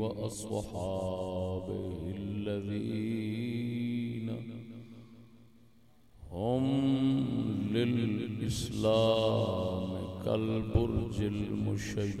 وأصحابه الذين هم للإسلام كالبرج المشيد.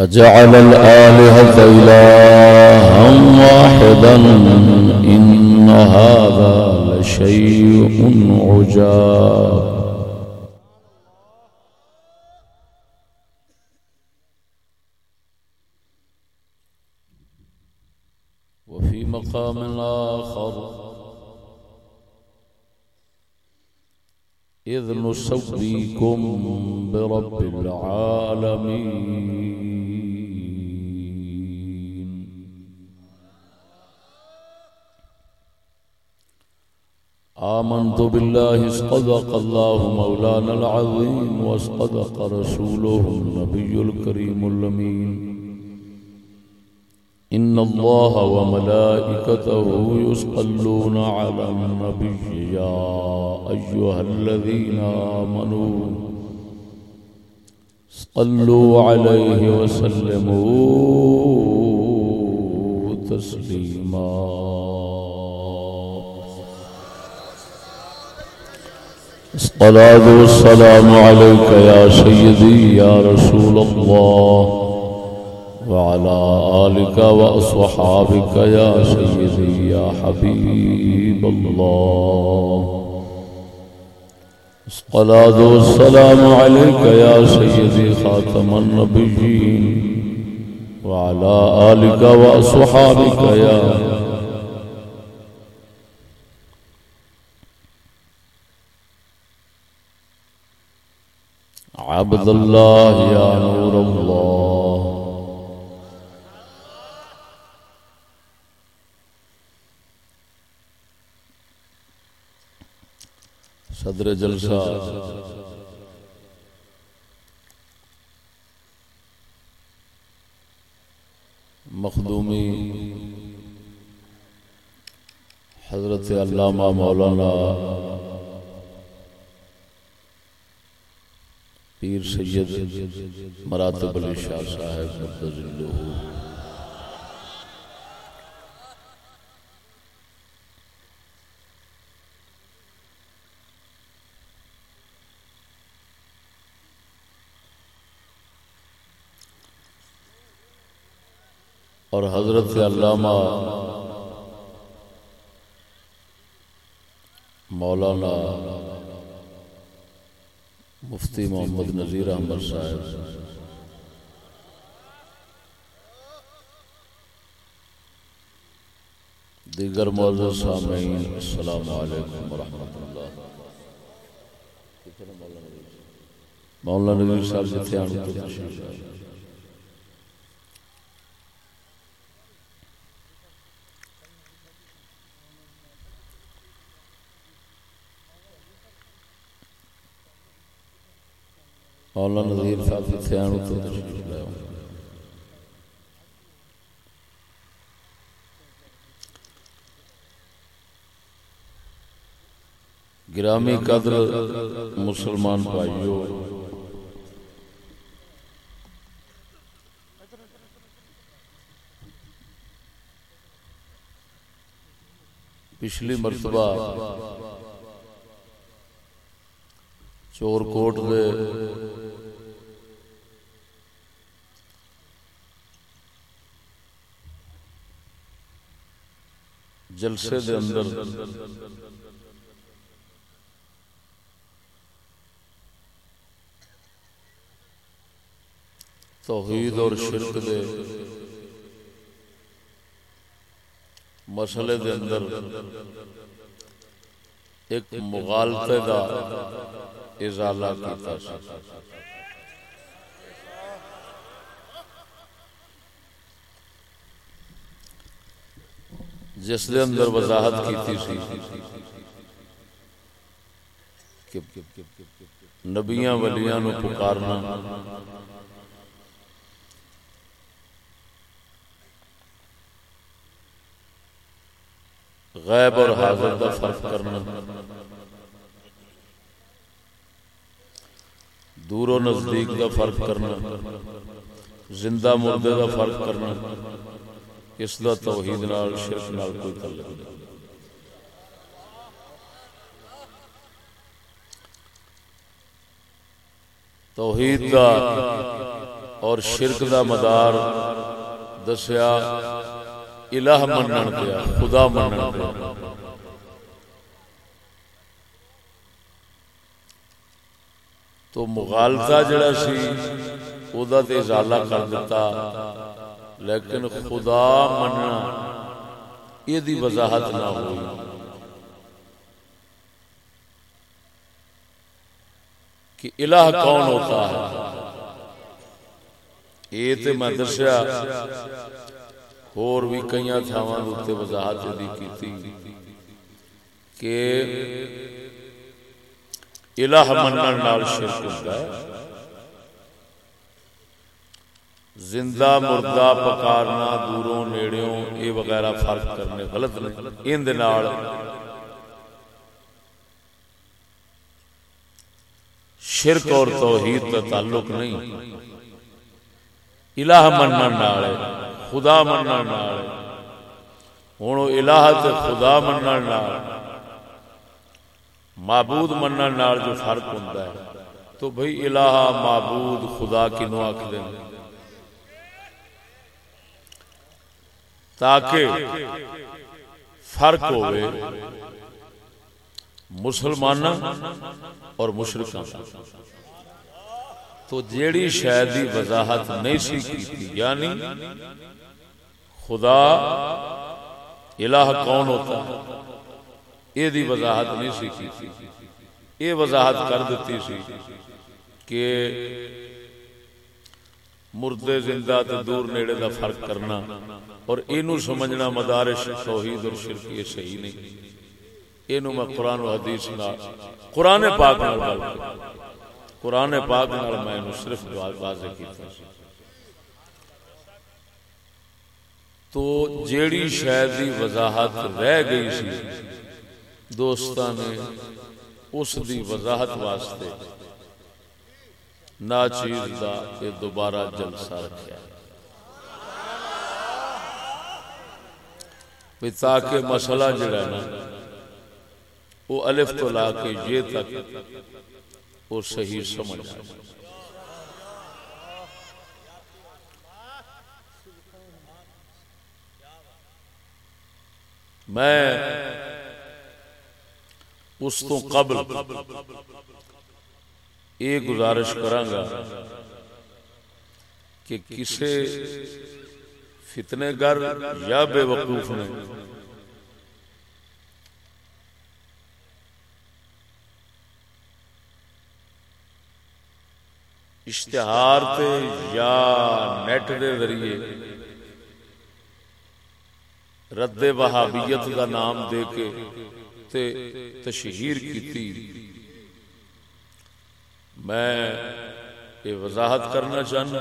أجعل الآلهة إلها واحدا إن هذا لشيء عجاب. وفي مقام آخر إذ نسويكم برب العالمين. آمنت بالله اصطدق الله مولانا العظيم واصطدق رسوله النبي الكريم الأمين. إن الله وملائكته يصلون على النبي يا أيها الذين آمنوا صلوا عليه وسلموا تسليما. الصلاة والسلام عليك يا سيدي يا رسول الله وعلى آلك وأصحابك يا سيدي يا حبيب الله الصلاة والسلام عليك يا سيدي خاتم النبيين وعلى آلك وأصحابك يا عبد الله يا نور الله. صدر جلسہ. مخدومی حضرت علامہ مولانا پیر سید مراتب علی شاہ صاحب مقدس اللہ۔ اور حضرت علامہ مولانا مفتی محمد نذیر احمد صاحب دیگر معذر سامعین، السلام علیکم ورحمۃ اللہ۔ مولانا نبی صاحب جتھے آن تو تشریف لائے مولانا نذیر صاحب جتھے آن تو تشریف لائے گرامی قدر مسلمان بھائیوں پچھلی مرتبہ چور کوٹ دے جلسے دے اندر۔ توحید اور شرک دے مسئلے دے اندر ایک مغالطے دا ازالہ کیتا۔ سی جس دے اندر وضاحت کیتی سی نبیاں ولیاں نو پکارنا غیب اور حاضر کا فرق کرنا دور و نزدیک کا فرق کرنا زندہ مردے کا فرق کرنا اس کا توحید نال، شرک نال کوئی تعلق نہیں۔ توحید دا اور شرک دا مدار دسیا، الہ منن دیا خدا منن دیا تو مغالطہ جڑا سی، او دا تے ازالہ کر دیتا۔ لیکن خدا مننا یہ دی وضاحت نہ ہوئی۔ کہ الہ کون ہوتا ہے؟ یہ تے میں دسیا اور بھی کئی تھاواں تے وضاحت دی کیتی۔ کہ الہ منن نال شرک ہوندا ہے۔ زندہ مردہ پکارنا، دوروں، نیڑیوں، اے وغیرہ فرق کرنے غلط نہیں۔ ان دے نال شرک اور توحید کا تعلق نہیں۔ الہ منن نال، خدا منن نال۔ ہن الہ تے خدا منن نال، معبود منن نال جو فرق ہوندا ہے۔ تو بھئی الہ، معبود، خدا کینو آکھ دین تاکہ فرق ہوئے مسلمان اور مشرقہ تو جیڑی شاید وضاحت نہیں سی کی یعنی خدا الہ کون ہوتا؟ ہے یہ دی وضاحت نہیں سی کی یہ وضاحت کر دیتی سی کہ مردے زندہ تے دور نیڑے دا فرق کرنا اور اینو سمجھنا مدارش توحید اور شرک یہ صحیح نہیں۔ اینو میں قرآن و حدیث نہ قرآن پاک نال گل قرآن پاک نال میں اینو صرف واضح کیتا۔ تو جیڑی شاید دی وضاحت رہ گئی سی دوستان نے اس دی وضاحت واسطے ناچیز دا یہ دوبارہ جلسہ رکھا تاکہ مسئلہ جڑا نا، وہ الف تو لا کے یہ تک وہ صحیح سمجھ میں اس تو قبل یہ گزارش کرانگا کہ کسے فتنے گر یا بے وقوف نے اشتہار تے یا نیٹ دے ذریعے رد وہابیت کا نام دے کے تے تشہیر کیتی میں یہ وضاحت کرنا چاہنا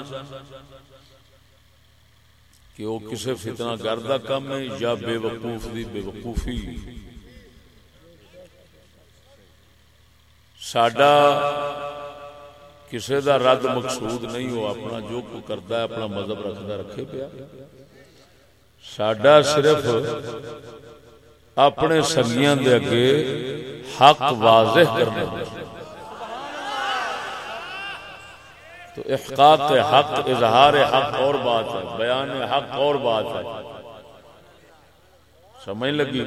کہ وہ کسے فتنہ گردہ کم ہے یا بے وقوف دی بے وقوفی۔ ساڈا کسے دا رد مقصود نہیں ہو اپنا جو کو کرتا ہے، اپنا مذہب رکھتا رکھے پیا۔ ساڈا صرف اپنے سنگیاں دے اگے حق واضح کرنے تو احقاق حق، اظہار حق اور بات ہے، بیان حق اور بات ہے۔ سمجھ لگی؟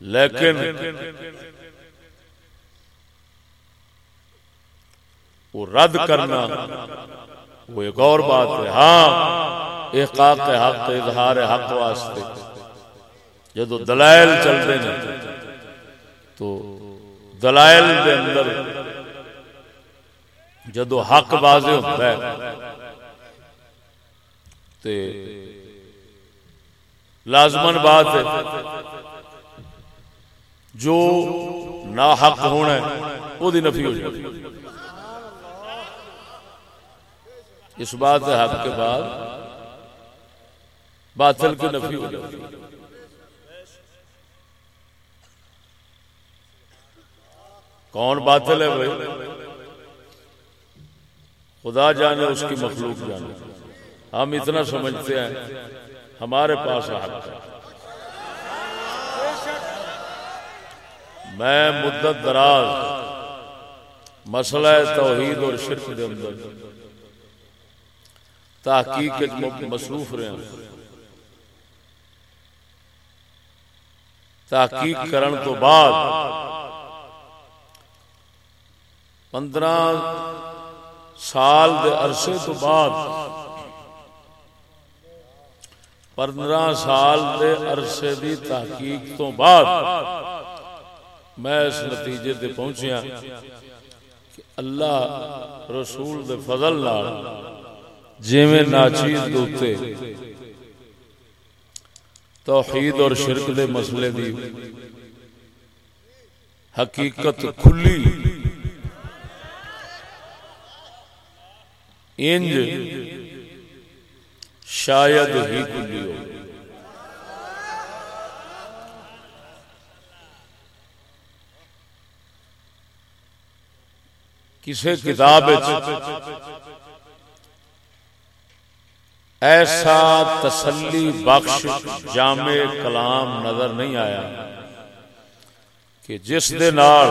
لیکن وہ رد کرنا، وہ ایک اور بات ہے۔ ہاں احقاق حق، اظہار حق واسطے۔ جدو دلائل چلتے ہیں، تو دلائل دے اندر جدو حق واضح ہوتا ہے. تے لازمن بات ہے. جو نا حق ہونا ہے، وہ نفی ہو جائے. اس بات حق کے بعد باطل کی نفی ہو جائے. کون باطل ہے بھائی؟ خدا جانے اس کی مخلوق جانے۔ ہم اتنا سمجھتے ہیں، ہمارے پاس حق ہے میں مدت دراز، مسئلہ توحید اور شرک دے اندر تحقیق مصروف رہے ہیں۔ تحقیق کرن تو بعد پندرہ سال دے عرصے تو بعد پندرہ سال دے عرصے دی تحقیق تو بعد میں اس نتیجے تے پہنچیا کہ اللہ رسول دے فضل نال جویں ناچیز دوتے توحید اور شرک دے مسئلے دی حقیقت کھلی انج شاید ہی کلی ہو۔ کسی کتاب ایسا تسلی بخش جامع کلام نظر نہیں آیا کہ جس دے نال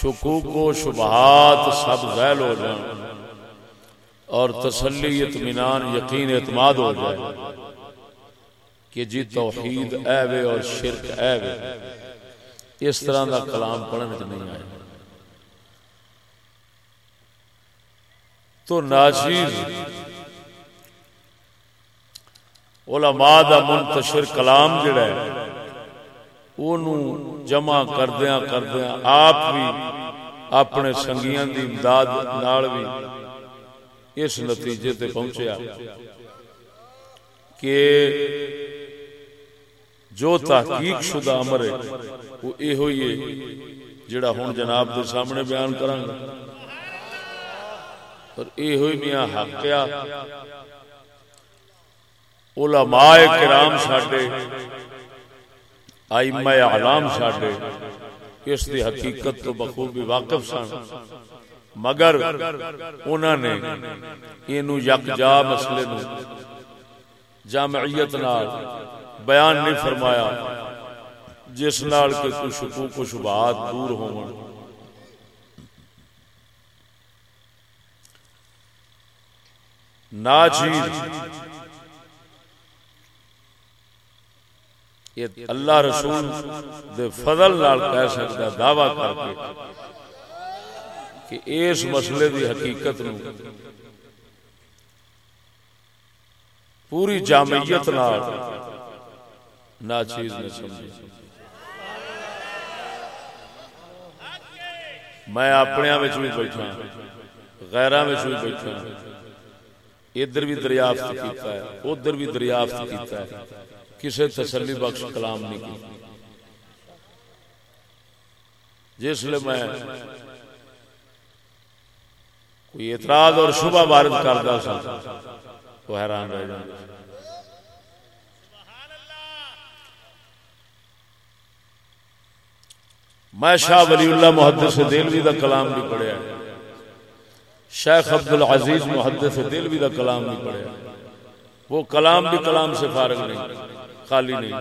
شکوک و شبہات سب زیل ہو جائیں۔ اور تسلی اطمینان، یقین، اعتماد ہو جائے کہ جی توحید اے وے اور شرک اے وے۔ اس طرح دا کلام پڑھنے نہیں آئے۔ تو ناچیز علماء دا منتشر کلام جڑا ہے انہوں جمع کردیاں کردیاں آپ بھی اپنے سنگیاں دی امداد نال بھی اس نتیجے تے پہنچیا کہ جو تحقیق شدہ امر ہے، وہ یہ ہوئی ہے جڑا ہوں جناب دے سامنے بیان کریں گا۔ اور یہ ہوئی میاں حقیہ علماء کرام ساڈے، ائمہ اعلام ساڈے، اس دی حقیقت تو بخوبی واقف سن۔ مگر انہوں نے اینو یک جا مسئلے نو جامعیت نال بیان نہیں فرمایا، جس نال کے کوئی شکوک و شبہات دور ہون ناچیز اللہ رسول دے فضل نال کہہ سکتا دعویٰ کر کے۔ کہ اس مسئلے دی حقیقت نو پوری جامعیت نال ناچیز نے سمجھی میں اپنے وچ بھی بیٹھا ہاں، غیرہ میں بھی بیٹھا ہاں۔ ادھر بھی دریافت کیتا ہے، ادھر بھی دریافت کیتا ہے۔ کسی تسلی بخش کلام نہیں کی جس لیے میں کوئی اعتراض اور شبہ وارد کرتا سا تو حیران رہ جانا۔ میں شاہ ولی اللہ محدث دلوی دا کلام بھی پڑھیا۔ شیخ عبد العزیز محدث دلوی دا کلام بھی پڑھیا۔ وہ کلام بھی کلام سے فارغ نہیں، خالی نہیں۔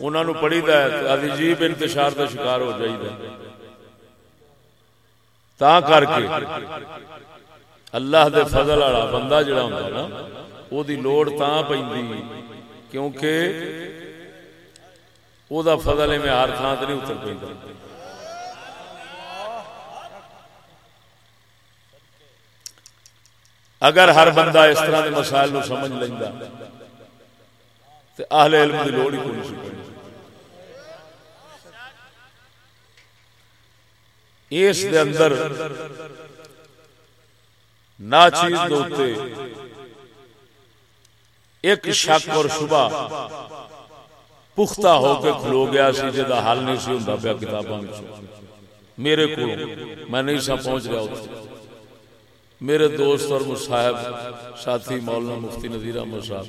انہوں نے پڑھی دا ہے عجیب انتشار دا شکار ہو جائی دا تا کر کے اللہ دے فضل والا بندہ جڑا ہوندا نا او دی لوڑ تا پیندی۔ کیونکہ او دا فضل میں ہر تھاں تے نہیں اتر پیندا۔ اگر ہر بندہ اس طرح دے مسائل نو سمجھ لیندا، تے اہل علم دی لوڑ ہی کوئی نہیں اس دے اندر نا چیز دوتے ایک شک اور شبہ پختہ ہو کے کھلو گیا سی جدا حل نہیں سی ہوندا پیا کتاباں وچ میرے کو میں نہیں سا پہنچ رہا ہوتا میرے دوست اور مصاحب، ساتھی مولانا مفتی نظیر احمد صاحب،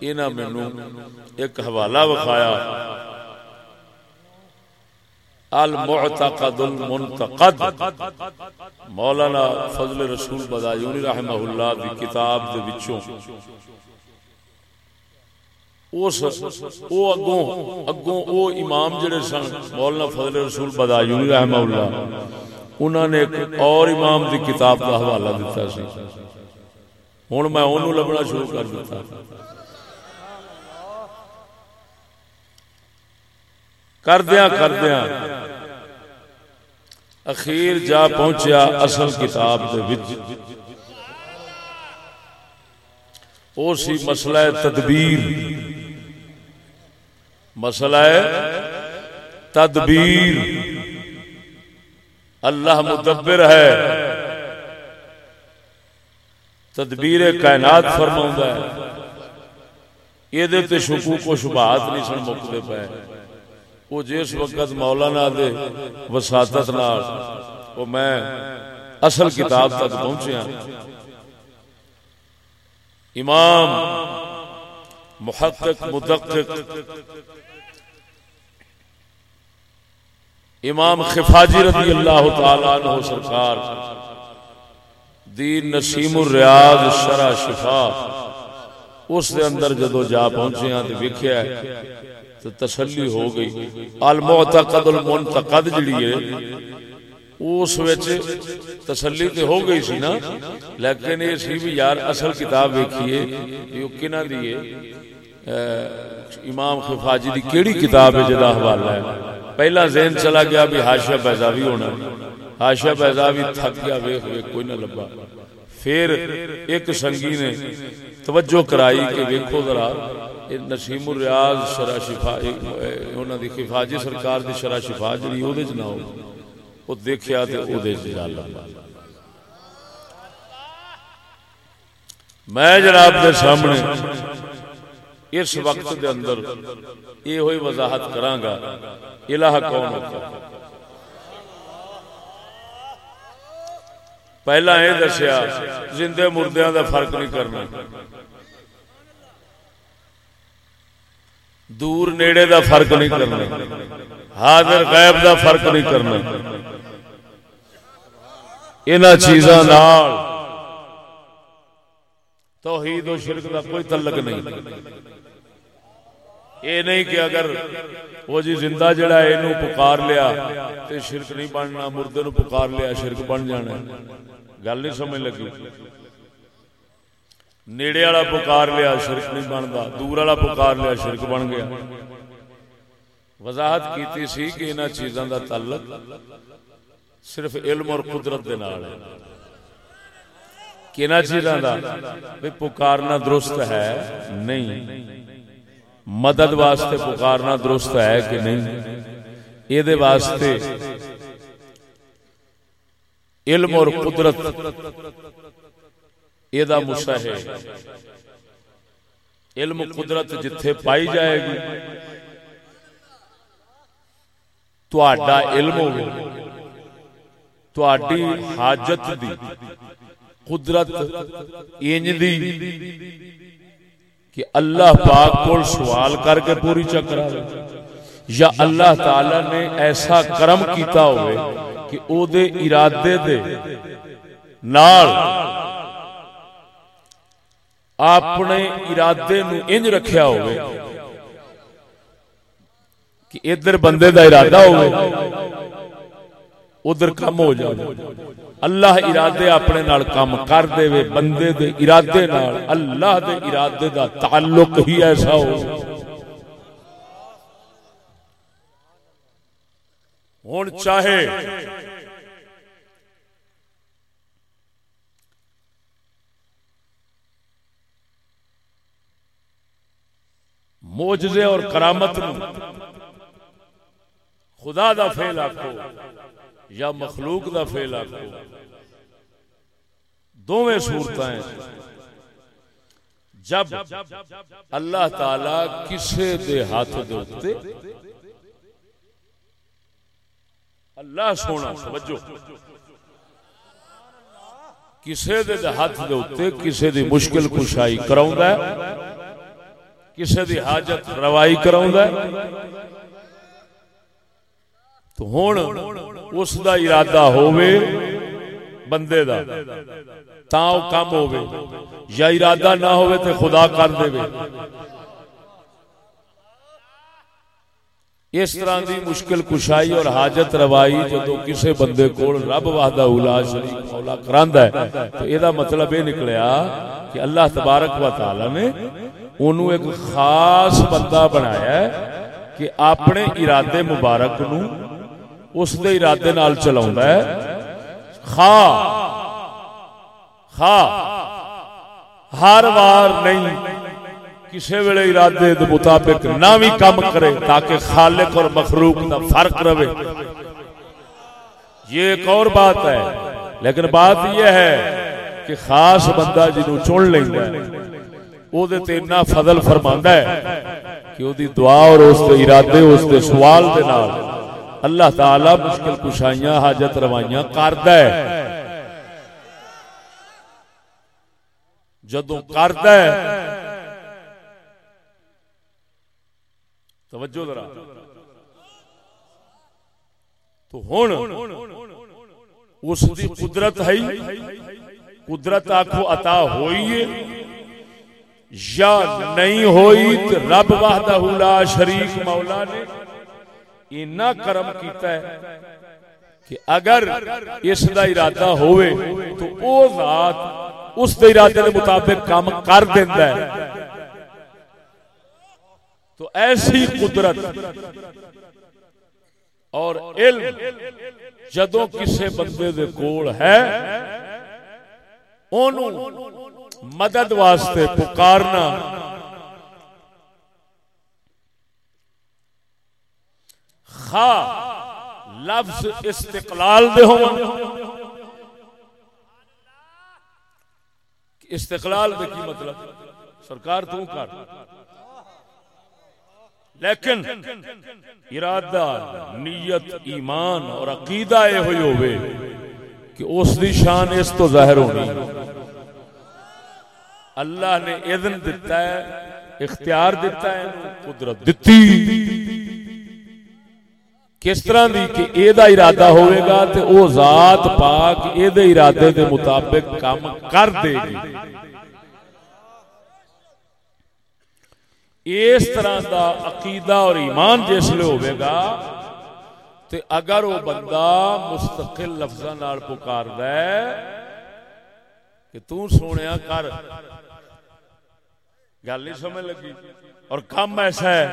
انہاں مینوں ایک حوالہ وکھایا۔ المعتقد المنتقد. مولانا فضل رسول بدایونی رحمہ اللہ دی کتاب دے وچوں. اس او اگوں اگوں او امام جڑے سن، مولانا فضل رسول بدایونی رحمہ اللہ انہوں نے ایک اور امام دی کتاب کا حوالہ دیتا سی۔ ہن میں اونوں لبنا شروع کر دیتا کردیا کردیا اخیر جا پہنچیا اصل کتاب دے وچ۔ او سی مسئلہ تدبیر۔ مسئلہ تدبیر۔ اللہ مدبر ہے۔ تدبیر کائنات فرماؤں ہے۔ یہ دیتے شکوک و شبہات نہیں سن مکتے پہ وہ جس وقت مولانا دے وساطت نال وہ میں اصل کتاب تک پہنچیا۔ امام، محقق، مدقق۔ امام خفاجی رضی اللہ تعالی عنہ سرکار، دین نسیم الریاض شرع شفا، اس دے اندر جدو جا پہنچے ہیں تو ویکھیا تو تسلی ہو گئی۔ المعتقد المنتقد جڑی ہے اس وچ تسلی تے ہو گئی سی نا۔ لیکن یہ سی بھی یار اصل کتاب ویکھیے یہ کنا دی ہے؟ امام خفاجی دی کیڑی کتاب ہے جدا حوالہ ہے؟ پہلا ذہن چلا گیا بھی حاشیہ بیضاوی ہونا۔ حاشیہ بیضاوی تھک گیا ویکھ ویکھ کوئی نہ لبا پھر ایک سنگی نے توجہ کرائی کہ ویکھو ذرا۔ نسیم الریاض شرع شفا انہاں دی خفاجی سرکار دی شرع شفا جڑی اودے وچ نہ ہو او دیکھیا تے اودے وچ جا میں جناب دے سامنے اس وقت دے اندر یہ ہوئی وضاحت کراں گا الہ کون ہوتا ہے پہلا یہ دسیا زندے مردیاں دا فرق نہیں کرنا دور نیڑے دا فرق نہیں کرنا۔ حاضر غیب دا فرق نہیں کرنا۔ انہاں چیزاں نال توحید و شرک دا کوئی تعلق نہیں۔ اے نہیں کہ اگر وہ جی زندہ جڑا ہے، انہوں پکار لیا تے شرک نہیں بننا، مردے نو پکار لیا، شرک بن جانا۔ گل نہیں سمجھ لگی۔ نیڑے والا پکار لیا، شرک نہیں بنتا، دور والا پکار لیا، شرک بن گیا۔ وضاحت کیتی سی کہ انہاں چیزاں دا تعلق صرف علم اور قدرت دے نال ہے۔ کنا چیزاں دا؟ بھئی پکارنا درست ہے؟ نہیں۔ مدد واسطے پکارنا درست ہے کہ نہیں؟ یہ دے واسطے علم اور قدرت یہ مسا ہے علم قدرت جتھے پائی جائے گی تو علم ہو تو حاجت دی قدرت انج دی کہ اللہ پاک کو سوال کر کے پوری چکر یا اللہ تعالی نے ایسا کرم کیتا ہوئے کہ او دے ارادے دے نال اپنے ارادے نو انج رکھیا ہوئے کہ ادھر بندے دا ارادہ ہوئے، ادھر کم ہو جائے اللہ ارادے اپنے نال کام کر دے وے بندے دے ارادے نال، اللہ دے ارادے دا تعلق ہی ایسا ہو۔ ہوں چاہے موجزے اور کرامت خدا دا فیل آکھو یا مخلوق دا فیل آکھو۔ دوویں صورتیں۔ جب اللہ تعالی کسے دے ہاتھ دے ہوتے اللہ سونا سمجھو کسے دے ہاتھ دے ہوتے کسے دی مشکل کشائی کراؤں ہے۔ کسے دی حاجت روائی کراؤں ہے؟ تو ہون اس دا ارادہ ہوئے بندے دا تاؤ کم ہوئے یا ارادہ نہ ہوئے تو خدا کر دے۔ بے اس طرح دی مشکل کشائی اور حاجت روائی جدو کسے بندے کو رب وحدہ اولا شریف مولا کراندہ ہے، تو ایدہ مطلب یہ نکلیا کہ اللہ تبارک و تعالی نے انہوں ایک خاص بندہ بنایا ہے کہ اپنے ارادے مبارک نو اس دے ارادے نال چلاؤں ہے خواہ ہر وار نہیں کسی ویلے ارادے دے مطابق نہ بھی کام کرے تاکہ خالق اور مخلوق کا فرق رہے یہ ایک اور بات ہے لیکن بات یہ ہے کہ خاص بندہ جنہوں چن لیں گے او دے تے اتنا فضل فرماندا ہے کہ او دی دعا اور اس دے ارادے اس دے سوال دے نال اللہ تعالی مشکل کشائیاں حاجت روائیاں کردا ہے جدو کرتا ہے توجہ ذرا تو ہوں اس دی قدرت ہے قدرت آخو عطا ہوئی یا نہیں ہوئی تو رب وحدہ لا شریف مولا نے اینا کرم کیتا ہے کہ اگر اس دا ارادہ ہوئے تو او ذات اس دے ارادے دے مطابق کام کر دیندا ہے۔ تو ایسی قدرت اور علم جدوں کسے بندے دے کول ہے، اونوں مدد واسطے پکارنا۔ خا لفظ استقلال دے ہوں استقلال دے کی مطلب؟ سرکار تو کر۔ لیکن ارادہ، نیت، ایمان اور عقیدہ یہ ہوئی ہوئے کہ اس دی شان اس تو ظاہر ہونی۔ اللہ نے اذن دیتا ہے، اختیار دیتا ہے قدرت دیتی کس طرح دی کہ اے دا ارادہ ہوئے گا تے او ذات پاک اے دے ارادے دے مطابق کام کر دے گی۔ اس طرح دا عقیدہ اور ایمان جس لیے ہوئے گا تے اگر وہ بندہ مستقل لفظہ نال پکار دے کہ تو سونیا کر گل نہیں سمجھ لگی۔ اور کام ایسا ہے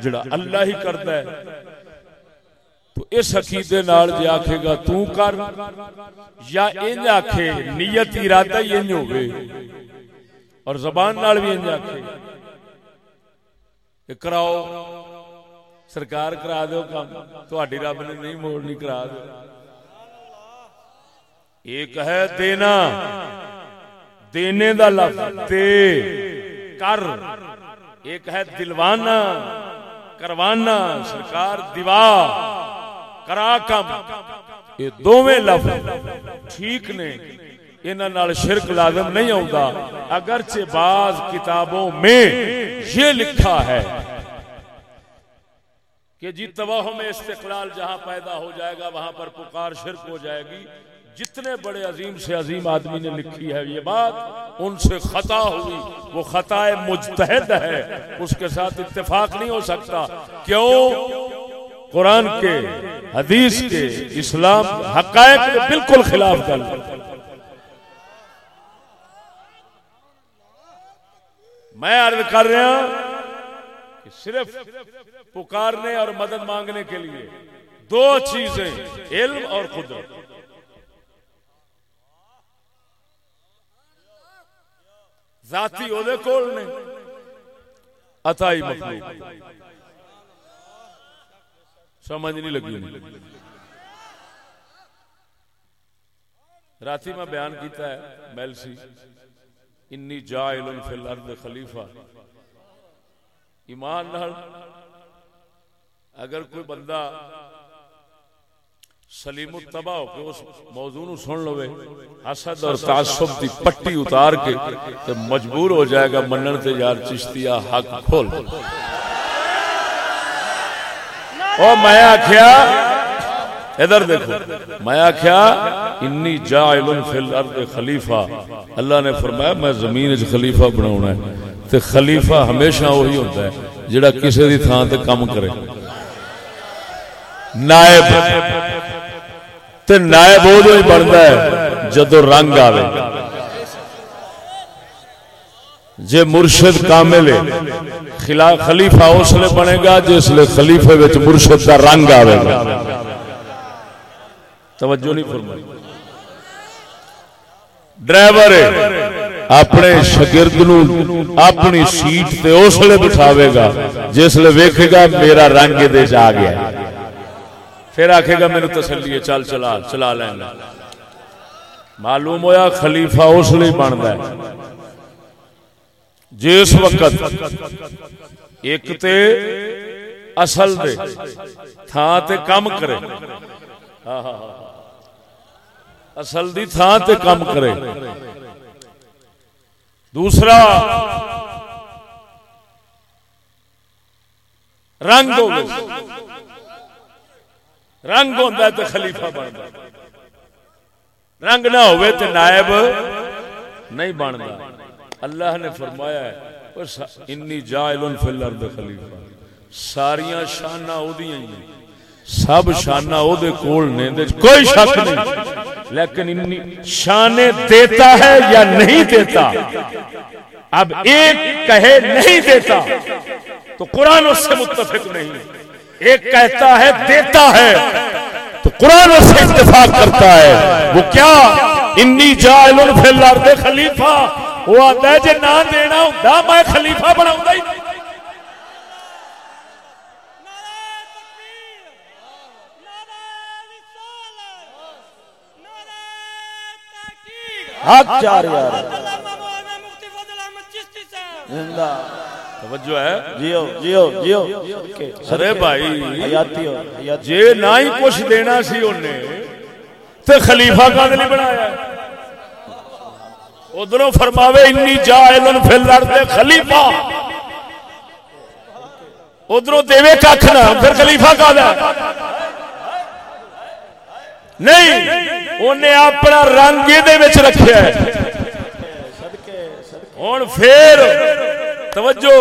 جڑا اللہ ہی کرتا ہے۔ تو اس عقیدے نال جے آکھے گا تو کر، یا انج آکھے نیت ارادہ ہی انج ہوے اور زبان نال بھی انج آکھے کہ کراؤ، سرکار کرا دیو کام تہاڈی رب نے نہیں موڑنی کرا دے ایک ہے دینا۔ دینے دا لفظ تے۔ کر۔ ایک ہے دلوانا، کروانا، سرکار دیوا۔ کرا کم۔ یہ دوویں لفظ ٹھیک نے۔ انہاں نال شرک لازم نہیں ہوندا اگرچہ بعض کتابوں میں یہ لکھا ہے کہ جی توہم استقلال جہاں پیدا ہو جائے گا، وہاں پر پکار شرک ہو جائے گی۔ جتنے بڑے عظیم سے عظیم آدمی نے لکھی ہے یہ بات، ان سے خطا ہوئی، وہ خطا مجتہد ہے، اس کے ساتھ اتفاق نہیں ہو سکتا۔ کیوں؟ قرآن کے، حدیث کے، اسلام حقائق کے بالکل خلاف کر میں عرض کر رہا ہوں کہ صرف پکارنے اور مدد مانگنے کے لیے دو چیزیں، علم اور قدرت۔ ذاتی عہدے کول نے۔ عطائی مخلوق سمجھ نہیں لگی راتی میں بیان کیتا ہے میلسی انی جائل فی الارض خلیفہ۔ ایمان نال اگر کوئی بندہ سلیم التبا ہو کے اس موضوع نو سن لوے حسد اور تعصب دی پٹی اتار کے تے مجبور ہو جائے گا منن تے یار چشتیا حق کھول۔ او میں آکھیا ادھر دیکھو میں آکھیا انی جاعل فی الارض خلیفہ۔ اللہ نے فرمایا میں زمین وچ خلیفہ بناونا ہے۔ تے خلیفہ ہمیشہ وہی ہوتا ہے جڑا کسی دی تھان تے کام کرے۔ نائب تے نائب وہ ہی بنتا ہے، جدو رنگ آوے۔ جے مرشد کامل ہے خلیفہ اس لیے بنے گا جس لیے خلیفے وچ مرشد کا رنگ آوے گا۔ توجہ نہیں فرمائی۔ ڈرائیور اپنے شگرد نو اپنی سیٹ تے اس لیے بٹھاوے گا، جس لیے ویکھے گا میرا رنگ دے جا گیا۔ پھر آکھے گا میرے تسلی ہے، چل چلا چلا لینا معلوم ہویا خلیفہ اس لیے بنتا ہے۔ جس وقت ایک تے اصل دے تھان تے کم کرے۔ ہاں، ہاں، ہاں، اصل دی تھان تے کم کرے۔ دوسرا، رنگ رنگ ہوتا ہے تو خلیفہ بنتا رنگ نہ ہوئے تو نائب نہیں بنتا اللہ نے فرمایا ہے انی جائل فی الارض خلیفہ۔ ساریاں شانہ او ہیں۔ سب شانہ او کول نے دے کوئی شک نہیں۔ لیکن انی شانے دیتا ہے یا نہیں دیتا؟ اب ایک کہے نہیں دیتا تو قرآن اس سے متفق نہیں ہے۔ ایک کہتا ہے دیتا ہے۔ تو قرآن اس سے اتفاق کرتا ہے۔ وہ کیا؟ انی جائل فی الارض خلیفہ۔ وہ آتا ہے جے نہ دینا ہوندا میں خلیفہ بناوندا ہی حق چار یار زندہ۔ توجہ ہے؟ جیو جیو جیو۔ ارے بھائی جے نہ ہی کچھ دینا سی انہیں تے خلیفہ کا نہیں بنایا ادھروں فرماوے انی جائلن فی الارض خلیفہ۔ ادھروں دیوے ککھ نہ پھر خلیفہ کا دا نہیں انہیں اپنا رنگ یہ وچ رکھیا ہے۔ ہن پھر توجہ،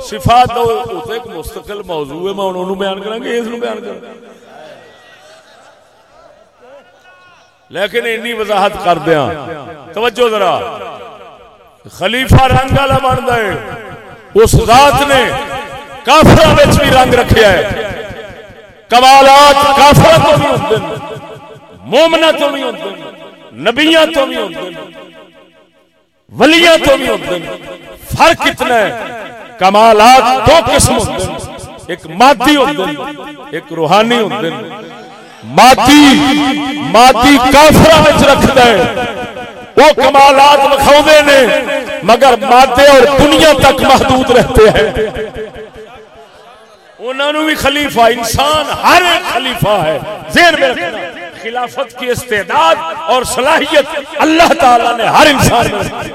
صفات دو۔ ایک مستقل موضوع ہے، میں انہوں نے بیان کروں گے اس نو بیان کروں لیکن انی وضاحت کر دیا توجہ ذرا۔ خلیفہ رنگ والا بنتا ہے اس ذات نے کافر بھی رنگ رکھیا ہے۔ کمالات کافر تو بھی ہوتے ہیں۔ مومنا تو بھی ہوتے ہیں۔ نبیاں تو بھی ہوتے ہیں۔ ولیاں تو بھی ہوتے ہیں۔ فرق کتنا ہے کمالات دو قسم ہوتے ہیں ایک مادی ہوتے ہیں ایک روحانی ہوتے ہیں مادی مادی کافرہ وچ رکھدا ہے وہ کمالات لکھاؤندے نے، مگر مادے اور دنیا تک محدود رہتے ہیں۔ انہوں نے بھی خلیفہ انسان، ہر ایک خلیفہ ہے۔ ذہن میں رکھنا، خلافت کی استعداد اور صلاحیت اللہ تعالی نے ہر انسان میں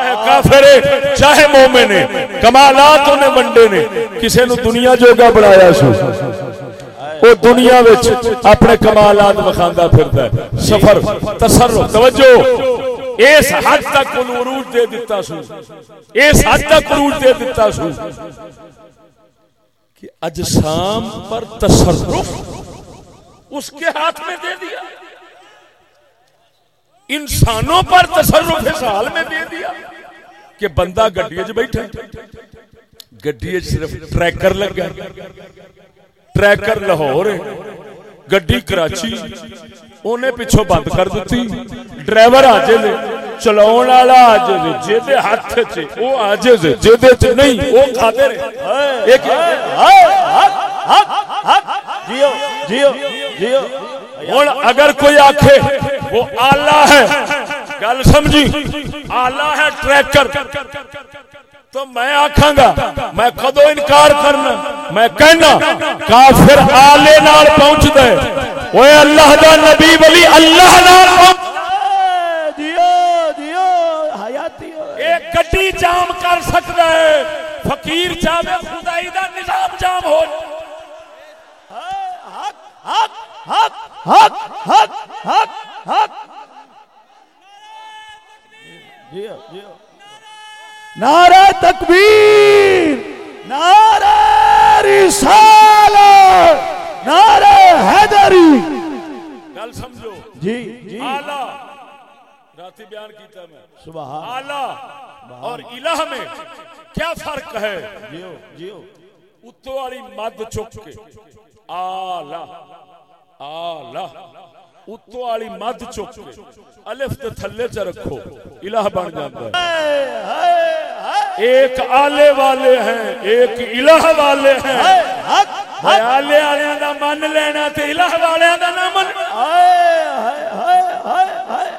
چاہے کافر ہے چاہے مومن ہے کمالات انہیں منڈے نے کسی نو دنیا جوگا بڑھایا سو وہ دنیا اپنے کمالات وکھاندا پھردا ہے سفر تصرف توجہ اس حد تک عروج دے دیتا سو اس حد تک عروج دے دیتا سو کہ اجسام پر تصرف اس کے ہاتھ میں دے دیا انسانوں پر تصرف اس حال میں دے دیا کہ بندہ گڈی بیٹھا گڈی صرف ٹریکر لگا ٹریکر لاہور گڈی کراچی۔ انہیں پچھو بند کر دیتی۔ ڈرائیور آ جائے چلاؤ والا آجز جہدے ہاتھ چ وہ آجز جہدے چ نہیں، وہ قادر ایک جیو جیو جیو۔ ہوں اگر کوئی آخے وہ آلہ ہے۔ گل سمجھی؟ آلہ ہے ٹریکر تو میں آکھاں گا میں کدو انکار کرنا میں کہنا کافر آلے نال پہنچ دے وہ اللہ دا نبی ولی اللہ نال پہنچ جیو جیو حیاتی ایک گڈی جام کر سکتا ہے۔ فقیر چاہے خدائی دا نظام جام ہو۔ حق حق۔ حق حق حق حق جیو نعرہ تکبیر نعرہ رسالت نعرہ حیدری۔ گل سمجھو۔ جی جی۔ آلہ راتی بیان کیتا میں۔ سبحان۔ آلہ اور الہ میں کیا فرق ہے؟ جیو جیو اتو والی مد چک کے۔ آلہ آلہ اتو والی مد چک الف تے تھلے چ رکھو الہ بن جاتا ہے۔ ایک آلے والے ہیں ایک الہ والے ہیں۔ آلے والے دا من لینا تے الہ والے دا نہ من۔ ہائے ہائے ہائے ہائے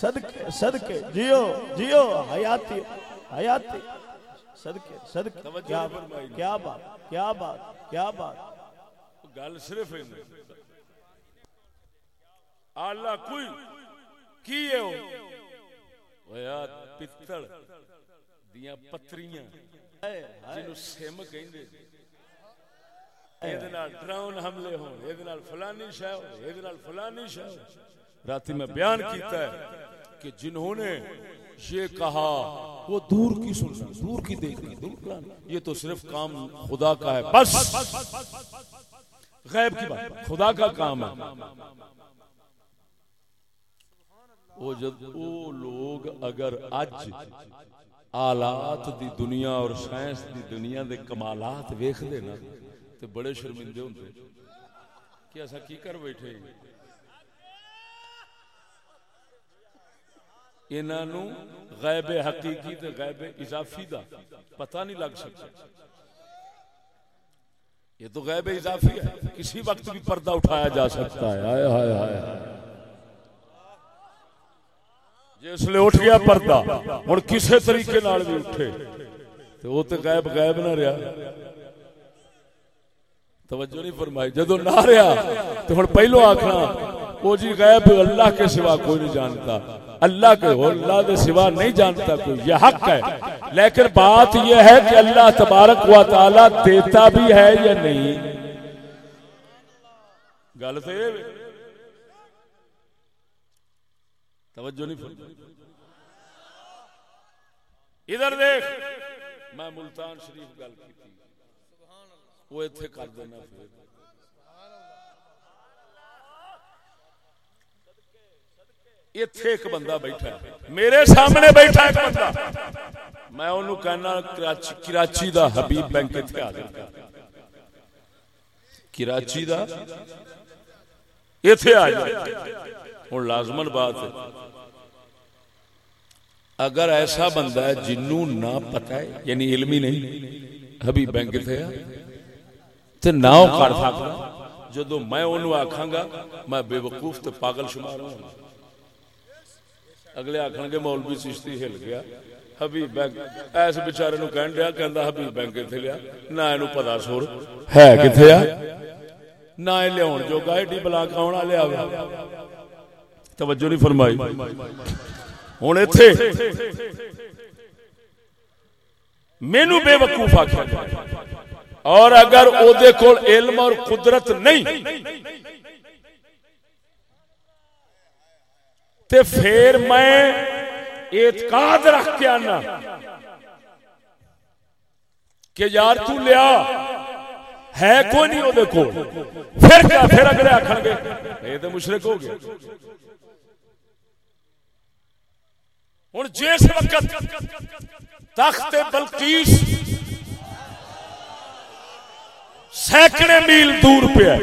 صدقے صدقے جیو جیو حیاتی حیاتی۔ صدقے صدقے۔ کیا بات کیا بات کیا بات گل صرف آلہ کوئی کی ہے وہ یار پتل دیاں پتریاں جنو سم کہندے یہ ڈراؤن حملے ہو یہ فلانی شہ ہو یہ فلانی شہ ہو راتی میں بیان کیتا ہے کہ جنہوں نے یہ کہا، وہ دور کی سننا دور کی دیکھنا دور پلانا یہ تو صرف کام خدا کا ہے، بس۔ غیب کی بات، خدا کا کام ہے۔ وہ جب وہ لوگ اگر اج آلات دی دنیا اور سائنس دی دنیا دے کمالات ویکھ دے نا، تے بڑے شرمندے ہوندے۔ کہ ایسا کی کر بیٹھے؟ انہاں نو غیب حقیقی تے غیب اضافی دا پتہ نہیں لگ سکتا۔ یہ تو غیب اضافی ہے، کسی وقت بھی پردہ اٹھایا جا سکتا ہے۔ ہائے ہائے ہائے جس لے اٹھ گیا پردہ، ہن کسے طریقے نال بھی اٹھے۔ تے وہ تے غیب غیب نہ رہیا۔ توجہ نہیں فرمائی جدو نہ رہا تو ہن پہلو آکھنا وہ جی غیب اللہ کے سوا کوئی نہیں جانتا۔ اللہ کے اللہ کے سوا نہیں جانتا کوئی، یہ حق ہے۔ لیکن بات یہ ہے کہ اللہ تبارک و تعالی دیتا بھی ہے یا نہیں۔ گل تو یہ توجہ نہیں فرمائی۔ ادھر دیکھ، میں ملتان شریف گل کی وہ اتنے کر دینا پھر۔ اتنے ایک بندہ بیٹھا ہے۔ میرے سامنے بیٹھا ایک بندہ۔ میں انہوں کہنا، کراچی دا حبیب بینک اتنے آ جائے کراچی دا؟ اتنے آ جائے اور لازمن بات ہے۔ اگر ایسا بندہ ہے جنوں نہ پتہ ہے یعنی علمی نہیں حبیب بینک اتنے آ تے نہ او کر سکدا جدوں میں اونوں آکھاں گا، میں بے وقوف تے پاگل شمار ہوں۔ اگلے آکھن گے، مولوی چشتی ہل گیا۔ حبیب بینک، ایس بیچارے نو کہن دیا کہندا حبیب بینک کتے لیا نہ اینو پتہ سور، ہے کتے آ نہ اے لیاون جو گا ایڈی بلا کون والے آوے۔ توجہ نہیں فرمائی۔ ہن ایتھے۔ مینوں بے وقوف آکھیا اور اگر او دے کول علم اور قدرت نہیں تے پھر میں اعتقاد رکھ کے آنا کہ یار تو لیا ہے کوئی نہیں او دے کول۔ پھر کیا؟ پھر اگلے آکھن گے، یہ تے مشرک ہو گیا۔ ہن جس وقت تخت بلقیس سینکڑے میل دور پہ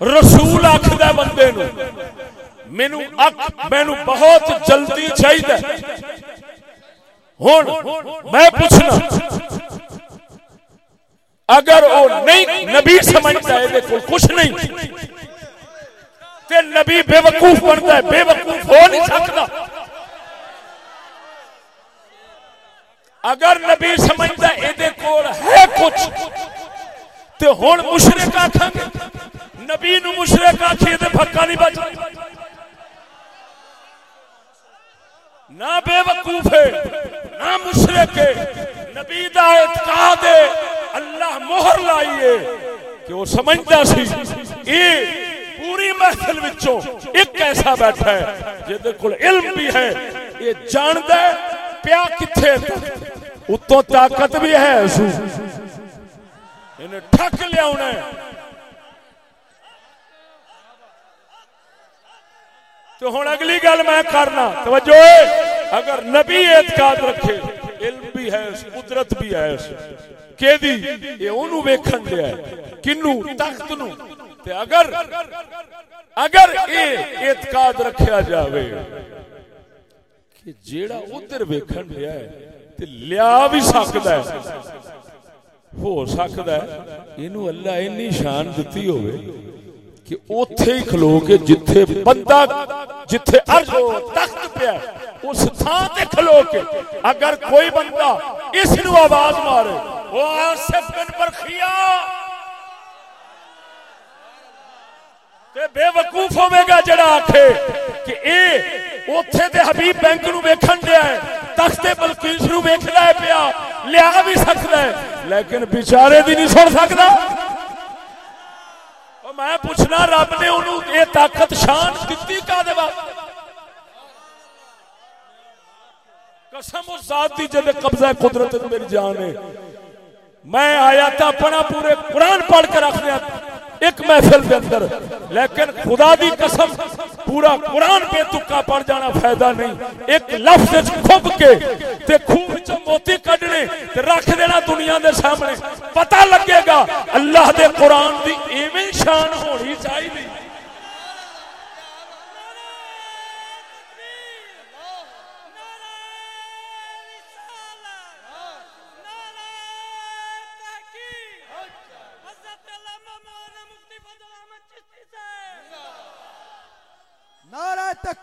رسول آخد بندے نو مینو مینو بہت جلدی چاہیے ہوں میں پوچھنا، اگر وہ نہیں نبی سمجھتا ہے کچھ نہیں، تے نبی بے وقوف بنتا ہے، بے وقوف ہو نہیں سکتا۔ اگر نبی سمجھتا ہے کول ہے کچھ، تے ہن مشرک آکھاں گے نبی نو مشرک آکھیے تے پھکا نہیں بچ۔ نہ بے وقوف ہے، نہ مشرک ہے۔ نبی دا اعتقاد ہے، اللہ مہر لائیے کہ وہ سمجھتا سی۔ اے پوری محفل وچوں ایک ایسا بیٹھا ہے جے کول علم بھی ہے، یہ جاندا ہے۔ پیا کتھے؟ اتوں طاقت بھی ہے سو انہیں ٹھک لیا انہیں۔ تو ہوں اگلی گل میں کرنا۔ توجہ اگر نبی اعتقاد رکھے، علم بھی ہے، قدرت بھی ہے۔ کہ دی یہ انہوں ویکھن دیا ہے۔ کنو تخت نو تے اگر اگر یہ اعتقاد رکھیا جاوے کہ جیڑا ادھر ویکھن دیا ہے تے لیا بھی سکتا ہے۔ ہو سکتا ہے۔ اینو اللہ اینی شان دتی ہوئے کہ اوتھے ہی کھلو کے جتھے بندہ جتھے عرض ہو تخت پہ اس تھان تے کھلو کے اگر کوئی بندہ اس نو آواز مارے، وہ آصف بن برخیا۔ تے بے وقوف ہوے گا جڑا آکھے کہ اے اوتھے تے حبیب بینک نو ویکھن دیا ہے، تخت بلقیس نو ویکھدا ہے پیا، لیا بھی سکدا ہے۔ لیکن بیچارے دی نہیں سن سکدا۔ او میں پوچھنا، رب نے انہوں یہ طاقت شان دیتی کا دے واسطے قسم اس ذات دی جدے قبضہ قدرت میری جان ہے۔ میں آیا تھا اپنا پورے قرآن پڑھ کے رکھ دیا۔ ایک محفل دے اندر۔ لیکن خدا دی قسم، پورا قرآن پہ تکا پڑ جانا فائدہ نہیں۔ ایک لفظ کھب کے تے خوب چ موتی کڈنے تے رکھ دینا دنیا دے سامنے۔ پتہ لگے گا، اللہ دے قرآن دی ایویں شان ہونی چاہیے۔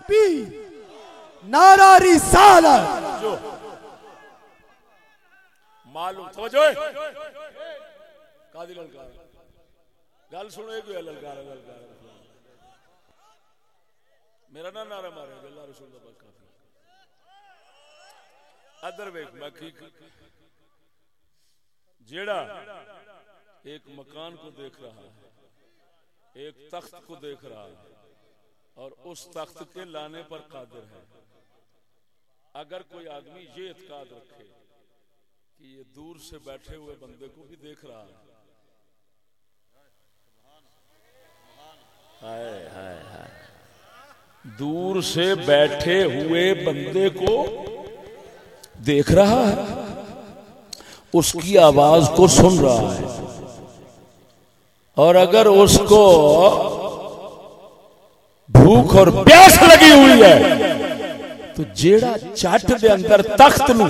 نعرہ تکبیر نعرہ رسالت معلوم، توجہ قاضی للکار۔ گل سنو کوئی للکار للکار۔ میرا نہ نعرہ مارے اللہ رسول اللہ پاک کافی ادھر ویکھ، میں کی جیڑا ایک مکان کو دیکھ رہا ہے، ایک تخت کو دیکھ رہا ہے اور اس تخت کے لانے پر قادر ہے۔ اگر کوئی آدمی یہ اعتقاد رکھے کہ یہ دور سے بیٹھے ہوئے بندے کو بھی دیکھ رہا ہے۔ دور سے بیٹھے ہوئے بندے کو دیکھ رہا ہے۔ اس کی آواز کو سن رہا ہے۔ اور اگر اس کو بھوک اور پیاس لگی ہوئی ہے۔ تو جیڑا چٹ دے اندر تخت نو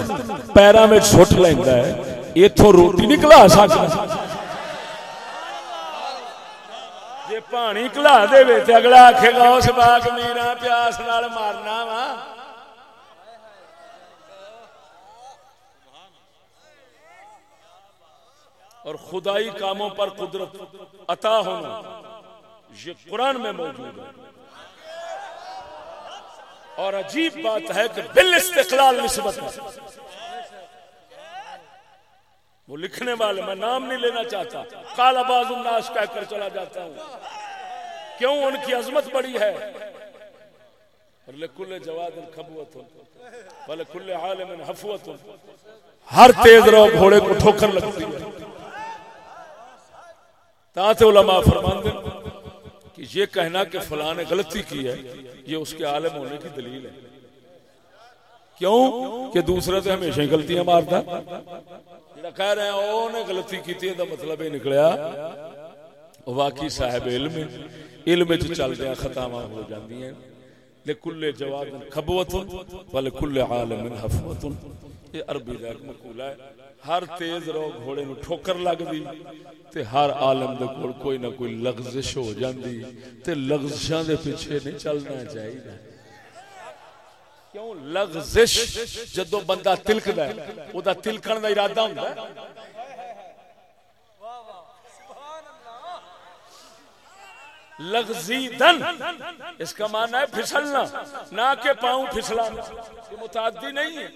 پیرا میں چھٹ لیندا ہے، ایتھوں روٹی نکلا سکدا۔ جے پانی کلا دے وے تے اگلا آکھے گا اس باغ میرا پیاس نال مارنا وا۔ اور خدائی کاموں پر قدرت عطا ہونا یہ قرآن میں موجود ہے۔ اور عجیب بات ہے کہ بل استقلال نسبت وہ لکھنے والے میں نام نہیں لینا چاہتا۔ کالا باز الناس کہہ کر چلا جاتا ہوں۔ کیوں؟ ان کی عظمت بڑی ہے۔ عالم حفوت ہر تیز رو گھوڑے کو ٹھوکر لگتی ہے۔ تاتے علماء فرمان دیں کہ یہ کہنا کہ فلاں نے غلطی کی ہے، یہ اس کے عالم ہونے کی دلیل ہے۔ کیوں؟ کہ دوسرا تو ہمیشہ ہی غلطیاں مارتا۔ کہہ رہے ہیں او نے غلطی کی تھی مطلب یہ نکلیا۔ واقعی صاحب علم علم چ چل دیا خطاواں ہو جاندی ہیں لکل جواد خبوت ولکل عالم حفوت۔ یہ عربی دا مقولہ ہے۔ ہر تیز رو گھوڑے نو ٹھوکر لگ دی تے ہر عالم دے کول کوئی نہ کوئی لغزش ہو جاندی تے لغزشاں دے پیچھے نہیں چلنا چاہیے کیوں؟ لغزش جدو بندہ تلکدا ہے او دا تلکن دا ارادہ ہوندا ہے۔ لغزیدن اس کا معنی ہے پھسلنا، نہ کہ پاؤں پھسلانا۔ یہ متعدی نہیں ہے۔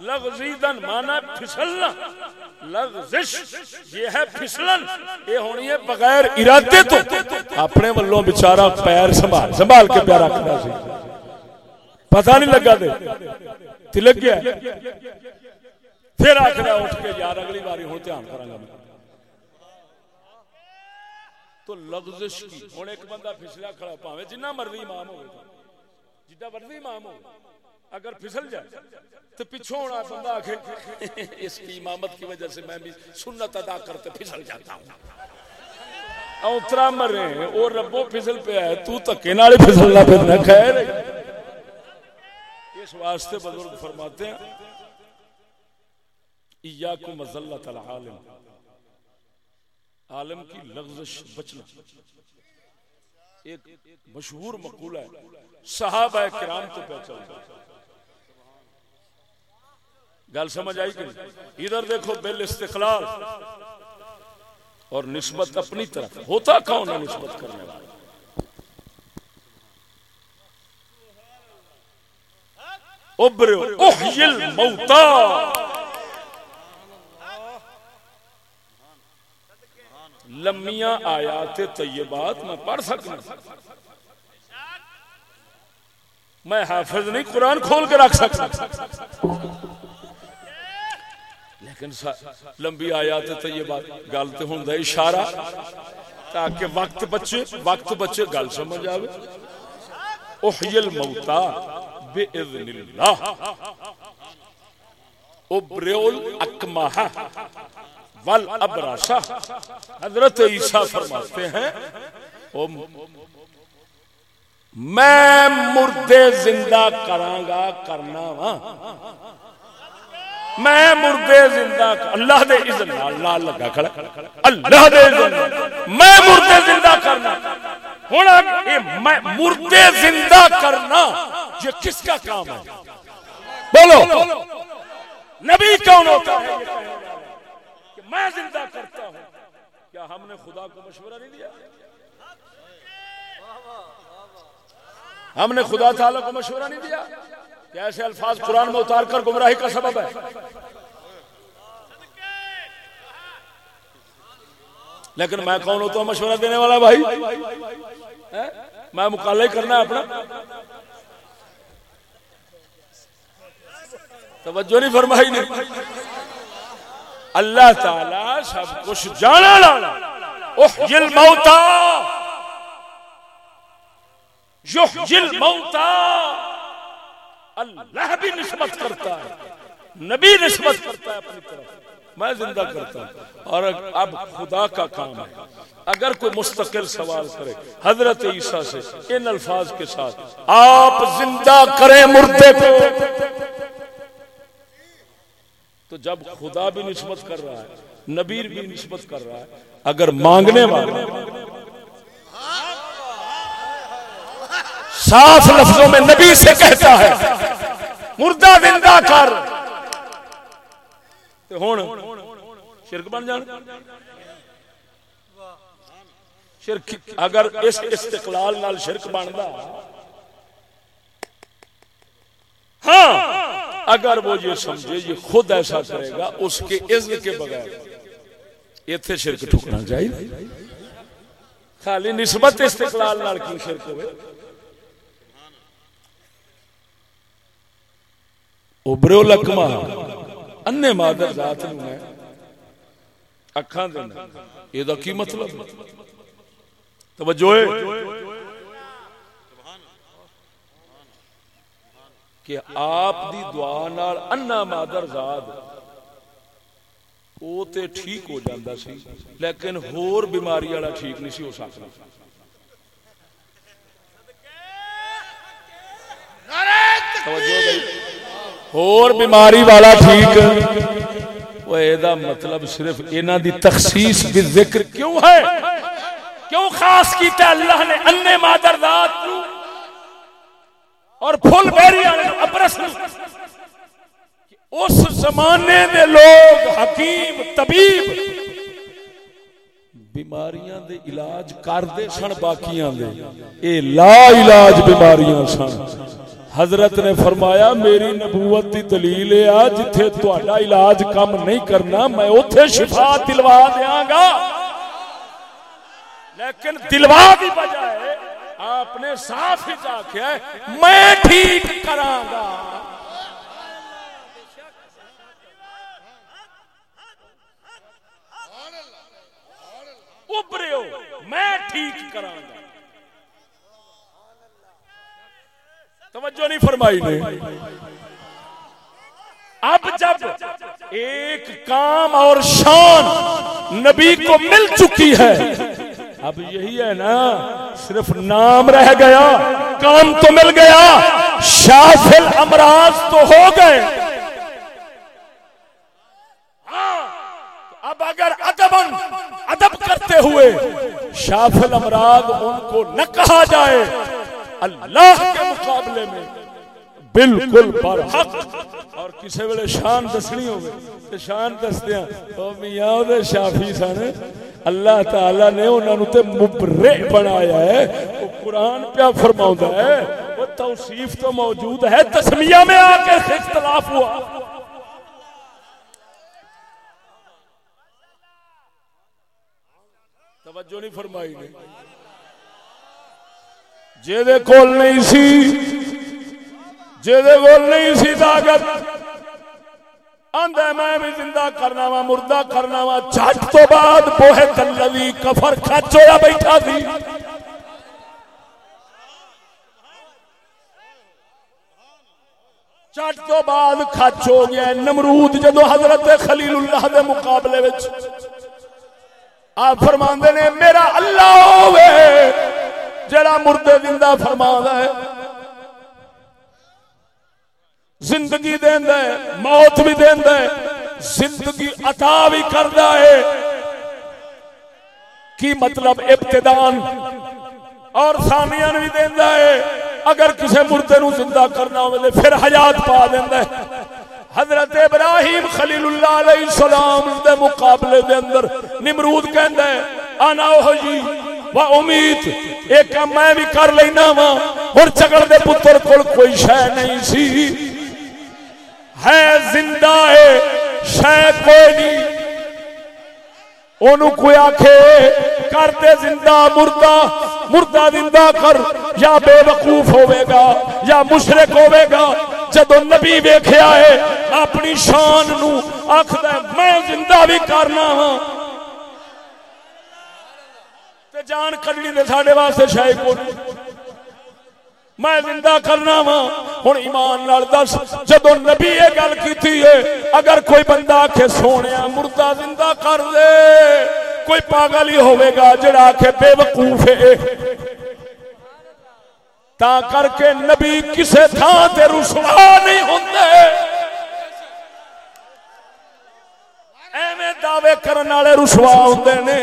لغزیدن معنی ہے پھسلنا۔ لغزش، یہ ہے پھسلن۔ یہ ہونی ہے بغیر ارادے تو۔ اپنے ولوں بیچارہ پیر سنبھال۔ سنبھال کے پیارا کھڑا سی۔ پتہ نہیں لگا دے۔ تلک گیا۔ پھر آخر اٹھ کے یار، اگلی باری ہوں دھیان کروں گا میں۔ تو لغزش کی۔ ہوں ایک بندہ پھسلا کھڑا، پاوے جنہ مرضی امام ہو جڈا مرضی امام ہو اگر پھسل جائے تو پیچھوں ہونا بندہ آخے اس کی امامت کی وجہ سے میں بھی سنت ادا کرتے پھسل جاتا ہوں۔ اترا مرے اور ربو پھسل پہ ہے، تو تکے نالے پھسلنا پھر نہ خیر۔ اس واسطے بزرگ فرماتے ہیں، ایاکم ذلت العالم۔ عالم کی لغزش بچنا۔ ایک مشہور مقولہ ہے، صحابہ کرام تو پہچان گل سمجھ آئی کہ ادھر دیکھو بل استقلال اور نسبت اپنی طرف۔ ہوتا کون ہے نسبت کرنے والا؟ ابرو احیل موتا لمیاں آیات طیبات میں پڑھ سکتا میں حافظ نہیں، قرآن کھول کے رکھ سکتا۔ لیکن لمبی آیات طیبات گلتے ہوں اشارہ تاکہ وقت بچے وقت بچے گل سمجھ آوے۔ احی الموتا بإذن اللہ۔ ابریو الاکمہ ول ابراشا حضرت عیسیٰ فرماتے ہیں میں مردے زندہ کرانگا کرنا وا۔ میں مردے زندہ اللہ دے اذن اللہ لگا کھڑا اللہ دے اذن میں مردے زندہ کرنا ہوں میں مردے زندہ کرنا یہ کس کا کام ہے؟ بولو نبی کون ہوتا ہے؟ میں زندہ کرتا ہوں۔ کیا ہم نے خدا کو مشورہ نہیں دیا؟ ہم نے خدا تعالی کو مشورہ نہیں دیا؟ کہ ایسے الفاظ قرآن میں اتار کر گمراہی کا سبب ہے۔ لیکن میں کون ہوتا ہوں مشورہ دینے والا بھائی۔ میں مقالہ کرنا ہے اپنا۔ توجہ نہیں فرمائی نہیں اللہ تعالی سب کچھ جانا لانا احجل موتا یحجل موتا اللہ بھی نسبت کرتا ہے۔ نبی نسبت کرتا ہے اپنی طرف۔ میں زندہ کرتا ہوں۔ اور اب خدا کا کام ہے۔ اگر کوئی مستقل سوال کرے، حضرت عیسیٰ سے ان الفاظ کے ساتھ، آپ زندہ کریں مردے کو۔ تو جب خدا بھی نسبت کر رہا ہے، نبیر بھی نسبت کر رہا ہے، اگر مانگنے والا صاف لفظوں میں نبی سے کہتا ہے مردہ زندہ کر۔ ہوں شرک بن جان۔ شرک اگر اس استقلال نال شرک بنتا ہاں اگر وہ یہ سمجھے، یہ خود ایسا کرے گا، اس کے عزم کے بغیر اتنے شرک ٹھکنا چاہیے۔ خالی نسبت استقلال نال کی شرک ہوئے۔ ابرو لکما انے مادر ذات نو میں اکھاں دینا یہ دا کی مطلب توجہ ہے کہ آپ دی دعا نال انا مادر زاد او تے ٹھیک ہو جاندا سی لیکن ہور بیماری والا ٹھیک نہیں سی ہو سکتا اور بیماری والا ٹھیک وہ مطلب صرف اینا دی تخصیص بھی ذکر کیوں ہے کیوں خاص کیتا اللہ نے انے مادر ذات اور پھول بیری آنے ابرس اس زمانے دے لوگ حکیم طبیب بیماریاں دے علاج کر دے سن باقیاں دے اے لا علاج بیماریاں سن حضرت نے فرمایا، میری نبوت دی دلیل ہے جتھے تہاڈا علاج کم نہیں کرنا، میں اوتھے شفا دلوا دیاں گا۔ لیکن دلوا دی بجائے آپ نے صاف ہی کہا میں ٹھیک کراں گا۔ ابرے ہو، میں ٹھیک کراں گا۔ توجہ نہیں فرمائی نے۔ اب جب ایک کام اور شان نبی کو مل چکی ہے اب یہی ہے نا صرف نام رہ گیا کام تو مل گیا شافل امراض تو ہو گئے۔ ہاں، اب اگر ادب ادب کرتے ہوئے شافل امراض ان کو نہ کہا جائے اللہ کے مقابلے میں بالکل برحق۔ اور کسی ویلے شان دسنی ہوگی تو شان دسدیا او میاں دے شافی سن، اللہ تعالی نے انہاں نو تے مبرئ بنایا ہے۔ وہ قرآن پہ فرماوندا ہے، وہ توصیف تو موجود ہے۔ تسمیہ میں آ کے اختلاف ہوا۔ توجہ نہیں فرمائی نہیں جے کول نہیں سی جے کول نہیں سی طاقت۔ آندا میں بھی زندہ کرنا وا، مردہ کرنا وا۔ جھٹ تو بعد بوہے کلوی کفر کھچ ہویا بیٹھا سی۔ چٹ تو بعد کھچ ہو گیا نمرود جدو حضرت خلیل اللہ دے مقابلے وچ۔ آپ فرماندے نے، میرا اللہ ہوئے جڑا مردے زندہ فرما ہے، زندگی دینا ہے موت بھی دینا ہے زندگی عطا بھی کرتا ہے۔ کی مطلب ابتدان اور ثانیاں بھی دینا ہے اگر کسی مردے نو زندہ کرنا ہو پھر حیات پا دینا ہے حضرت ابراہیم خلیل اللہ علیہ السلام دے مقابلے دے اندر نمرود کہندا ہے انا او جی۔ وا امید، ایک کام میں بھی کر لینا وا، اور چگڑ دے پتر کول کوئی شے نہیں سی۔ ہے زندہ ہے، شے کوئی نہیں۔ اونوں کوئی آکھے کر دے زندہ مردہ مردہ زندہ کر، یا بے وقوف ہوے گا، یا مشرک ہوے گا۔ جدو نبی ویکھیا ہے، اپنی شان نو آکھدا میں زندہ بھی کرنا ہاں تے جان کڈنی دے ساڈے واسطے شے کو میں زندہ کرنا وا۔ ہن ایمان نال دس جدو نبی یہ گل کیتی ہے، اگر کوئی بندہ آکھے سونیا، مردہ زندہ کر دے۔ کوئی پاگل ہی ہوے گا جڑا آکھے بے وقوف ہے۔ تا کر کے نبی کسے تھان تے رسوا نہیں ہوندے۔ ایویں دعوے کرن والے رسوا ہوندے نے۔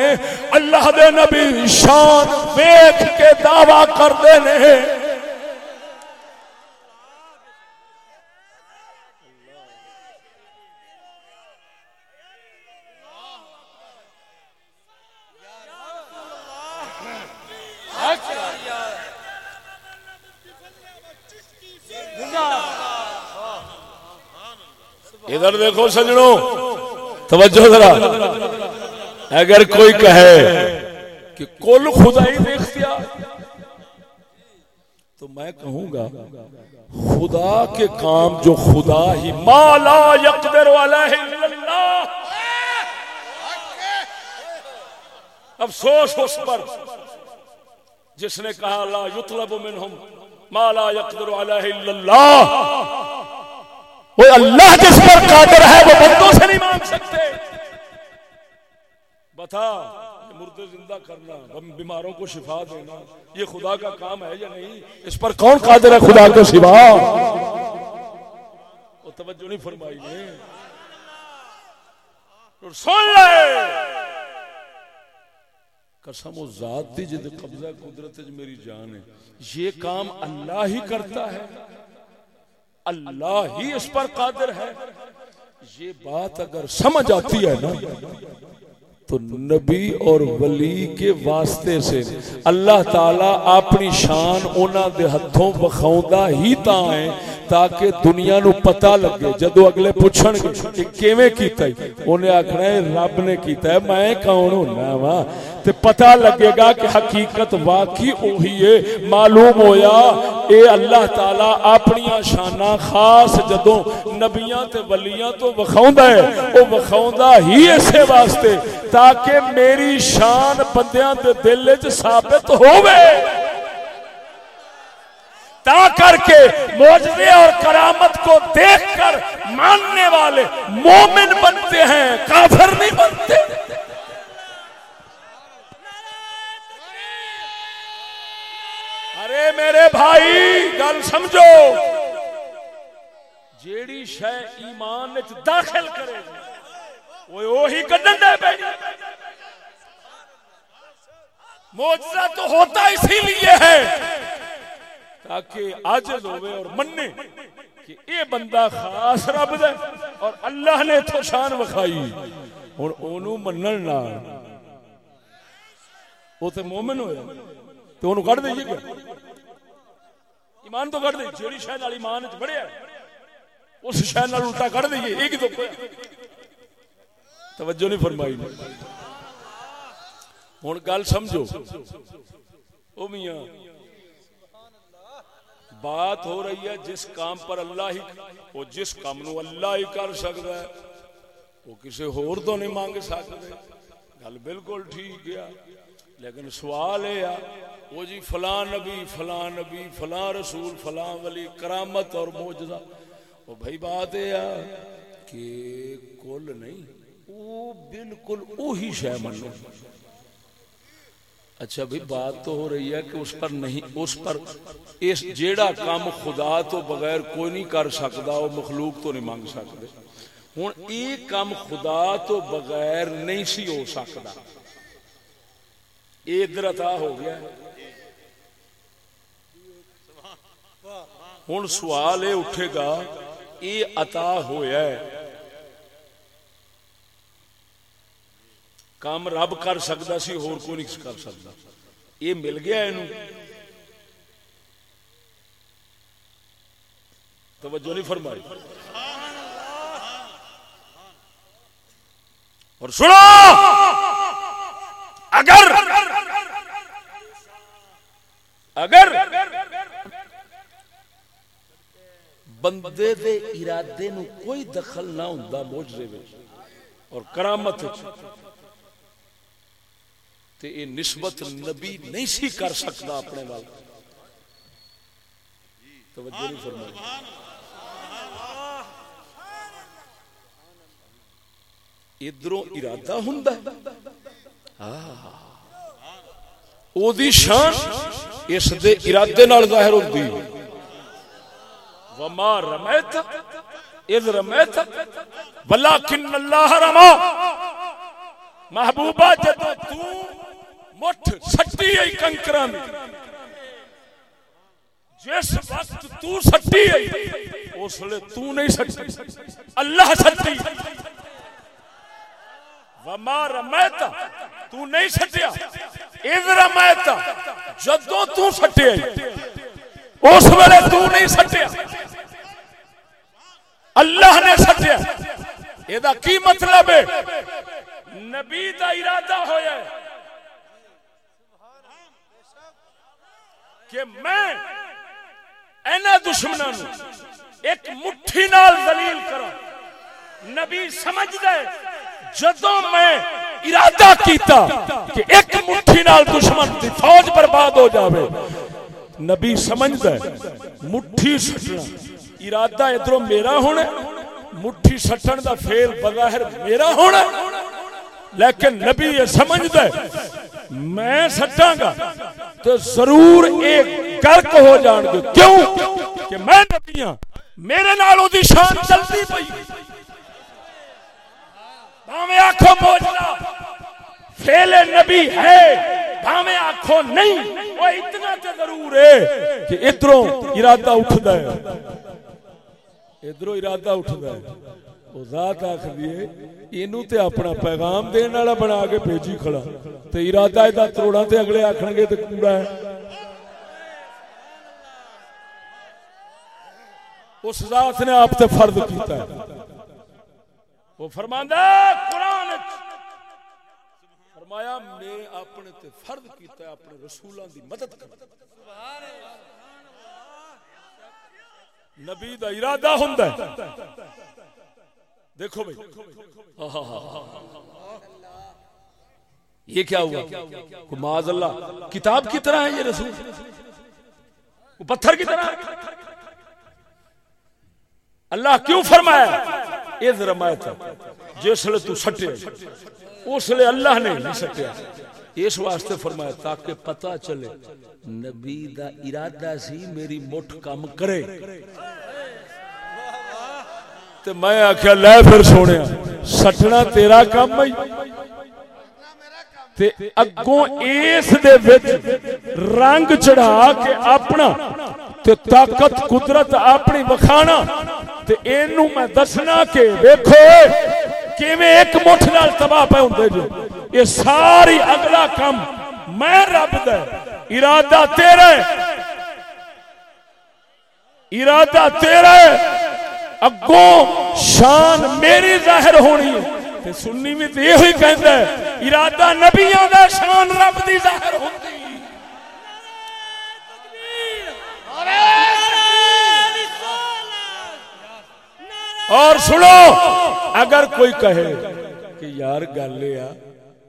اللہ دے نبی شان ویکھ کے دعویٰ کردے نے ادھر دیکھو سجنوں توجہ ذرا۔ اگر کوئی کہے کہ کل خدا ہی دیکھتیا تو میں کہوں گا، خدا کے کام جو خدا ہی مالا یقدر والا ہے افسوس اس پر، جس نے کہا، لا یطلب منہم مالا یقدر علیہ اللہ۔ وہ اللہ جس پر قادر ہے، وہ بندوں سے نہیں مانگ سکتے۔ بتا مردے زندہ کرنا بیماروں کو شفا دینا، یہ خدا کا کام ہے یا نہیں؟ اس پر کون قادر ہے خدا کو سوا؟ وہ توجہ نہیں فرمائی نے۔ سن لے۔ قسم و ذات دی جد قبضہ قدرت میری جان ہے۔ یہ کام اللہ ہی کرتا ہے۔ اللہ ہی اس پر قادر ہے۔ یہ بات اگر سمجھ آتی ہے نا تو نبی اور ولی کے واسطے سے اللہ تعالی اپنی شان اونا دے ہتھوں بخاؤں ہی تا ہے تاکہ دنیا نو پتہ لگے۔ جدو اگلے پوچھن گے کہ کیویں کیتا ہے، انہیں آکھنا ہے رب نے کیتا ہے، میں کون ہونا وا؟ تے پتہ لگے گا کہ حقیقت واقعی وہی ہے۔ معلوم ہویا اے اللہ تعالی اپنی شاناں خاص جدوں نبیاں تے ولیاں تو وکھاوندا ہے، او وکھاوندا ہی اسے واسطے تاکہ میری شان بندیاں دے دل وچ ثابت ہووے۔ تا کر کے موجزے اور کرامت کو دیکھ کر ماننے والے مومن بنتے ہیں، کافر نہیں بنتے۔ ارے میرے بھائی، گل سمجھو۔ جیڑی شے ایمان وچ داخل کرے وہ وہی کڈن دے پہ موجزہ تو ہوتا اسی لیے ہے، تاکہ آجز ہوئے اور مننے کہ اے بندہ خاص رب دے اور اللہ نے تو شان وکھائی۔ اور اونو منن نہ وہ تے مومن ہویا تو اونو کڈ دئیے گا ایمان تو کڈ دے، جیڑی شے نال ایمان وچ بڑھیا اس شے نال الٹا کڈ دئیے، ایک تو توجہ نہیں فرمائی۔ ہن گل سمجھو۔ او میاں، بات ہو رہی ہے جس کام پر اللہ ہی وہ جس کام نو اللہ ہی کر سکتا ہے وہ کسی ہور تو نہیں مانگ سکتے گل بالکل ٹھیک ہے، لیکن سوال یہ وہ جی فلاں نبی فلاں نبی، فلاں رسول، فلاں ولی، کرامت اور موجزہ وہ بھائی بات یہ ہے کہ کل نہیں، وہ بالکل وہی شے منو۔ اچھا بھی بات تو ہو رہی ہے کہ اس پر نہیں، اس پر اس جیڑا کام خدا تو بغیر کوئی نہیں کر سکتا، وہ مخلوق تو نہیں مانگ سکتے۔ ہوں یہ کام خدا تو بغیر نہیں سی ہو سکتا۔ یہ ادھر عطا ہو گیا۔ ہے ہوں سوال یہ اٹھے گا یہ عطا ہویا ہے۔ کام رب کر سکتا سی، ہور کوئی نہیں کر سکتا۔ یہ مل گیا یہ توجہ نہیں فرمائی۔ اور سنو، اگر اگر بندے دے ارادے نو کوئی دخل نہ ہوندا موجزے وچ۔ اور کرامت وچ۔ تے یہ نسبت نبی نہیں سی کر سکتا اپنے وال۔ توجہ نہیں فرمائی۔ ادھروں ارادہ ہوندا ہے۔ او دی شان اس دے ارادے نال ظاہر ہوندی۔ ہے وما رمیت اذ رمیت ولکن اللہ رما محبوبہ جدو تو مٹھ سٹی ہے کنکران جس وقت تو سٹی ہے اس لیے تو نہیں سٹی۔ اللہ سٹی۔ وما رمیتا تو نہیں سٹیا۔ اذ رمیتا جدو تو سٹی ہے اس ویلے تو نہیں سٹیا۔ اللہ نے سٹیا۔ یہ کی مطلب ہے؟ نبی دا ارادہ ہویا ہے کہ میں اینا دشمنوں ایک مٹھی نال ذلیل کروں نبی سمجھ دے جدوں میں ارادہ کیتا کہ ایک مٹھی نال دشمن دی فوج برباد ہو جاوے نبی سمجھ دے مٹھی سٹنا۔ ارادہ ادھروں میرا ہونا مٹھی سٹن دا فیل بظاہر میرا ہونا لیکن نبی یہ سمجھ دے میں سٹاں گا تو ضرور ایک گرک ہو جان گے۔ کیوں؟ کہ میں نبی ہاں میرے نال دی شان چلتی پئی۔ بھاویں آنکھوں موجنا فیل نبی ہے بھاویں آنکھوں نہیں، وہ اتنا تے ضرور ہے کہ ادھروں ارادہ اٹھدا ہے۔ ادھروں ارادہ اٹھدا ہے۔ وہ ذات آخری ہے اینو تے اپنا پیغام دین والا بنا کے بھیجی کھڑا۔ تے ارادہ ادا تروڑا تے اگلے آکھن گے تے کوڑا ہے۔ اس ذات نے آپ تے فرض کیتا ہے۔ وہ فرماندا قرآن فرمایا، میں اپنے تے فرض کیتا ہے، اپنے رسولاں دی مدد کر نبی دا ارادہ ہوندا ہے۔ دیکھو بھائی۔ یہ کیا ہوا؟ معاذ اللہ، کتاب کی طرح ہے یہ رسول۔ وہ پتھر کی طرح۔ اللہ کیوں فرمایا؟ یہ رمایت جس لیے تو سٹے۔ اس لیے اللہ نے نہیں سٹیا۔ اس واسطے فرمایا تاکہ پتا چلے، نبی دا ارادہ سی میری مٹھ کام کرے۔ تے میں آخیا لے پھر سونے سٹنا تیرا کام ہی تے اگوں اس دے وچ رنگ چڑھا کے اپنا، تے طاقت قدرت اپنی وکھانا۔ تے اینو میں دسنا کہ دیکھو کیویں ایک مٹھ نال تباہ پے ہوندے جو یہ ساری اگلا کم میں رب دا ارادہ تیرا ہے۔ ارادہ تیرا ہے۔ اگوں شان میری ظاہر ہونی ہے۔ تے سنی بھی تے یہی کہندا ہے، ارادہ نبیوں دا شان رب دی ظاہر ہوندی۔ نعرہ تکبیر۔ نعرہ اور سنو، اگر کوئی کہے کہ یار گل یہ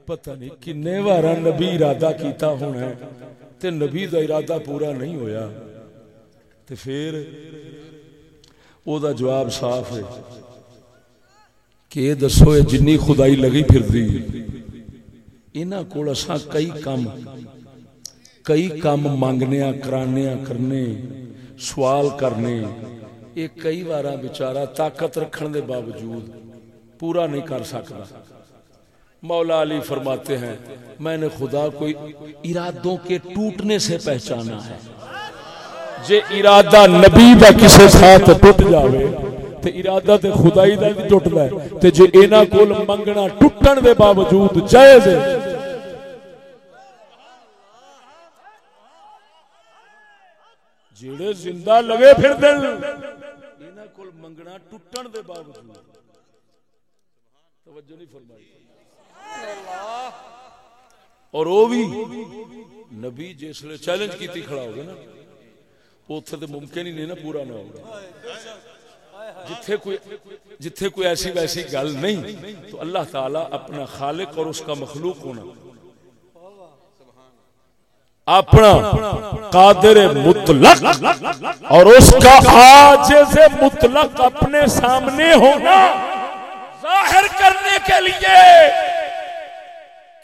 پتہ نہیں کنے بارا نبی ارادہ کیتا ہونا ہے، تے نبی دا ارادہ پورا نہیں ہویا، تے پھر او دا جواب صاف ہے کہ یہ دسو، یہ جنی خدائی لگی پھر دی انہاں کول اساں کئی کام کئی کام مانگنے کرانے، کرنے، سوال کرنے یہ کئی بار بچارا طاقت رکھنے دے باوجود پورا نہیں کر سکتا۔ مولا علی فرماتے ہیں، میں نے خدا کو ارادوں کے ٹوٹنے سے پہچانا ہے۔ جے ارادہ نبی دا کسے ساتھ ٹوٹ جاوے، تے ارادہ تے خدائی دا بھی ٹوٹدا ہے۔ تے جے انہاں کول منگنا ٹوٹن دے باوجود جائز ہے۔ جڑے زندہ لگے پھر دل۔ منگنا ٹوٹن دے باوجود۔ توجہ نہیں فرمائی۔ اور وہ بھی نبی جس لیے چیلنج کیتی کھڑا ہوگا نا اوتھے تے ممکن ہی نہیں نا پورا نہ ہوگا۔ جتھے کوئی جتھے کوئی ایسی ویسی گل نہیں، تو اللہ تعالی اپنا خالق اور اس کا مخلوق ہونا۔ اپنا قادر مطلق اور اس کا عاجز مطلق اپنے سامنے ہونا ظاہر کرنے کے لیے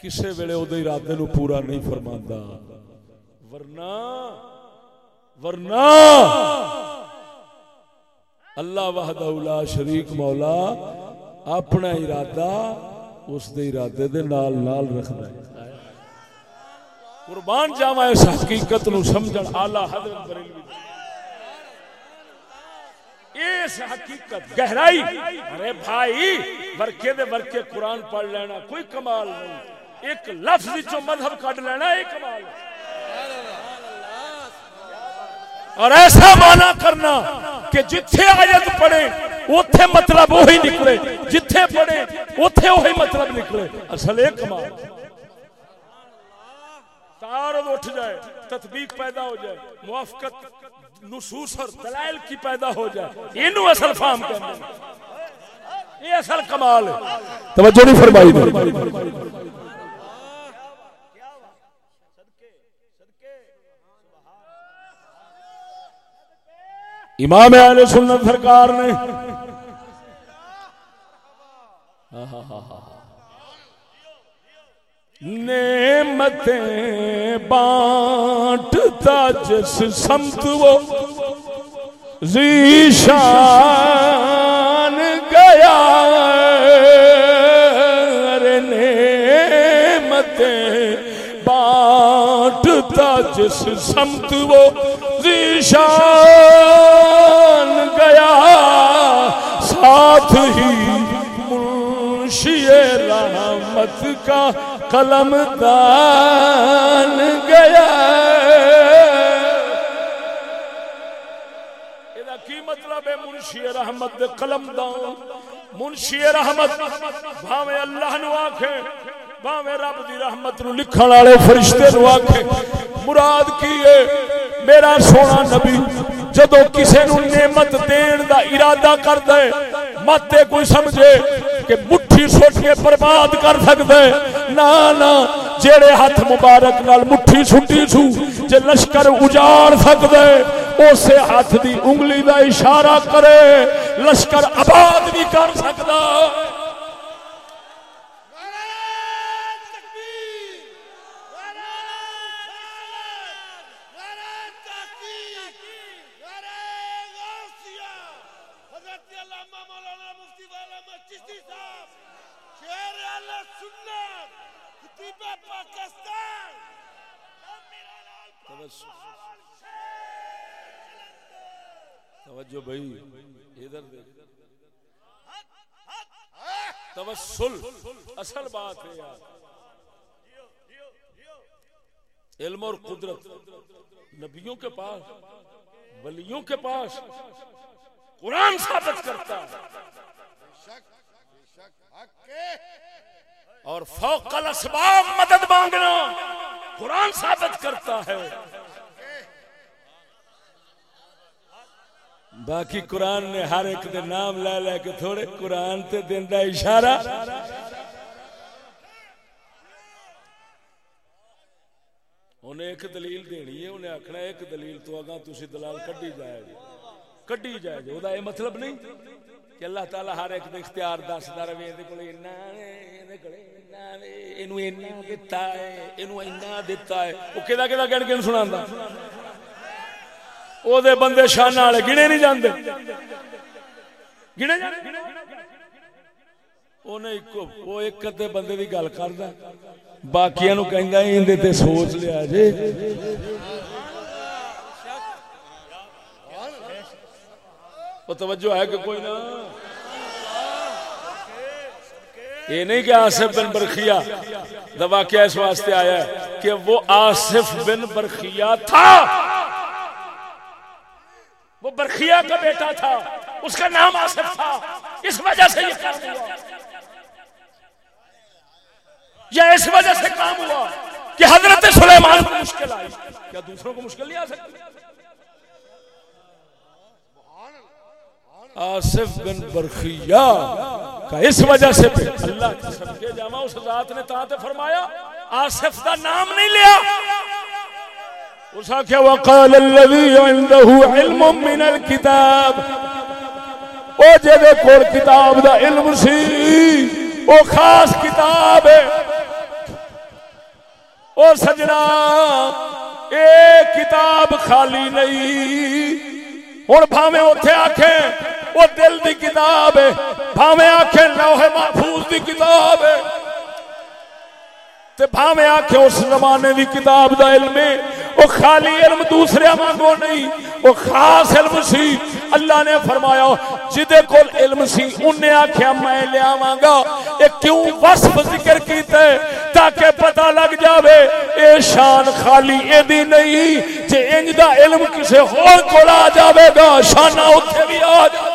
کسے ویلے او دے ارادے نو پورا نہیں فرماندا۔ ورنہ ورنہ اللہ وحدہ لا شریک مولا اپنا ارادہ اس دے ارادے دے نال نال رکھدا ہے۔ قربان جاوا اس حقیقت نو سمجھن اعلی حضرت بریلوی اس حقیقت گہرائی، ارے بھائی، ورکے دے ورکے قرآن پڑھ لینا کوئی کمال نہیں۔ ایک لفظ چو مذہب کٹ لینا ایک کمال اور ایسا مانا کرنا کہ جتھے آیت پڑھے، اوتھے مطلب وہی نکلے۔ جتھے پڑھے، اوتھے وہی مطلب نکلے۔ اصل ایک کمال تعارض اٹھ جائے، تطبیق پیدا ہو جائے، موافقت، نصوص اور دلائل کی پیدا ہو جائے۔ اینو اصل فام فہم کرنا یہ اصل کمال ہے۔ توجہ نہیں فرمائی امام اہل سنت سرکار نے ہاں ہاں ہاں نعمتیں بانٹتا جس سمت وہ ذیشان گیا نعمتیں بانٹتا جس سمت وہ ذیشان گیا ساتھ ہی منشی رحمت کا قلم دان گیا۔ مطلب منشی رحمت رحمت نو لکھن والے فرشتے نو مراد کی ہے؟ میرا سونا نبی جدو کسی نعمت دین دا ارادہ کر دے مت کوئی سمجھے۔ کہ مٹھی سٹ کے برباد کر سکتے نا نا جیڑے ہاتھ مبارک نال مٹھی سٹی سو، جے لشکر اجاڑ سکتے او سے ہاتھ دی انگلی دا اشارہ کرے، لشکر آباد بھی کر سکتا توجہ بھائی، ادھر دیکھ۔ توسل، اصل بات ہے یار۔ علم اور قدرت، نبیوں کے پاس، ولیوں کے پاس قرآن ثابت کرتا ہے۔ اور فوق الاسباب مدد مانگنا قرآن ثابت کرتا ہے۔ باقی قرآن نے ہر ایک دے نام لے لے کے تھوڑے قرآن تے دیندا اشارہ۔ انہیں ایک دلیل دینی ہے، انہیں آخنا ایک دلیل تو اگاں تسی دلال کڈی جائے جی کڈی جائے جی وہ یہ مطلب نہیں کہ اللہ تعالی ہر ایک دے اختیار دسدا رہے دے کول اینا دے کول اینا اینو اینا دتا ہے، اینو اینا دتا ہے۔ او کدا کدا گن گن سناندا؟ او دے بندے شان والے گنے نہیں جاندے گنے جاندے اونے ایک او ایک بندے دی گل کردا باقیاں نو کہندا تے سوچ لیا جے وہ توجہ ہے کہ کوئی نہ یہ نہیں کہ آصف بن برخیا دوا کیا اس واسطے آیا ہے کہ وہ آصف بن برخیا تھا وہ برخیا کا بیٹا تھا، اس کا نام آصف تھا۔ اس وجہ سے یہ کام ہوا۔ یا اس وجہ سے کام ہوا کہ حضرت سلیمان کو مشکل آئی۔ کیا دوسروں کو مشکل نہیں آ سکتی؟ آصف بن برخیا کا اس وجہ سے اللہ قسم کے جامع اس ذات نے تاں تے فرمایا، آصف دا نام نہیں لیا۔ اس آخیا وقال الذي عنده علم من الكتاب۔ او جے کول کتاب دا علم سی، او خاص کتاب ہے۔ او سجنا، اے کتاب خالی نہیں۔ ہن بھاویں اوتھے آکھیں وہ دل دی کتاب ہے۔ بھاویں آکھیں لوح محفوظ دی کتاب ہے۔ تے بھاویں آکھیں اس زمانے دی کتاب دا علم ہے۔ وہ خالی علم دوسرے مانگو نہیں، وہ خاص علم سی۔ اللہ نے فرمایا، جدے کول علم سی، انہیں آکھیا میں لے آواں گا۔ اے کیوں وصف ذکر کیتا ہے تاکہ پتہ لگ جاوے، اے شان خالی اے دی نہیں، جے انج دا علم کسے ہور کول آ جاوے گا، شانہ اوتھے بھی آ جاوے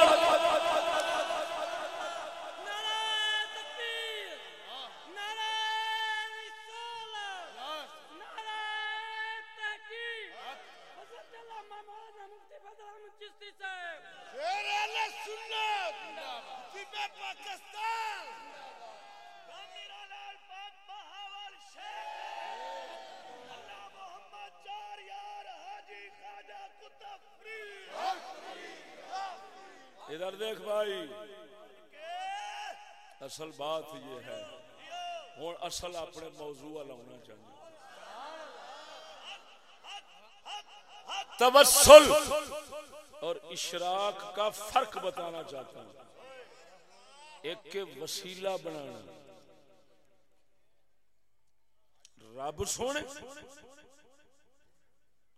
ادھر دیکھ بھائی اصل بات یہ ہے۔ ہوں اصل اپنے موضوع لاؤنا چاہیے توسل اور اشراق کا فرق بتانا چاہتا ہوں۔ ایک کے وسیلہ بنانا۔ رب سونے،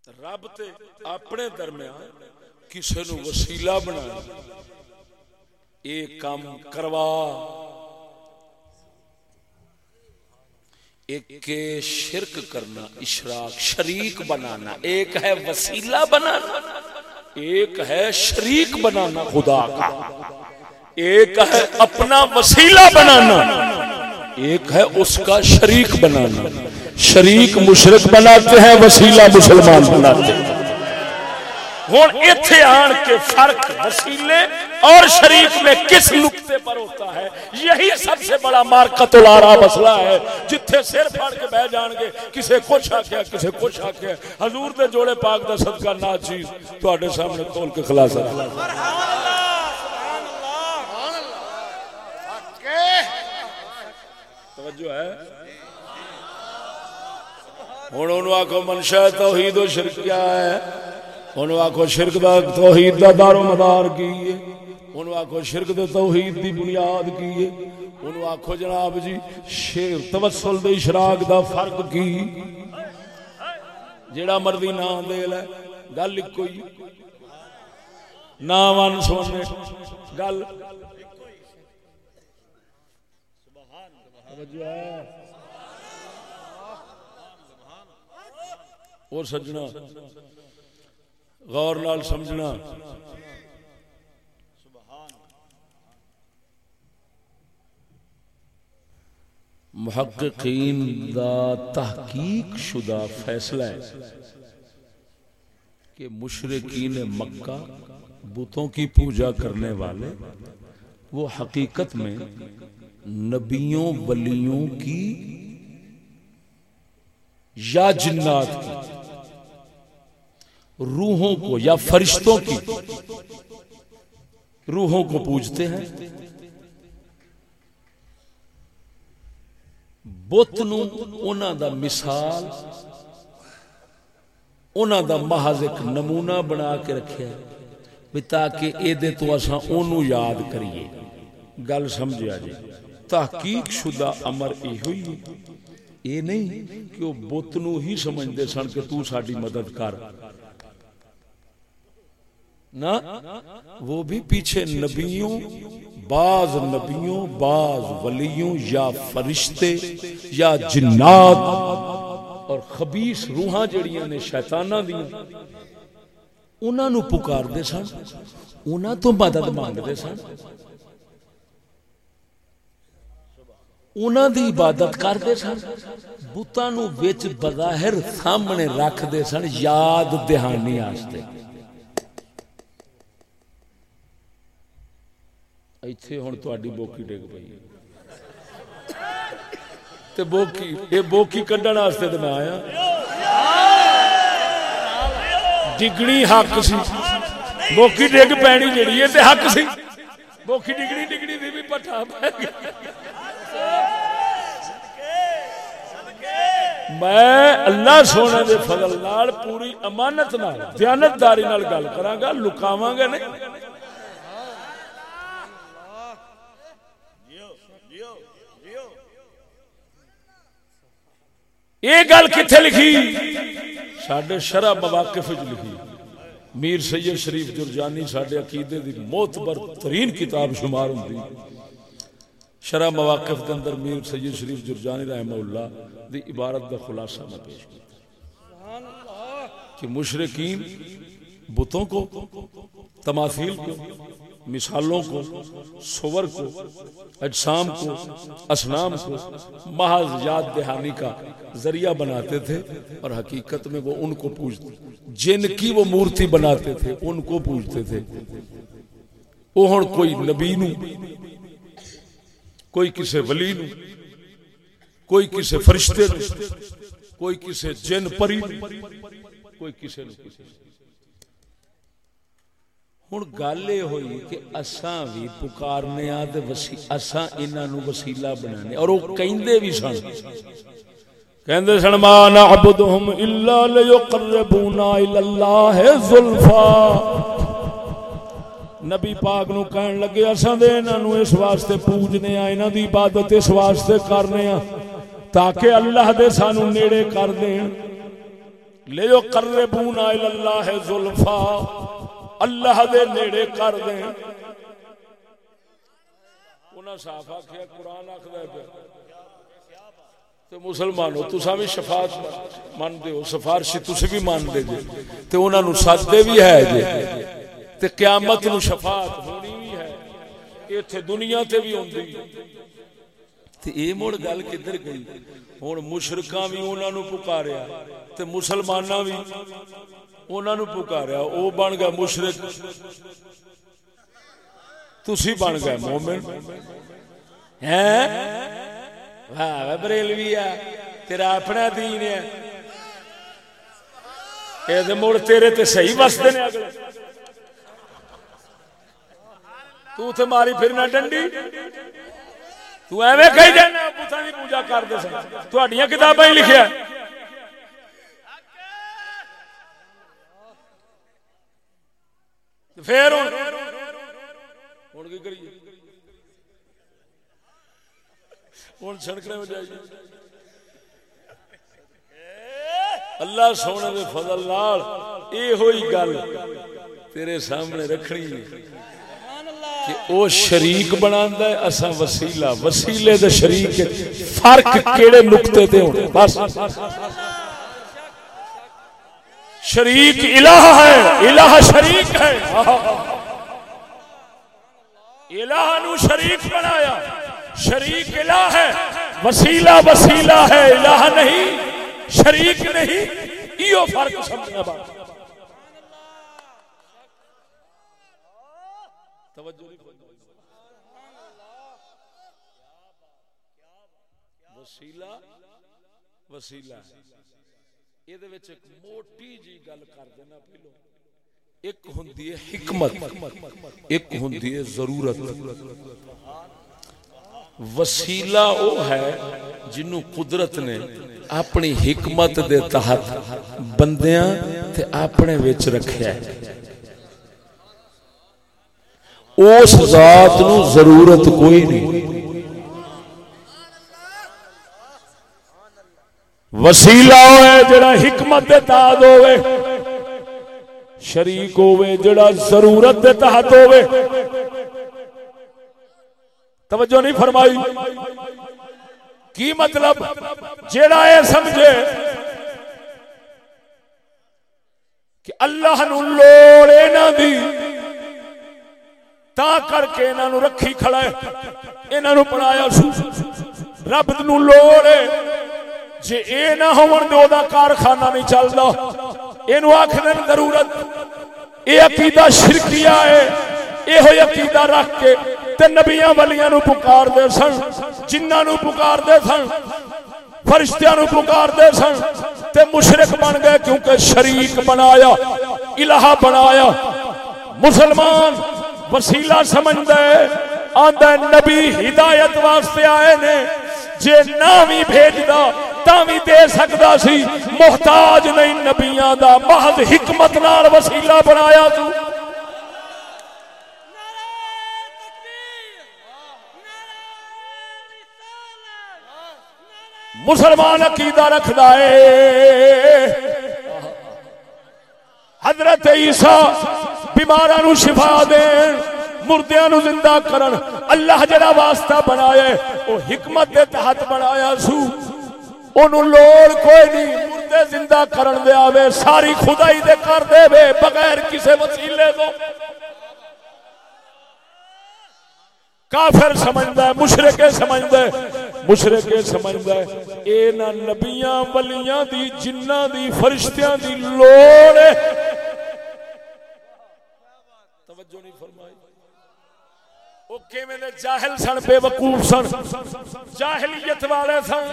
رب تے اپنے درمیان کسی نو وسیلہ بنا ایک کام کروا۔ ایک شرک کرنا اشراک شریک بنانا، ایک ہے وسیلہ بنانا، ایک ہے شریک بنانا خدا کا، ایک ہے اپنا وسیلہ بنانا، ایک ہے اس کا شریک بنانا، شریک مشرق بناتے ہیں، وسیلہ مسلمان بناتے ہیں۔ ہوں اتے آن کے فرق وسیلے اور شریف میں کس نقطے پر ہوتا ہے؟ یہی سب سے بڑا مارکت لارا مسئلہ ہے۔ جتھے سر پھاڑ کے بہ جان گے، کسے کچھ آ گیا کسے کچھ آ گیا حضور دے جوڑے پاک دا صدقہ، نا چیز تواڈے سامنے کھول کے خلاصہ۔ سبحان اللہ سبحان اللہ توجہ ہے؟ ہوں انہوں آخو منشا توحید و شرک کیا ہے۔ انہوں آخو شرک دا توحید دا دار و مدار کی انہوں آخو شرک دا توحید دی بنیاد کی انہوں آخو جناب جی شیر توسل دے اشراق دا فرق کی؟ جیڑا مردی نام دے لے، گل کوئی نام ان سونے، گل۔ توجہ ہے اور سجنا۔ غور نال سمجھنا۔ محققین دا تحقیق شدہ فیصلہ ہے کہ مشرقین مکہ بتوں کی پوجا کرنے والے وہ حقیقت میں نبیوں، ولیوں کی یا جنات کی۔ روحوں کو یا فرشتوں کی روحوں کو پوجتے ہیں۔ بت نو دا مثال دا محض ایک نمونہ بنا کے رکھے تاکہ اے دے تو اساں اونوں یاد کریے۔ گل سمجھا جی۔ تحقیق شدہ امر یہ ہوئی یہ نہیں کہ وہ بت نو ہی سمجھتے سن کہ تو ساری مدد کر۔ نہ وہ بھی پیچھے نبیوں، بعض نبیوں، بعض ولیوں، یا فرشتے، یا جنات، اور خبیص روحاں جڑیاں نے شیطانہ دیا، انہاں نو پکار دے سن، انہاں تو مدد مانگ دے سن۔ انہاں دی عبادت کرتے سن، بتاں نو وچ بظاہر سامنے رکھ دے سن، یاد دہانی واسطے ایتھے ہن تہاڈی بوکی ڈگ پئی تے بوکی اے بوکی کڈن واسطے تے میں آیا ڈگنی حق سی بوکی ڈگ پینی جڑی ہے تے حق سی بوکی ڈگنی ڈگنی دی بھی پٹھا پے میں اللہ سونے دے فضل نال پوری امانت نال دیانت داری نال گل کراں گا لکاواں گا نہیں یہ گل کتنے لکھی؟ سڈے شرح مواقف لکھی۔ میر سید شریف جرجانی سڈے عقیدے دی موتبر ترین کتاب شمار ہوں شرح مواقف کے اندر میر سید شریف جرجانی رحمہ اللہ دی عبارت دا خلاصہ میں پیش کیا کہ مشرقین بتوں کو تماثیل کو مثالوں کو سور کو، اجسام کو اسنام کو محض یاد دہانی کا ذریعہ بناتے تھے اور حقیقت میں وہ ان کو پوجتے جن کی وہ مورتی بناتے تھے ان کو پوجتے تھے۔ وہ ہوں کوئی نبی نو، کوئی کسے ولی نو، کوئی کسے فرشتے نو، کوئی کسے جن پری کوئی کسے نو کسے۔ ہوں گل یہ ہوئی کہ اساں بھی پکارنے آ وسی اساں انہاں نو وسیلہ بنانے اور وہ کہندے بھی سن کہندے سن ما نعبدهم الا ليقربونا الى الله زلفا نبی پاک نو کہن لگے اساں دے انہاں نو اس واسطے پوجنے آ انہاں دی عبادت اس واسطے کرنے آ تاکہ اللہ دے سانو نیڑے کر دین لے جو قربونا اللہ زلفا اللہ دے نیڑے کر دین انہاں صاف آکھیا، قرآن آکھدا ہے تے مسلمانو تساں بھی شفاعت مان دے ہو، سفارشی تسی بھی مان دے جے۔ تے انہاں نو سدے بھی ہے جے۔ تے قیامت نو شفاعت ہونی بھی ہے۔ ایتھے دنیا تے بھی ہوندی۔ تے اے مڑ گل کدھر گئی؟ ہن مشرکاں بھی انہاں نو پکاریا۔ تے مسلماناں بھی انہاں نو پکاریا، او بن گئے مشرک۔ تسی بن گئے مومن۔ ہیں؟ واہ بریلوی ہے۔ تیرا اپنا دین ہے۔ یہ مڑ تیرے تے صحیح وستے نے تو تے ماری پھرنا ڈنڈی۔ تو ایویں کہی جانا بتاں دی پوجا کر دے سن۔ تہاڈیاں کتاباں ہی لکھیا۔ پھر ہن کی کریے؟ ہوں چھڑکنے میں جائیے۔ اللہ سونے دے فضل نال اے ہوئی گل تیرے سامنے رکھنی کہ او شریک بناندا ہے، اساں وسیلہ، وسیلے دے شریک فرق کیڑے نقطے تے ہونے بس۔ شریک الہ ہے، الہ شریک ہے۔ الہ نو شریک بنایا۔ شریک الہ ہے، وسیلہ وسیلہ ہے، الہ نہیں، شریک نہیں، ایو فرق سمجھنا بات۔ وسیلہ وسیلہ یہ موٹی جی گل کر دینا پہلو ایک ہوندی ہے حکمت ایک ہوندی ہے ضرورت وسیلہ او ہے جنو قدرت نے اپنی حکمت دے تحت بندیاں تے اپنے وچ رکھیا ہے اس ذات نو ضرورت کوئی نہیں وسیلہ ہوئے، جڑا حکمت دے تحت ہوئے، شریک ہوئے، جڑا ضرورت دے تحت ہوئے۔ توجہ نہیں فرمائی؟ کی مطلب؟ جیڑا اے سمجھے کہ اللہ نو لوڑے نہ دی، تا کر کے انہاں نو رکھی کھڑا ہے انہاں نو بنایا سو۔ رب نو لوڑ لوڑے جے اے نہ ہون دے او دا کارخانہ نہیں چلدا۔ اینو آکھنے ضرورت۔ اے عقیدہ شرکیہ ہے۔ اے ہوئی عقیدہ رکھ کے تے نبیاں ولیاں نو پکار دے سن، جنہاں نو پکار دے سن، فرشتیاں نو پکار دے سن۔ تے مشرک بن گئے کیونکہ شریک بنایا الہ بنایا۔ مسلمان وسیلہ سمجھ دے آندہ نبی ہدایت واسطے آئے نے۔ جے نامی بھیج دا تامی دے سکدا سی۔ محتاج نہیں نبیاں دا، محض حکمت نال وسیلہ بنایا تو۔ مسلمان عقیدہ رکھدا ہے۔ حضرت عیسیٰ بیماراں نو شفا دین۔ مردیاں نو زندہ کرن۔ اللہ جڑا واسطہ بنایا ہے، او حکمت دے تحت بنایا سو۔ اونوں لوڑ کوئی نہیں، مردے زندہ کرن دے آوے، ساری خدائی دے کر دے وے، بغیر کسے وسیلے تو کافر سمجھدا ہے مشرک سمجھدا ہے مشرک سمجھدا ہے۔ اے نہ نبیاں، ولیاں دی، جناں دی، فرشتیاں دی لوڑ ہے۔ توجہ نہیں فرمائی۔ او کیویں دے جاہل سن، بے وقوف سن؟ جاہلیت والے سن۔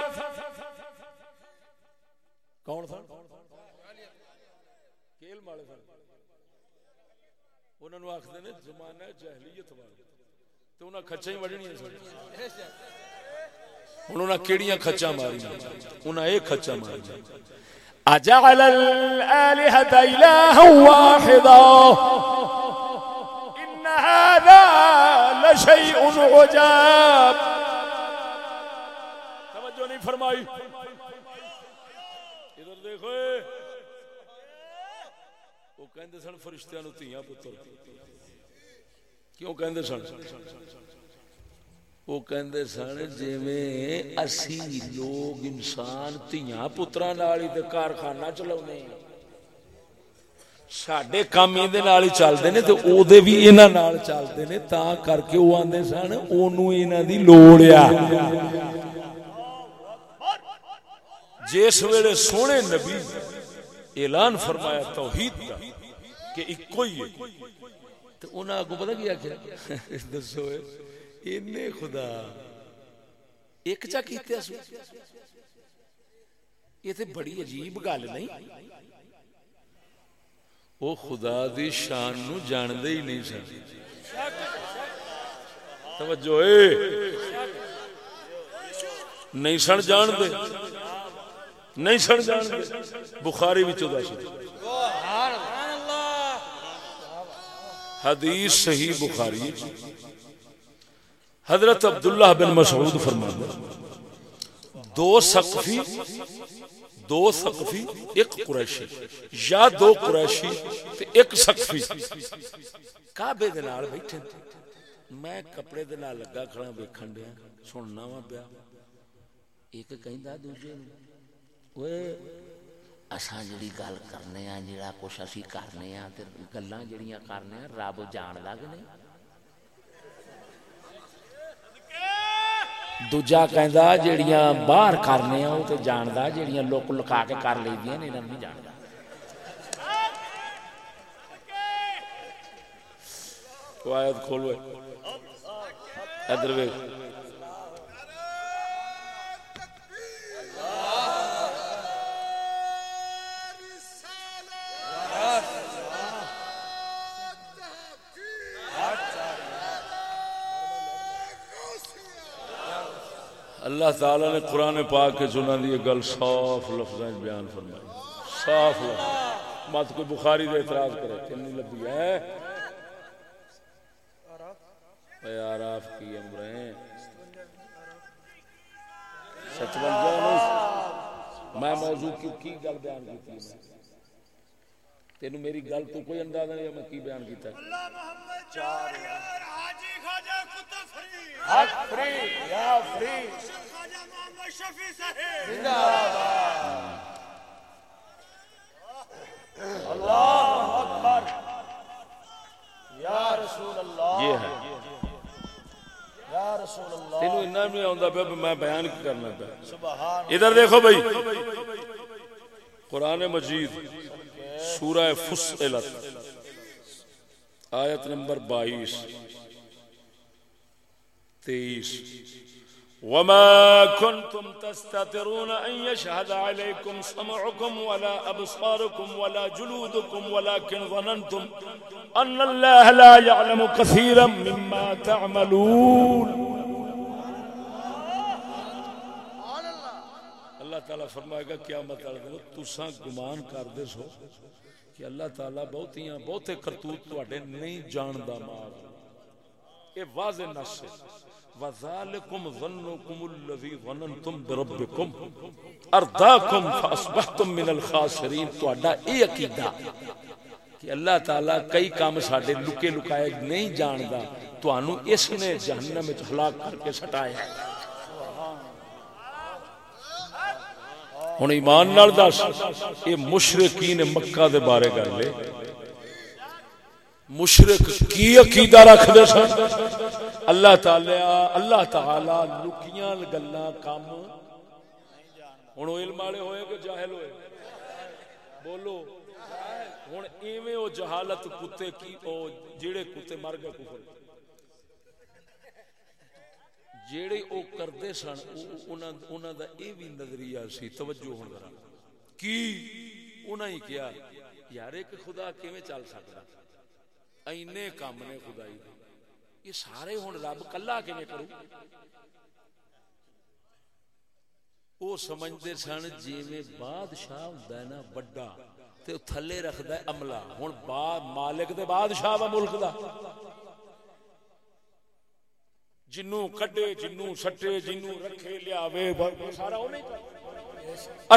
کون سن؟ کیل والے سن۔ انہاں نو آکھدے نے زمانہ جاہلیت والے۔ تے انہاں کھچاں ہی وڈنیاں سن۔ انہوں نے کیڑیاں کھچا ماری انہوں نے ایک کھچا اجعل الالهة الها واحدا۔ لشيء عجاب توجہ نہیں فرمائی۔ ادھر دیکھو۔ وہ کہندے سن فرشتیاں نو تیاں پتر۔ کیوں کہندے سن؟ وہ کہندے سن جویں اسی لوگ انسان تیاں پتراں نال ہی تے کارخانہ چلاونے ہیں ساڈے کام ایندے نال ہی چلدے نے بھی انہاں نال چلدے نے تاں کر کے او آندے سن اونوں انہاں دی لوڑ آ جس ویلے سونے نبی اعلان فرمایا توحید کا کہ اکو ہی تو انہاں اگوں پتہ کیا کیا دسو اینے خدا ایک چا کیتے اس یہ تے بڑی عجیب گل نہیں وہ خدا دی شان نو جاندے ہی نہیں سن توجہ اے نہیں سن جان دے نہیں سن جان دے بخاری وچ دا دس حدیث صحیح بخاری حضرت عبداللہ بن مسعود فرماتے دو سقفی دو سقفی، ایک قریشی۔ یا دو قریشی تے ایک سقفی۔ کعبے دے نال بیٹھے میں کپڑے دے نال لگا کھڑا ویکھن دیا، سننا وا پیا۔ ایک کہندا دوجے نوں، اوئے، اساں جڑی گل کرنے آ جڑا کچھ اسی کرنے آ تے گلاں جڑیاں کرنے آ رب جاندا کہ نہیں دوجا کہندا جیڑیاں باہر کرنے او تے جاندا جیڑیاں لوک لکا کے کر لیندیاں نے انہاں نہیں جاندا کوایت کھولوے ادھر ویکھ اللہ تعالی نے قرآن پاک کے سنا دی گل صاف لفظ بیان فرمائی۔ صاف لفظ۔ مت کوئی بخاری دے اعتراض کرے کنی لبی ہے۔ اے آراف کی امریں سچ بن میں موضوع کی کی گل بیان کی تینو میری گل تو کوئی اندازہ نہیں میں کی بیان کیتا ہے۔ چار حاجی خواجہ کتب فری حق فری یا فری خواجہ محمد شفیع صاحب۔ اللہ اکبر۔ یا رسول اللہ۔ یہ ہے۔ یا رسول اللہ۔ تینو اتنا نہیں پیا میں بیان کرنا پیا۔ سبحان ادھر دیکھو بھائی۔ قرآن مجید۔ سورہ فصلت، آیت نمبر بائیس، تیئیس۔ وما كنتم تستترون أن يشهد عليكم سمعكم ولا أبصاركم ولا جلودكم ولكن ظننتم أن الله لا يعلم كثيرا مما تعملون اللہ تعالیٰ فرمائے گا کیا مطلب تساں گمان کر دے سو کہ اللہ تعالیٰ بہتیاں بہتے کرتوت تواڈے نہیں جاندا مار یہ واضح نص ہے۔ وذالکم ظنکم الذی ظننتم بربکم ارداکم فاصبحتم من الخاسرین تواڈا اے عقیدہ کہ اللہ تعالیٰ کئی کام ساڈے لکے لکائے نہیں جاندا، تانوں اس نے جہنم وچ ہلاک کر کے سٹایا۔ ہن ایمان نال دس اے مشرکین مکہ دے بارے گل ہے۔ مشرک کی عقیدہ رکھ دے سن؟ اللہ تعالی اللہ تعالی لکیاں گلاں کام ہن علم والے ہوئے کہ جاہل ہوئے؟ بولو۔ ہن ایویں او جہالت کتے کی، او جڑے کتے مر گئے کفر۔ جیڑے او کردے سن انہاں دا اے وی نظریہ سی، توجہ ہن ذرا۔ کی؟ انہاں ہی کیا، یار ایک خدا کیویں چل سکدا؟ اینے کام نے خدائی دے۔ یہ سارے ہن رب کلا کیویں کرو؟ او سمجھدے سن جویں بادشاہ ہوندا ہے نا بڑا تے تھلے رکھدا ہے عملہ۔ ہن با مالک دے بادشاہ وا ملک دا۔ جنوں کڈے جنوں سٹے جنوں رکھے لیاوے سارا وہ نہیں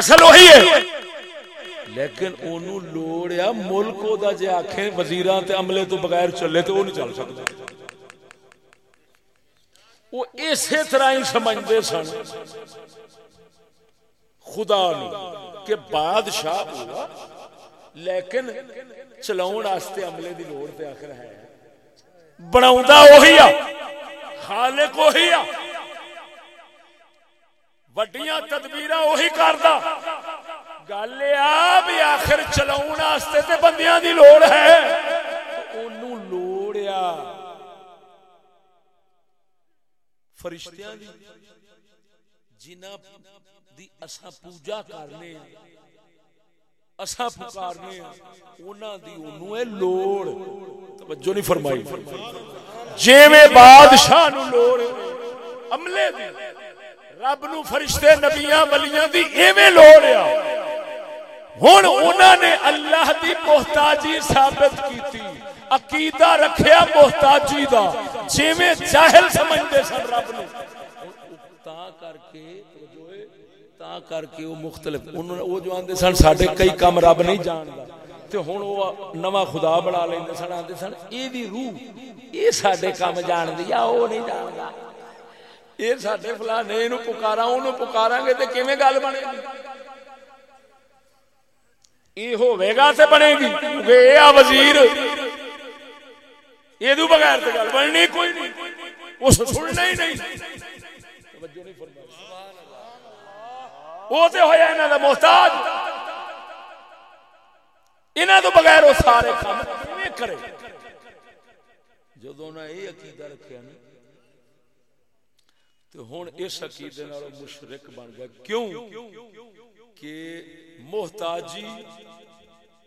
اصل وہی ہے۔ لیکن اونوں لوڑ ہے ملک او دا جے آکھیں وزیراں تے عملے تو بغیر چلے تے او نہیں چل سکدا وہ اسی طرح ہی سمجھتے سن۔ خدا نو کہ بادشاہ ہوا لیکن واسطے عملے دی لوڑ تے آخر ہے۔ بناوندا وہی آ خالق وہی آ۔ وڈیاں تدبیراں وہی کردا۔ گل آ بھی آخر چلاؤن واسطے تے بندیاں دی لوڑ ہے۔ اونوں لوڑ آ۔ فرشتیاں دی جنہ دی اساں پوجا کرنے اساں پکارنے انہاں دی اونوں اے لوڑ۔ توجہ نہیں فرمائی۔ جویں بادشاہ نو لوڑ عملے دی۔ رب نو فرشتے نبیاں ولیاں دی ایویں لوڑ آ ہن انہاں نے اللہ دی محتاجی ثابت کیتی، عقیدہ رکھیا محتاجی دا۔ جویں جاہل سمجھدے سن رب نو۔ تا کر کے تا کر کے وہ مختلف انہوں نے وہ جو آندے سن، ساڈے کئی کم رب نہیں جاندا۔ تے ہن وہ نواں خدا بنا لیندے سن، آندے سن، اے دی روح، اے ساڈے کم جاندی آ، او نہیں جاندا۔ اے ساڈے فلانے، اینو پکارا اونوں پکاراں گے تے کیویں گل بنے گی؟ اے ہوے گا تے بنے گی۔ کیونکہ اے آ وزیر۔ یہ دو بغیر تے گل بننی کوئی نہیں۔ اس سننا ہی نہیں۔ توجہ نہیں فرمائی۔ وہ تے ہویا انہاں دا محتاج۔ انہاں تو بغیر وہ سارے کام کیویں کرے؟ جدوں نہ یہ عقیدہ رکھیا نا، تے ہن اس عقیدے نال مشرک بن گیا۔ کیوں؟ کہ محتاجی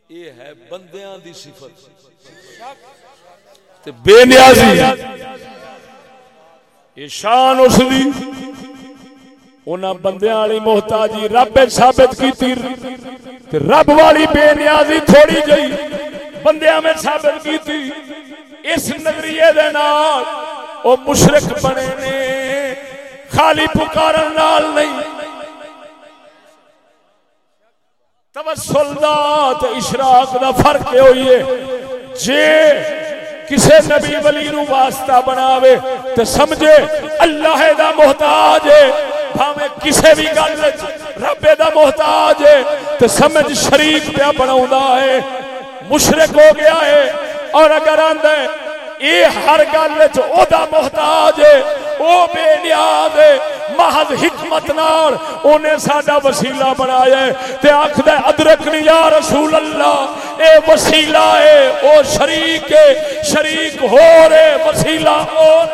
یہ ہے بندیاں دی صفت۔ تے بے نیازی، یہ شان اس دی۔ انہاں بندیاں والی محتاجی رب ثابت کیتی۔ تے رب والی بے نیازی تھوڑی جئی۔ بندیاں میں ثابت کیتی۔ اس نظریے دے نال او مشرک بنے نے۔ خالی پکارن نال نہیں۔ توسل دا تے اشراق دا فرق ہوئی ہے۔ جے کسے نبی ولی نو واسطہ بناوے تے سمجھے اللہ دا محتاج ہے، بھاوے کسے بھی گل وچ رب دا محتاج ہے تے سمجھ شریک پیا بناوندا ہے، مشرک ہو گیا ہے اور اگر آندا ہے اے ہر گل وچ او دا محتاج ہے، او بے نیاز ہے۔ محض حکمت نال اونے ساڈا وسیلہ بنایا ہے۔ تے آکھدا ہے ادرکنی یا رسول اللہ، اے وسیلہ ہے، او شریک ہے، شریک ہو رے وسیلہ اور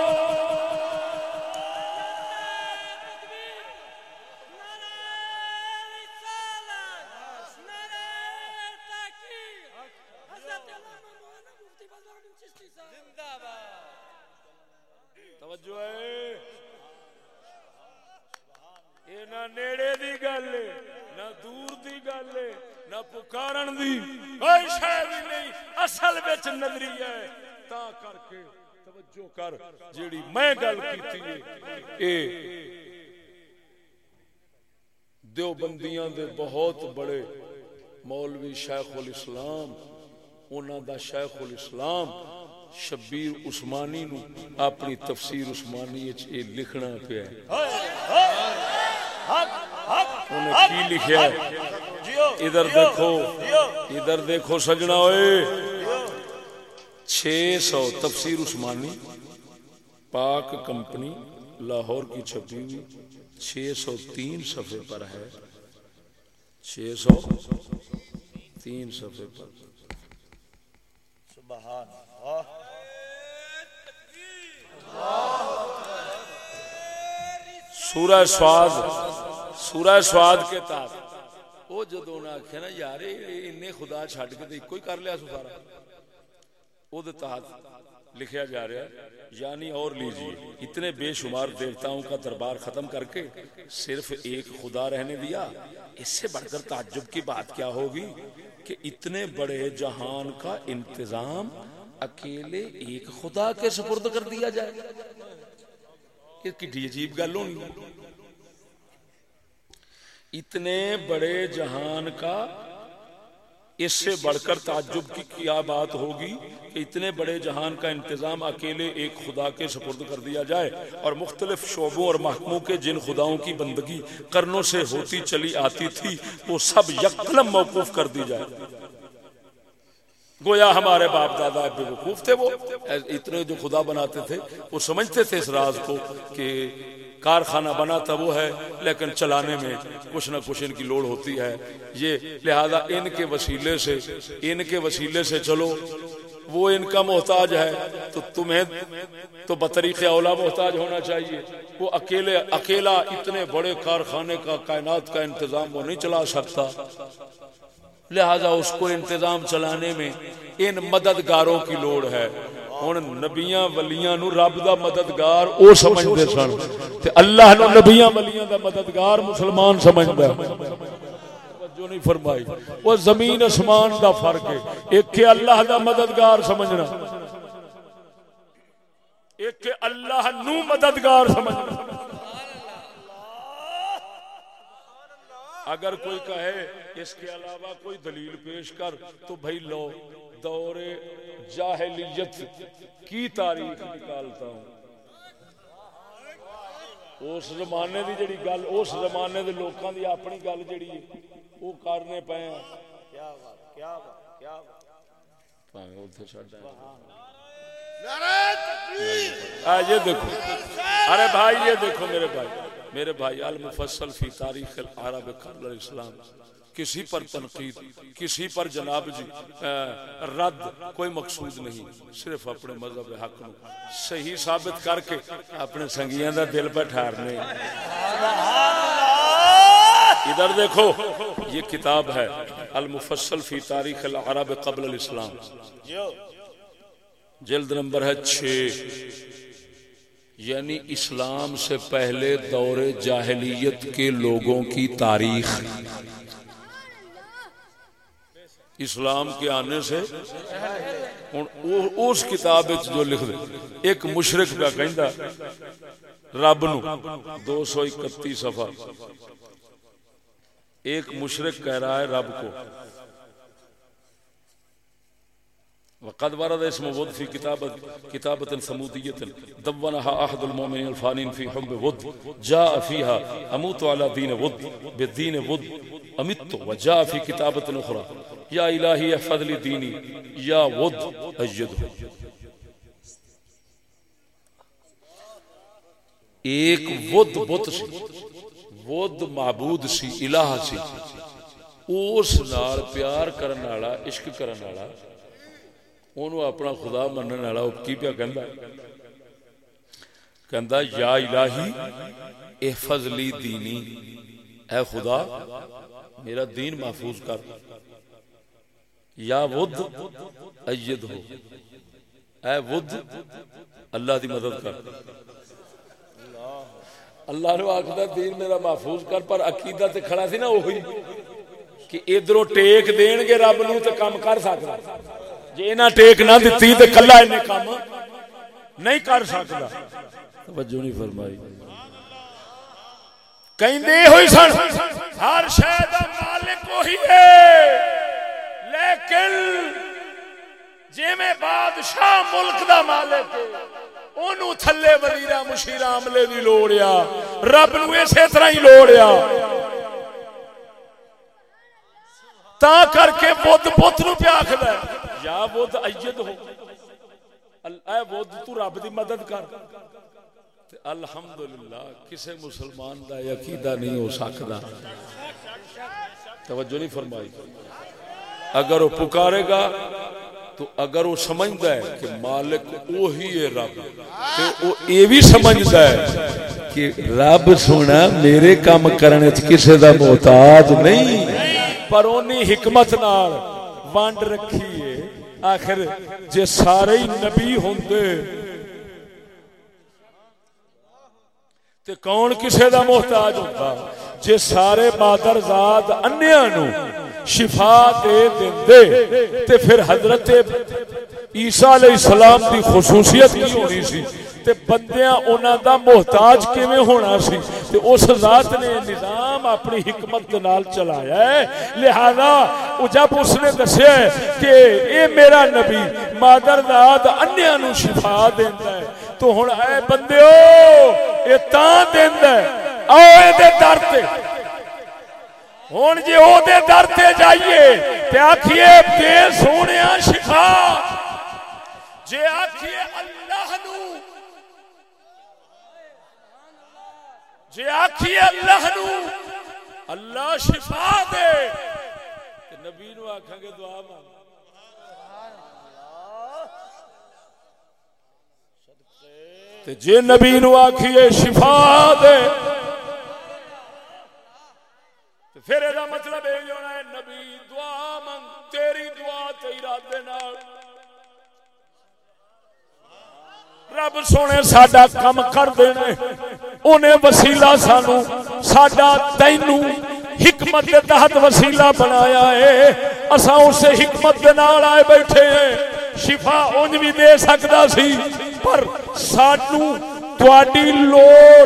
توجہ ہے یہ نہ نیڑے دی گل نہ دور دی گل نہ پکارن دی۔ کوئی شاید نہیں، اصل وچ نظریہ ہے۔ تا کر کے توجہ کر، جیڑی میں گل کیتی ہے، اے دیوبندیاں دے بہت بڑے مولوی شیخ الاسلام، انہاں دا شیخ الاسلام شبیر عثمانی نو اپنی تفسیر عثمانی وچ اے لکھنا پیا ہے۔ انہیں کی لکھیا ہے؟ ادھر دیکھو ادھر دیکھو سجنا ہوئے۔ چھ سو تفسیر عثمانی پاک کمپنی لاہور کی چھپی ہوئی۔ چھ سو تین صفحے پر ہے۔ چھ سو تین صفحے پر۔ سبحان اللہ۔ سورہ سواد سورہ سواد کے تحت وہ جدو نے آخیا نا، یار ان خدا چھڈ کے کوئی کر لیا سو سارا۔ وہ تحت لکھیا جا رہا یعنی اور لیجیے، اتنے بے شمار دیوتاؤں کا دربار ختم کر کے صرف ایک خدا رہنے دیا۔ اس سے بڑھ کر تعجب کی بات کیا ہوگی کہ اتنے بڑے جہان کا انتظام اکیلے ایک خدا کے سپرد کر دیا جائے۔ یہ کڈی عجیب گل ہونی۔ اتنے بڑے جہان کا اس سے بڑھ کر تعجب کی کیا بات ہوگی کہ اتنے بڑے جہان کا انتظام اکیلے ایک خدا کے سپرد کر دیا جائے اور مختلف شعبوں اور محکموں کے جن خداؤں کی بندگی کرنوں سے ہوتی چلی آتی تھی، وہ سب یکلم موقوف کر دی جائے۔ گویا ہمارے باپ دادا بے وقوف تھے، وہ اتنے جو خدا بناتے تھے، وہ سمجھتے تھے اس راز کو کہ کارخانہ بنا تھا وہ ہے، لیکن چلانے میں کچھ نہ کچھ ان کی لوڑ ہوتی ہے۔ یہ لہذا ان کے وسیلے سے، ان کے وسیلے سے چلو۔ وہ ان کا محتاج ہے۔ تو تمہیں تو بطریق اولا محتاج ہونا چاہیے۔ وہ اکیلے، اکیلا اتنے بڑے کارخانے کا کائنات کا انتظام وہ نہیں چلا سکتا۔ لہذا اس کو انتظام چلانے میں ان مددگاروں کی لوڑ ہے۔ ہوں نبیاں ولیاں نو رب دا مددگار او سمجھدے سن تے اللہ نو نبیاں ولیاں دا مددگار مسلمان سمجھدا جو نہیں فرمائی وہ زمین اسمان دا فرق ہے ایک کہ اللہ دا مددگار سمجھنا ایک کہ اللہ نو مددگار سمجھنا اگر کوئی کہے اس کے علاوہ کوئی دلیل پیش کر تو بھائی لو دور جاہلیت کی تاریخ نکالتا ہوں۔ اس زمانے دی جڑی گل اس زمانے دے لوکاں دی اپنی گل جڑی ہے وہ کرنے پے ہیں۔ کیا بات کیا بات کیا بات۔ بھاویں اوتھے چھڈ نعرہ تکبیر۔ آ یہ دیکھو۔ ارے بھائی یہ دیکھو میرے بھائی۔ میرے بھائی المفصل فی تاریخ العرب قبل الاسلام۔ کسی پر تنقید، کسی پر جناب جی رد کوئی مقصود نہیں، صرف اپنے مذہب حق نو صحیح ثابت کر کے اپنے سنگیاں دا دل پہ ادھر دیکھو، یہ کتاب ہے، المفصل فی تاریخ العرب قبل الاسلام۔ جلد نمبر ہے چھ۔ یعنی اسلام سے پہلے دور جاہلیت کے لوگوں کی تاریخ۔ اسلام کے آنے سے اس کتاب جو لکھ دے، ایک مشرق کا کہندا، رب نو دو سو اکتی صفحہ۔ ایک مشرق کہہ رہا ہے رب کو۔ وقد ورد اسم ود في كتابة كتابة ثمودية دونها أحد المؤمنين الفانين في حب ود، جاء فيها أموت على دين ود بالدين ود أمت وجاء في كتابة أخرى يا إلهي احفظ لي ديني يا ود أجده ایک ود بت سی، ود معبود سی، الہ سی۔ اس نال پیار کرن والا، عشق کرن والا، اونوں اپنا خدا منن والا کی پیا کہندا کہندا یا الہی احفظ لی دینی، اے خدا، میرا دین محفوظ کر۔ یا ود اید ہو اے ود، اللہ دی مدد کر۔ اللہ نو آخدا دین میرا محفوظ کر، پر عقیدہ تے کھڑا سی نا وہی کہ ادھروں ٹیک دین گے، رب نو تے کام کر سکدا جی انہیں ٹیک نہ دیتی تو کلا انہیں کام نہیں کر سکتا توجہ نہیں فرمائی۔ کہیں ہوئی سن، ہر شاید مالک وہی ہے۔ لیکن جی میں بادشاہ ملک دا مالک، اونوں تھلے وزیرا مشیر عملے دی لوڑیا رب نو اسی طرح ہی لوڑیا تا کر کے بت بت نو پیا آخر یا بت اید ہو۔ اے بت، تو رب دی مدد کر۔ الحمدللہ، کسے مسلمان دا عقیدہ نہیں ہو سکتا توجہ نہیں فرمائی۔ اگر وہ پکارے گا، تو اگر وہ سمجھتا ہے کہ مالک وہی ہے رب، تو وہ یہ بھی سمجھتا ہے کہ رب سونا میرے کام کرنے کسے دا محتاج نہیں۔ پر اونی حکمت نال وانڈ رکھی ہے آخر جے سارے ہی نبی ہوندے، تے کون کسے دا محتاج ہوتا؟ جے سارے مادر زاد انیاں نو شفا دے دیندے تے پھر حضرت عیسیٰ علیہ السلام دی خصوصیت کی ہونی سی تے بندیاں انہاں دا محتاج کیویں ہونا سی تے اس ذات نے نظام اپنی حکمت دے نال چلایا ہے لہذا او جب اس نے دسیا ہے کہ اے میرا نبی، مادر داد انیاں نو شفا دیندا ہے تو ہن اے بندیو، اے تاں دیندا ہے، آؤ اے دے در تے۔ ہوں جی وہ در تے جائیے تے آخیے دے سونے شفا جی آخیے اللہ نو جی آخیے اللہ نو اللہ شفا دے نبی نو آکھاں گے دعا مانگ تے جے نبی نو آکھیے شفا دے پھر ادا مطلب یہ ہونا ہے، نبی دعا منگ، تیری دعا تے ارادے نال۔ رب سونے، ساڈا کم کر دینا انہیں وسیلہ سانو، ساڈا تینو حکمت کے تحت وسیلہ بنایا ہے۔ اساں اسے حکمت کے نال آئے بیٹھے ہیں۔ شفا انج بھی دے سکتا سی، پر سانو تواڈی لوڑ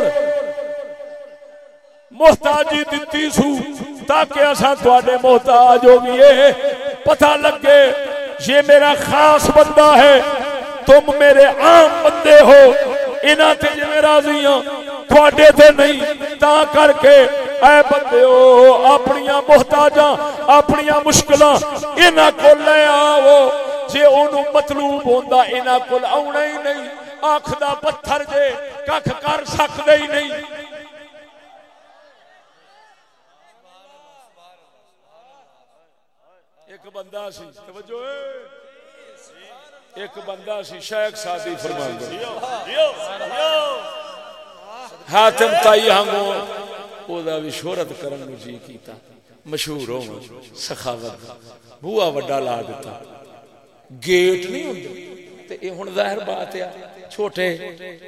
محتاجی دتی سو۔ تاکہ اساں تواڈے محتاج ہو گئے پتہ لگے، یہ میرا خاص بندہ ہے، تم میرے عام بندے ہو۔ انہاں تے جے راضی ہاں تواڈے تے نہیں۔ تا کر کے اے بندے ہو، اپنیاں محتاجاں، اپنیاں مشکلاں انہاں کو لے آو جے اونوں مطلوب ہوندا، انہاں کول آونا ہی نہیں۔ آنکھ دا پتھر جے ککھ کر سکدے ہی نہیں۔ ایک بندہ سی، توجہ اے ایک بندہ سی، شیخ سادی فرماندا حاتم تائی ہنگو، او دا بھی شہرت کرن نو جی کیتا۔ مشہور ہو، سخاوت۔ بوا وڈا لا دیتا گیٹ نہیں ہوندے تے اے ہن ظاہر بات ہے، چھوٹے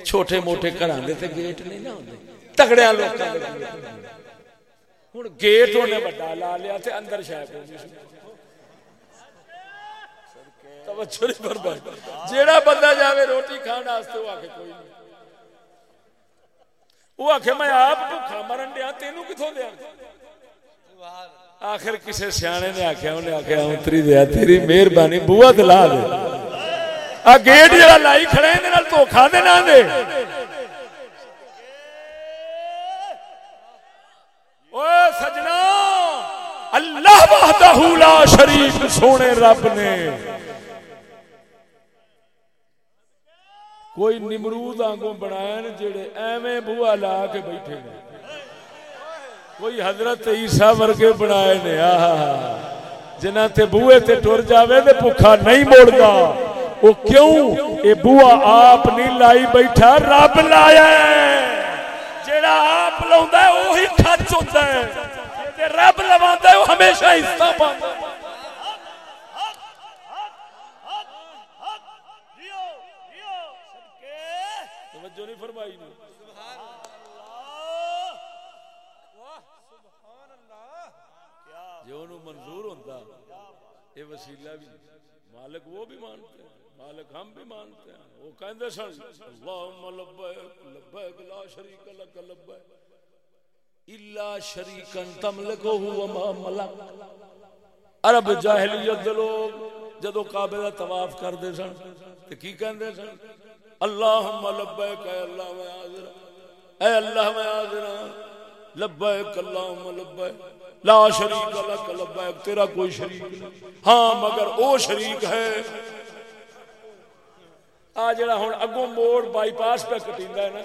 چھوٹے موٹے گھراں دے تے گیٹ نہیں نہ ہوندے تگڑیاں لوکاں دے۔ ہن گیٹ ہونے وڈا لا لیا تے اندر شاہ شاید توجہ نہیں فرمائی۔ جیڑا بندہ جاوے روٹی کھان واسطے وہ آکھے کوئی نہیں۔ وہ آخ میں آپ بھوکا مرن دیا، تینوں کتوں دیا؟ آخر کسی سیانے نے آخیا انہیں آخیا اتری دیا، تیری مہربانی بوا دلا دے۔ آ گیٹ جڑا لائی کھڑے ہیں نال دھوکا دے نہ دے۔ او سجنا، اللہ وحدہ لا شریک، سونے رب نے۔ کوئی نمرود آنگوں بنایا جڑے ایویں بوا لا کے بیٹھے نے کوئی حضرت عیسیٰ ورگے بنائے نے جنہ تے بوئے تے ٹر جاوے تے بھوکا نہیں موڑدا۔ وہ کیوں؟ اے بوا آپ نہیں لائی بیٹھا، رب لایا ہے۔ جڑا آپ لاوندا ہے وہی کھچ ہوندا ہے۔ تے رب لواندا ہے، وہ ہمیشہ حصہ پاندا ہے توجہ نہیں فرمائی نہیں جو منظور ہوتا یہ وسیلہ بھی۔ مالک وہ بھی مانتے ہیں، مالک ہم بھی مانتے ہیں۔ وہ کہندے سن، اللہم لبیک لبیک لا شریک لک، لبیک الا شریکن تملکو ہوا ما ملک. عرب جاہلیت دے لوگ جدو کعبے دا طواف کردے سن، تے کی کہندے سن؟ اللہم لبیک، اے اللہ میں حاضر، اے اللہ میں حاضر ہاں، لبیک، اللہم لبیک لا شریک لک لبیک، تیرا کوئی شریک ہاں مگر او شریک ہے۔ آ جڑا ہن اگوں موڑ بائی پاس پہ کٹیندا ہے نا،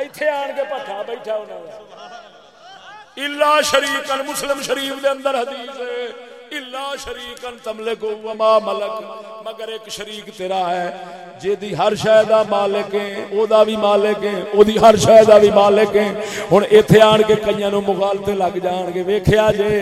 ایتھے آن کے پٹھا بیٹھا ہونا الا شریک المسلم شریف دے اندر حدیث ہے۔ الا شریکن تملک وما ملک، مگر ایک شریک تیرا ہے جے دی ہر شے دا مالک ہے او دا بھی مالک ہے او دی ہر شے دا بھی مالک ہے ہن ایتھے آن کے کئیاں نو مغالطے لگ جان گے، ویکھیا جے،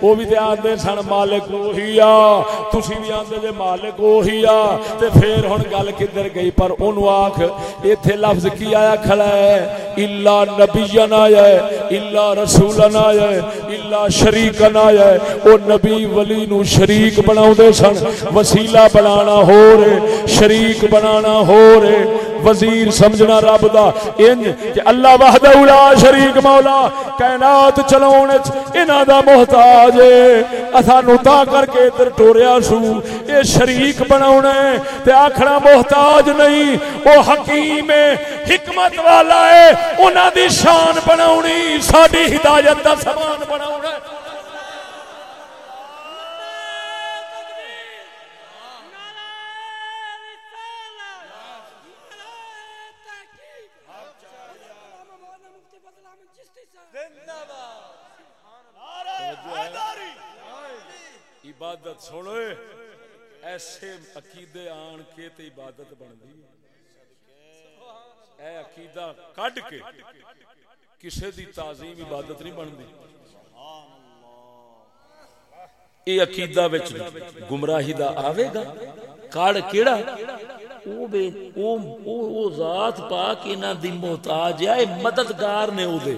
او بھی تے آندے سن مالک وہی آ، تسی بھی آندے جے مالک وہی آ۔ تے پھر ہن گل کدھر گئی، پر اونوں آکھ، ایتھے لفظ کی آیا کھڑا ہے؟ الا نبینا آیا ہے الا رسولنا آیا ہے الا شریک بنایا ہے۔ او نبی ولی نو شریک بناؤ سن۔ وسیلہ بنانا ہو رے شریک بنانا ہو رے وزیر سمجھنا رب دا۔ انج کہ اللہ وحدہ لا شریک مولا، کائنات چلاون وچ انہاں دا محتاج ہے۔ اسانو تا کر کے ادھر ٹوریا سو۔ اے شریک بناونا ہے تے آکھنا محتاج نہیں۔ او حکیم ہے، حکمت والا ہے۔ انہاں دی شان بناونی، ساڈی ہدایت دا سامان بناونا ہے۔ عبادت سنو ایسے عقیدے آن کے تے عبادت بندی اے عقیدہ کڈ کے کسے دی تعظیم عبادت نہیں بندی اے عقیدہ وچ گمراہی دا آوے گا؟ کڑ کیڑا؟ او بے، او او او ذات پاک انہاں دی محتاج ہے، اے مددگار نے او دے۔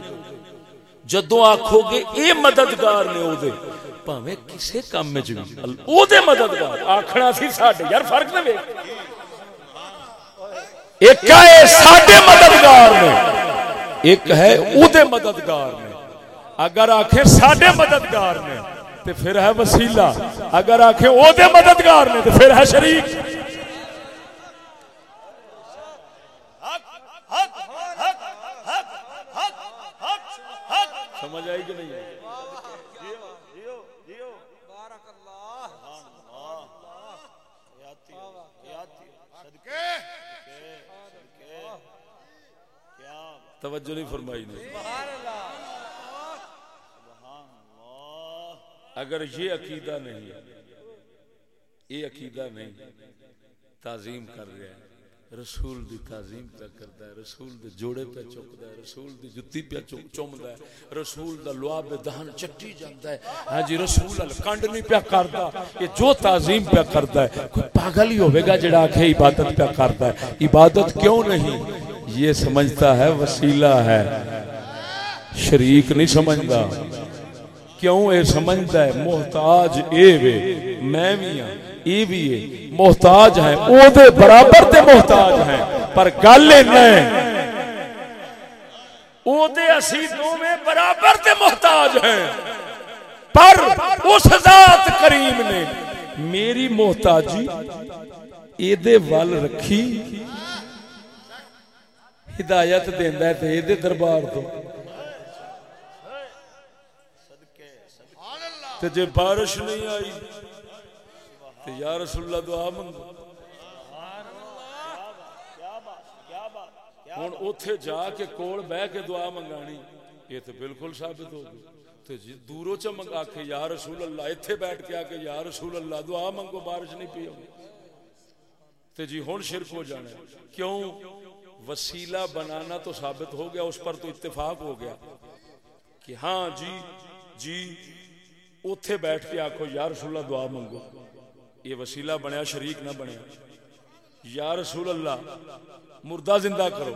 جدوں آکھو گے اے مددگار نے او دے پاویں کسے کام وچ بھی او دے مددگار آکھنا سی ساڈے یار فرق نہ ویکھ ایک ہے ساڈے مددگار نے ایک ہے او دے مددگار نے اگر آکھے ساڈے مددگار نے تے پھر ہے وسیلہ اگر آکھے او دے مددگار نے تے پھر ہے شریک سمجھ آئی کہ نہیں توجہ نہیں فرمائی نے۔ اگر یہ عقیدہ نہیں یہ عقیدہ نہیں، تعظیم کر رہا ہے رسول دی تعظیم پہ کرتا ہے، رسول دے جوڑے پہ چکتا ہے، رسول دی جتی پہ چومدا ہے، رسول دا لعاب دہن چٹی جاندا ہے۔ ہاں جی رسول ال کنڈ نہیں پہ کردا، یہ جو تعظیم پہ کرتا ہے، کوئی پاگل ہی ہوے گا جڑا کہ عبادت پہ کرتا ہے۔ عبادت کیوں نہیں؟ یہ سمجھتا ہے، وسیلہ ہے۔ شریک نہیں سمجھتا کیوں اے سمجھتا ہے؟ محتاج اے وے، میں بھی ہاں۔ اے بھی محتاج ہیں۔ او دے برابر تے محتاج ہیں۔ پر گل نہیں او دے اسی دوویں برابر تے محتاج ہیں۔ پر اس ذات کریم نے میری محتاجی اے دے ول رکھی۔ ہدایت دیندا ہے تے اے دے دربار تو۔ تے جے بارش نہیں آئی تے یا رسول اللہ دعا منگو۔ ہوں اوتھے جا کے کول بہ کے دعا منگانی، یہ تو بالکل ثابت ہو گئی۔ تے جی دوروں چ منگا کے یا رسول اللہ، ایتھے بیٹھ کے آ کے یا رسول اللہ، دعا منگو، بارش نہیں پی تے جی ہن شرک ہو جانا ہے۔ کیوں؟ وسیلہ بنانا تو ثابت ہو گیا، اس پر تو اتفاق ہو گیا۔ کہ ہاں جی جی اوتھے بیٹھ کے آکھو، یا رسول اللہ، دعا منگو۔ یہ وسیلہ بنیا، شریک نہ بنیا۔ یا رسول اللہ، مردہ زندہ کرو،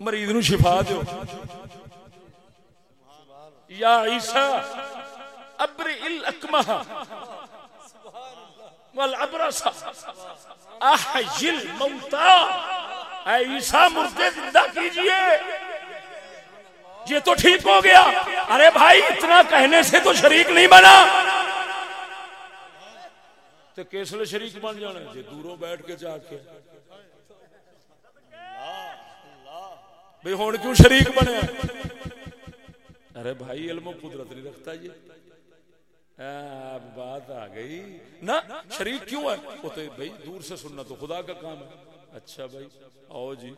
مریض نو شفا دو یا عیسیٰ ابر الاکمہ والعبرس احجی الموتا اے عیسیٰ، مردے زندہ کیجیے۔ یہ تو ٹھیک ہو گیا۔ ارے بھائی، اتنا کہنے سے تو شریک نہیں بنا۔ تو کس لیے شریک بن جانا جی دوروں بیٹھ کے جا کے۔ بھائی ہوں کیوں شریک بنے؟ ارے بھائی، علم و قدرت نہیں رکھتا یہ۔ بات آ گئی۔ نہ، شریک کیوں ہے؟ وہ تو بھائی دور سے سننا تو خدا کا کام ہے۔ اچھا بھائی آؤ جی۔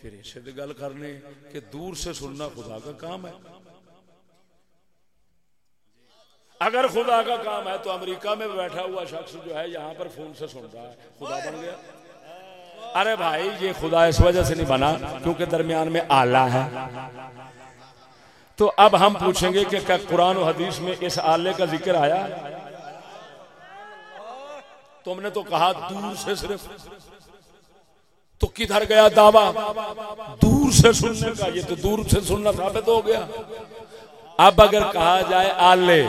پھر اسے گل کرنے کہ دور سے سننا خدا کا کام ہے۔ اگر خدا کا کام ہے تو امریکہ میں بیٹھا ہوا شخص جو ہے یہاں پر فون سے سن رہا ہے۔ خدا بن گیا۔ ارے بھائی، یہ خدا اس وجہ سے نہیں بنا کیونکہ درمیان میں آلہ ہے۔ تو اب ہم پوچھیں گے کہ قرآن و حدیث میں اس آلے کا ذکر آیا؟ تم نے تو کہا دور سے صرف۔ تو کدھر گیا دعویٰ؟ دور سے سننے کا۔ یہ تو دور سے سننا ثابت ہو گیا۔ اب اگر کہا جائے آلے،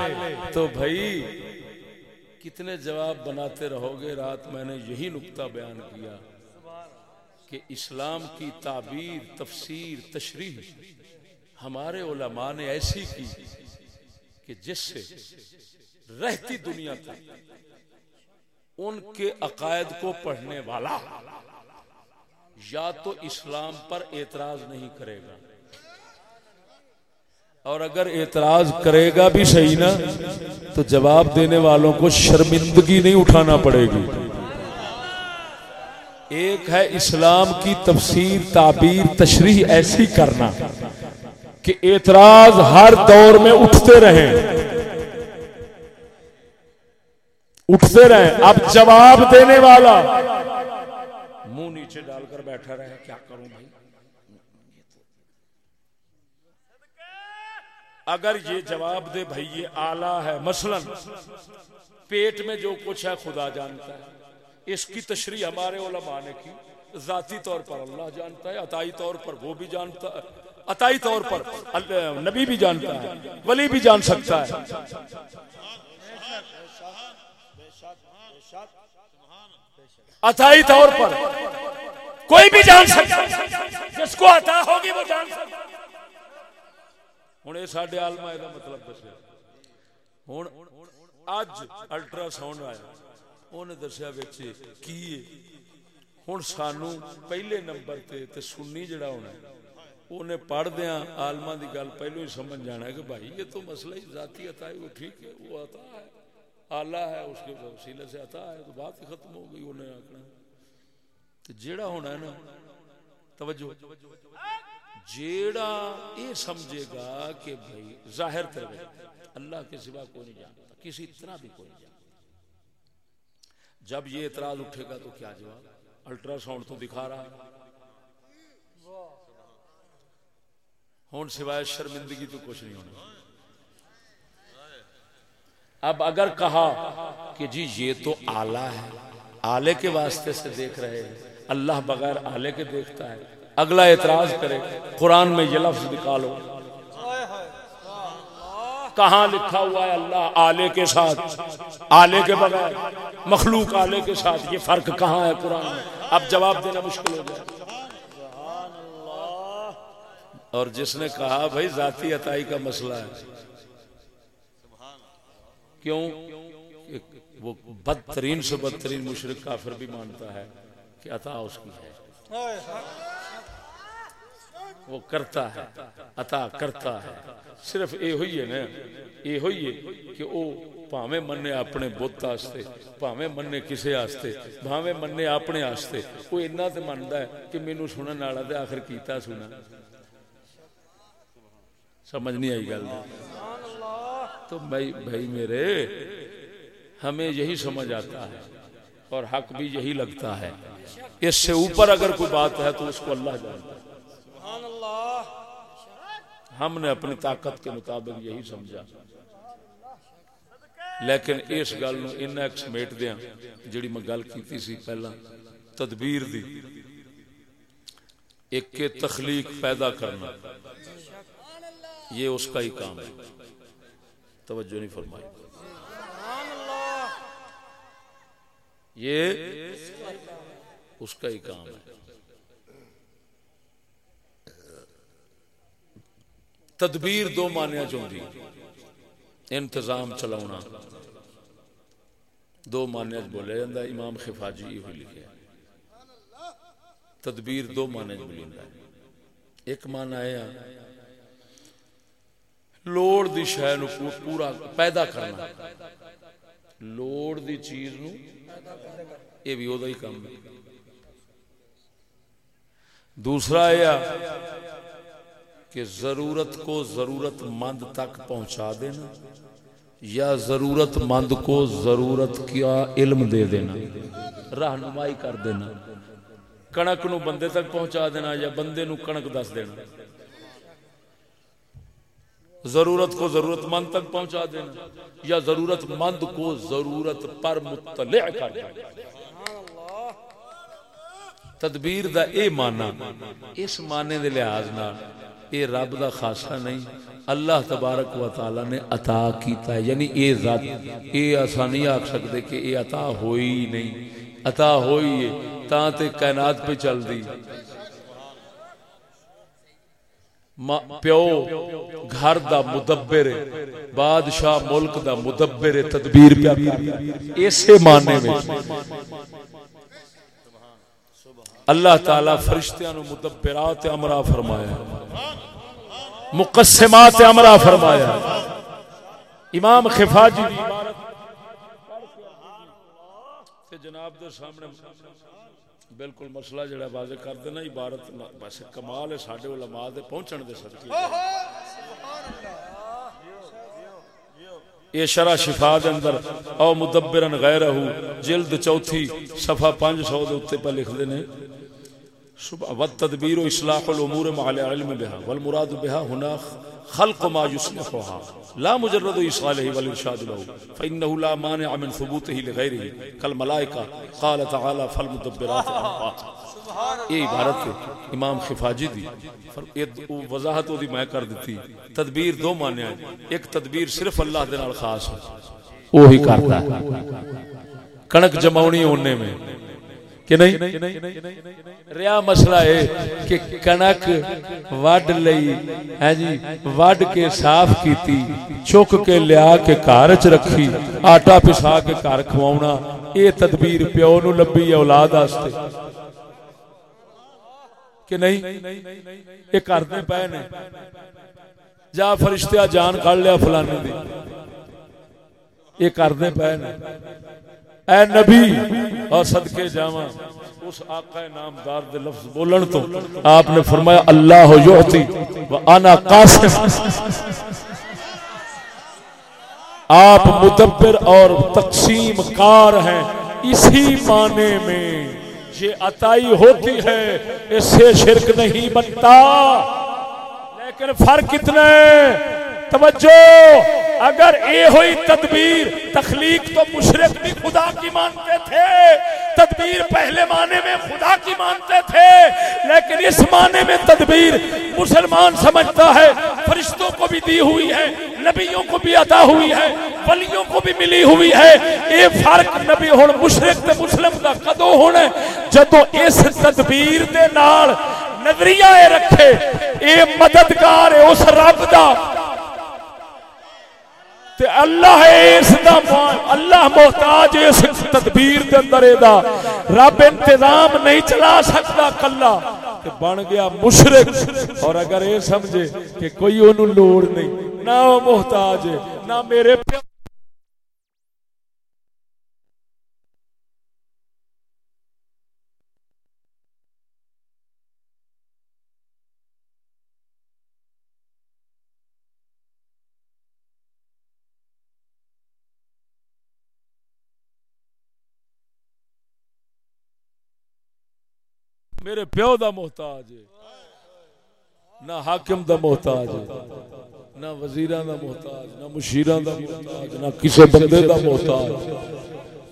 تو بھائی، کتنے جواب بناتے رہو گے؟ رات میں نے یہی نقطہ بیان کیا کہ اسلام کی تعبیر، تفسیر، تشریح ہمارے علماء نے ایسی کی کہ جس سے رہتی دنیا تک ان کے عقائد کو پڑھنے والا یا تو اسلام پر اعتراض نہیں کرے گا اور اگر اعتراض کرے گا بھی صحیح نا، تو جواب دینے والوں کو شرمندگی نہیں اٹھانا پڑے گی۔ ایک ہے اسلام کی تفسیر، تعبیر، تشریح ایسی کرنا کہ اعتراض ہر دور میں اٹھتے رہیں۔ اٹھتے رہیں۔ اب جواب دینے والا منہ نیچے ڈال کر بیٹھا رہے کیا کروں بھائی اگر یہ جواب دے بھائی، یہ آلہ ہے۔ مثلا، پیٹ میں جو کچھ ہے، خدا جانتا ہے۔ اس کی تشریح ہمارے علماء نے کی۔ ذاتی طور پر اللہ جانتا ہے، عطائی طور پر وہ بھی جانتا ہے۔ عطائی طور پر نبی بھی جانتا ہے، ولی بھی جان سکتا ہے۔ عطائی طور پر کوئی بھی جان سکتا ہے۔ جس کو عطا ہوگی وہ جان سکتا ہوں یہ سارے آلما یہ مطلب دسیا ہوں اج الٹرا ساؤنڈ آیا انہیں دسیا کی ہوں سانو پہلے نمبر تے تے سنی جڑا ہونا انہیں پڑھ دیا آلما دی گل پہلو ہی سمجھ جانا ہے کہ بھائی یہ تو مسئلہ ہی ذاتی عطا ہے وہ ٹھیک ہے وہ عطا ہے آلہ ہے اس کے وسیلے سے عطا ہے تو بات ہی ختم ہو گئی انہیں آکنا تو جیڑا ہونا ہے نا توجہ جیڑا یہ سمجھے گا کہ بھائی ظاہر کر اللہ کے سوا کوئی نہیں جانتا، کسی طرح بھی کوئی نہیں جانتا۔ جب یہ اعتراض اٹھے گا تو کیا جواب؟ الٹرا ساؤنڈ تو دکھا رہا ہے۔ ہوں سوائے شرمندگی تو کچھ نہیں ہونا۔ اب اگر کہا کہ جی یہ تو آلہ ہے، آلے کے واسطے سے دیکھ رہے ہیں، اللہ بغیر آلے کے دیکھتا ہے۔ اگلا اعتراض کرے، قرآن میں یہ لفظ نکالو۔ کہاں لکھا ہوا ہے اللہ آلے کے ساتھ؟ آلے کے بغیر، مخلوق آلے کے ساتھ، یہ فرق کہاں ہے قرآن میں؟ اب جواب دینا مشکل ہو گیا۔ اور جس نے کہا، بھائی ذاتی عطائی کا مسئلہ ہے۔ کیوں؟ وہ بدترین سے بدترین مشرق کافر بھی مانتا ہے کہ عطا اس کی ہے۔ وہ کرتا ہے، عطا کرتا ہے۔ صرف یہ ہوئی ہے نا، یہ ہوئی ہے کہ وہ پاویں مننے اپنے بت واسطے پاویں مننے کسے واسطے بھاویں مننے اپنے واسطے وہ اتنا تے مندا ہے کہ مینوں سنن والا تے آخر کیتا سنا سمجھ نہیں آئی گل۔ تو بھائی بھائی میرے، ہمیں یہی سمجھ آتا ہے اور حق بھی یہی لگتا ہے۔ اس سے اوپر اگر کوئی بات ہے تو اس کو اللہ جانتا ہے۔ ہم نے اپنی طاقت کے مطابق یہی سمجھا۔ لیکن اس گل نو ان سمیٹ دیا جڑی میں گل کیتی سی پہلا تدبیر دی۔ ایک تخلیق پیدا کرنا۔ یہ اس کا ہی کام ہے۔ توجہ نہیں فرمائی۔ یہ اس کا ہی کام ہے۔ تدبیر دو مانیا چاہتی انتظام چلاونا۔ دو مانیا بولے جاتا امام خفاجی یہ لکھے تدبیر دو مانے بولی ایک مان آیا لوڑ دی شہ نو پورا پیدا کرنا۔ لوڑ دی چیز نو یہ بھی ہی کام ہے۔ دوسرا یہ کہ ضرورت کو ضرورت مند تک پہنچا دینا یا ضرورت مند کو ضرورت کیا علم دے دینا، رہنمائی کر دینا کنک نو بندے تک پہنچا دینا یا بندے نو کنک دس دینا۔ ضرورت کو ضرورت مند تک پہنچا دینا یا ضرورت مند کو ضرورت پر مطلع کر دینا۔ تدبیر دا اے مانا اس معنی دے لحاظ نال اے رب دا خاصا نہیں، اللہ تبارک و تعالی نے عطا کیتا ہے۔ یعنی اے ذات، اے آسانی آکھ سکتے کہ اے عطا ہوئی نہیں۔ عطا ہوئی ہے تاں تے کائنات پہ چل دی۔ پیو گھر دا مدبر بادشاہ ملک دا مدبر تدبیر پیا کر ایسے معنی میں اللہ تعالی فرشتیاں نو مدبرات امرا فرمایا مقسمات امرا فرمایا امام خفاجی دی عبارت تے جناب دے سامنے بالکل مسئلہ جڑا واضح کر دینا، عبارت بس کمال ہے، ساڈے علماء دے پہنچن دے صدقے یہ شرح شفا دے اندر، او مدبرن غیرہ جلد چوتھی، صفحہ پانچ سو دے اتے پہ لکھ دینے والتدبیر اصلاح الامور مع العلم بها والمراد بها هنا خلق ما يصلحها لا مجرد ايصاله والارشاد له فانه لا مانع من ثبوته لغيره كالملائكه قال تعالى فالمدبرات امرا یہ عبارت ہے امام خفاجی دی یہ وضاحت دی میں کر دیتی۔ تدبیر دو معنی ہیں۔ ایک تدبیر صرف اللہ دے نال خاص ہے۔ وہی کرتا ہے۔ کنک جماونی ہونے میں۔ کہ نہیں؟ ریا مسئلہ ہے کہ کنک وڈ لئی ہے جی وڈ کے صاف کیتی، چک کے لیا کے گھر چ رکھی، آٹا پسا کے گھر کھواونا اے تدبیر پیو نو لبی اولاد واسطے کہ نہیں؟ یہ کرتے پے نے جا فرشتہ جان کھڑ لیا فلانے دی۔ یہ کرتے پے نے اے نبی اور صدقے جاواں۔ اس آقا نامدار دے لفظ بولن تو آپ نے فرمایا، اللہ یعطی و انا قاسم۔ آپ مدبر اور تقسیم کار ہیں۔ اسی معنی میں یہ عطائی ہوتی ہے اس سے شرک نہیں بنتا۔ لیکن فرق کتنا ہے توجہ! اگر اے ہوئی تدبیر، تخلیق تو مشرق بھی خدا کی مانتے تھے۔ تدبیر پہلے معنی میں خدا کی مانتے تھے، لیکن اس معنی میں تدبیر مسلمان سمجھتا ہے۔ فرشتوں کو بھی دی ہوئی ہے، نبیوں کو بھی عطا ہوئی ہے، ولیوں کو بھی ملی ہوئی ہے۔ اے فرق نبی ہن مشرق تے مسلم دا کدو ہونا ہے؟ جدو اس تدبیر دے نال نظریہ اے رکھے، اے مددگار ہے اس رب دا تے اللہ ہے اس دا اللہ محتاج اس تدبیر دے اندر دا۔ رب انتظام نہیں چلا سکتا کلا۔ تے بن گیا مشرک اور اگر اے سمجھے کہ کوئی اونوں لوڑ نہیں، نہ وہ محتاج ہے، نہ میرے پیو میرے پیو دا محتاج ہے۔ نہ حاکم دا محتاج ہے، نہ وزیراں دا محتاج، نہ مشیراں دا محتاج، نہ کسی بندے دا محتاج۔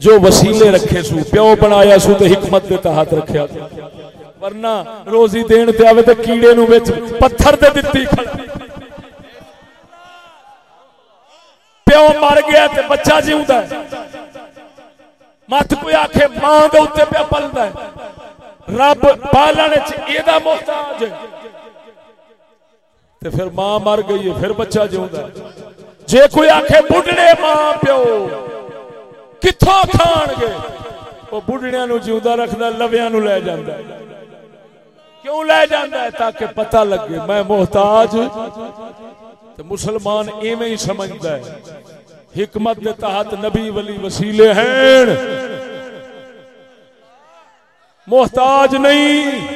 جو وسیلے رکھے سو، پیو بنایا سو تے حکمت دے تحت رکھیا۔ ورنہ روزی دین تے آوے تے کیڑے نو وچ پتھر تے دتی کھڑا۔ پیو مر گیا تے بچہ جیوندا ہے۔ مت کوئی آکھے ماں دے اوتے پیا پلدا ہے۔ رب پالنے چیدہ محتاج تے پھر ماں مر گئی ہے، پھر بچہ جیوندا جے کوئی آکھے بڈھڑے ماں پیو کتھوں کھان گے؟ وہ بڈھڑیاں نو جیوندا رکھدا، لویاں نو لے جاندا ہے۔ کیوں لے جاندا ہے؟ تاکہ پتہ لگے، میں محتاج تے مسلمان ایویں ہی سمجھدا ہے۔ حکمت دے تحت نبی ولی وسیلے ہیں۔ محتاج نہیں۔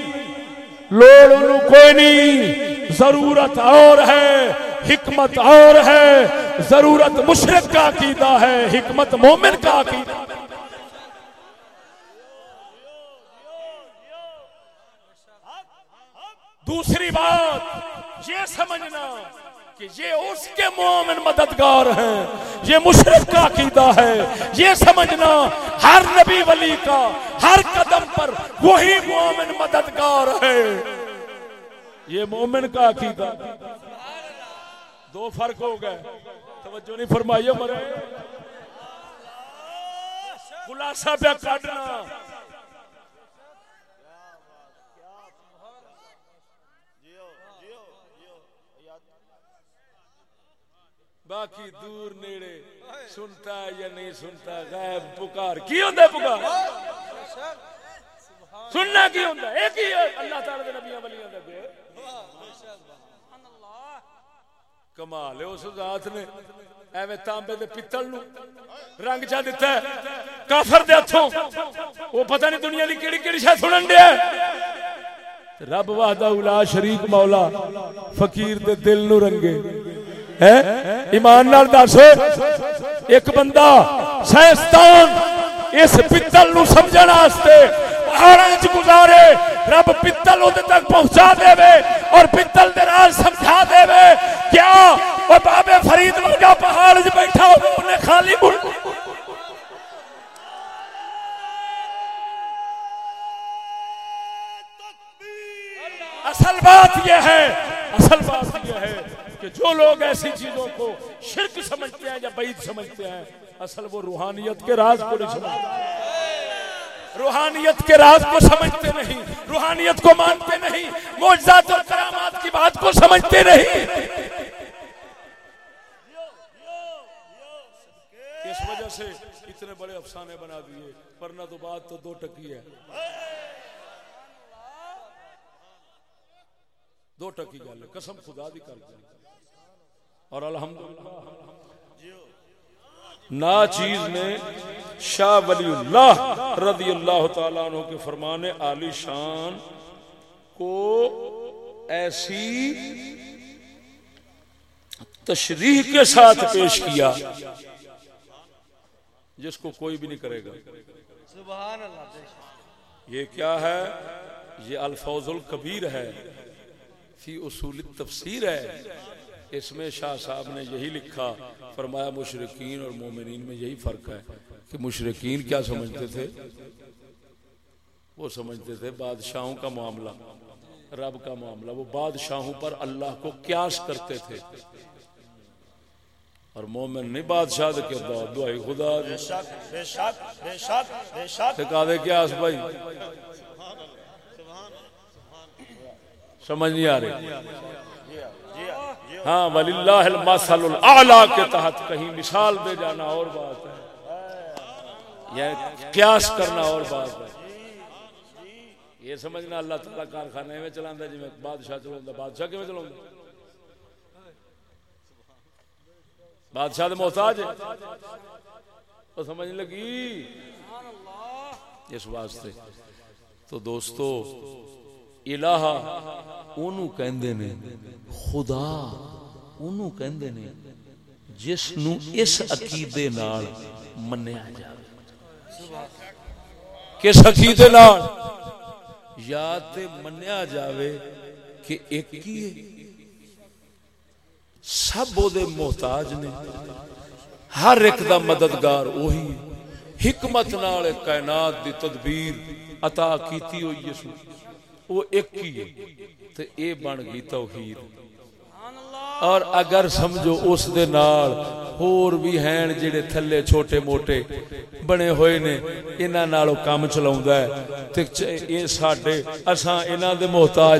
لوڑ کوئی نہیں۔ ضرورت اور ہے، حکمت اور ہے۔ ضرورت مشرق کا عقیدہ ہے، حکمت مومن کا عقیدہ دوسری بات، یہ سمجھنا۔ کہ یہ اس کے مومن مددگار ہیں۔ یہ مشرق کا عقیدہ ہے۔ یہ سمجھنا ہر نبی ولی کا ہر قدم پر وہی مومن مددگار ہے۔ یہ مومن کا عقیدہ۔ دو فرق ہو گئے۔ توجہ نہیں فرمائیے مرے۔ خلاصہ پہ کاٹنا۔ باقی دور نیڑے سنتا ہے یا نہیں سنتا غیب پکار۔ کی ہوتا ہے پکار؟ سننا کی ہوتا ہے؟ ایک ہی اللہ تعالی دے نبیوں ولیوں دے اگے کمال ہے اس ذات نے۔ ایویں تانبے دے پتل نو رنگ چا دیتا ہے۔ کافر دے ہتھوں۔ وہ پتہ نہیں دنیا دی کیڑی کیڑی شے سنن دیا رب وحدہ الا شریک مولا فقیر دے دل نو رنگے۔ ایمان نال دس۔ ایک بندہ سائنسدان اس پتل نو سمجھن واسطے پہاڑاں وچ گزارے، رب پتل اودے تک پہنچا دے وے اور پتل دے راز سمجھا دے۔ وے کیا؟ او بابے فرید ورگا پہاڑ وچ بیٹھا ہوے اونے خالی مڑ اصل بات یہ ہے، اصل بات یہ ہے کہ جو لوگ ایسی چیزوں کو شرک سمجھتے ہیں یا بعید سمجھتے ہیں، اصل وہ روحانیت کے راز کو نہیں سمجھتے۔ روحانیت کے راز کو سمجھتے نہیں، روحانیت کو مانتے نہیں، معجزات اور کرامات کی بات کو سمجھتے نہیں۔ اس وجہ سے اتنے بڑے افسانے بنا دیے، ورنہ تو بات تو دو ٹکی ہے۔ دو ٹکی گل قسم خدا دی کر دی اور الحمدللہ۔ نا چیز نے شاہ ولی اللہ رضی اللہ تعالیٰ عنہ کے فرمان عالی شان کو ایسی تشریح کے ساتھ پیش کیا جس کو کوئی بھی نہیں کرے گا۔ سبحان اللہ یہ کیا ہے؟ یہ الفوز الکبیر ہے فی اصول تفسیر ہے۔ اس میں شاہ صاحب نے یہی لکھا فرمایا مشرقین اور مومنین میں یہی فرق ہے کہ مشرقین کیا سمجھتے تھے؟ وہ سمجھتے تھے بادشاہوں کا معاملہ رب کا معاملہ۔ وہ بادشاہوں پر اللہ کو قیاس کرتے تھے۔ اور مومن نہیں بادشاہ دے کردار۔ دعائی خدا بے شک بے شک بے شک بے شک۔ ٹھکا دے قیاس بھائی؟ سمجھ نہیں آ رہی۔ ہاں وللہ المثل الاعلی کے تحت کہیں مثال دے جانا اور بات ہے۔ یا قیاس کرنا اور بات ہے۔ یہ سمجھنا اللہ تعالیٰ کارخانے میں چلانا جی میں بادشاہ چلاؤں بادشاہ کیوں چلاؤں بادشاہ دے محتاج ہے۔ تو سمجھ لگی۔ اس واسطے تو دوستو، الہ اونوں کہندے نے، خدا اونوں کہندے نے جس نو اس عقیدے نال منیا جاوے۔ کس عقیدے نال؟ یا تے منیا جاوے کہ ایک ہی ہے۔ سب او دے محتاج نے۔ ہر ایک دا مددگار وہی ہے۔ حکمت نال کائنات دی تدبیر عطا کیتی ہوئی ہے۔ سو، وہ ایک ہی ہے۔ تے اے بن گئی توحید۔ اور اگر سمجھو اس دے نال ہور بھی ہیں جڑے تھلے چھوٹے موٹے بنے ہوئے نے، انہاں نالوں کام چلاوندا ہے۔ تے اے ساڈے، اساں انہاں دے محتاج۔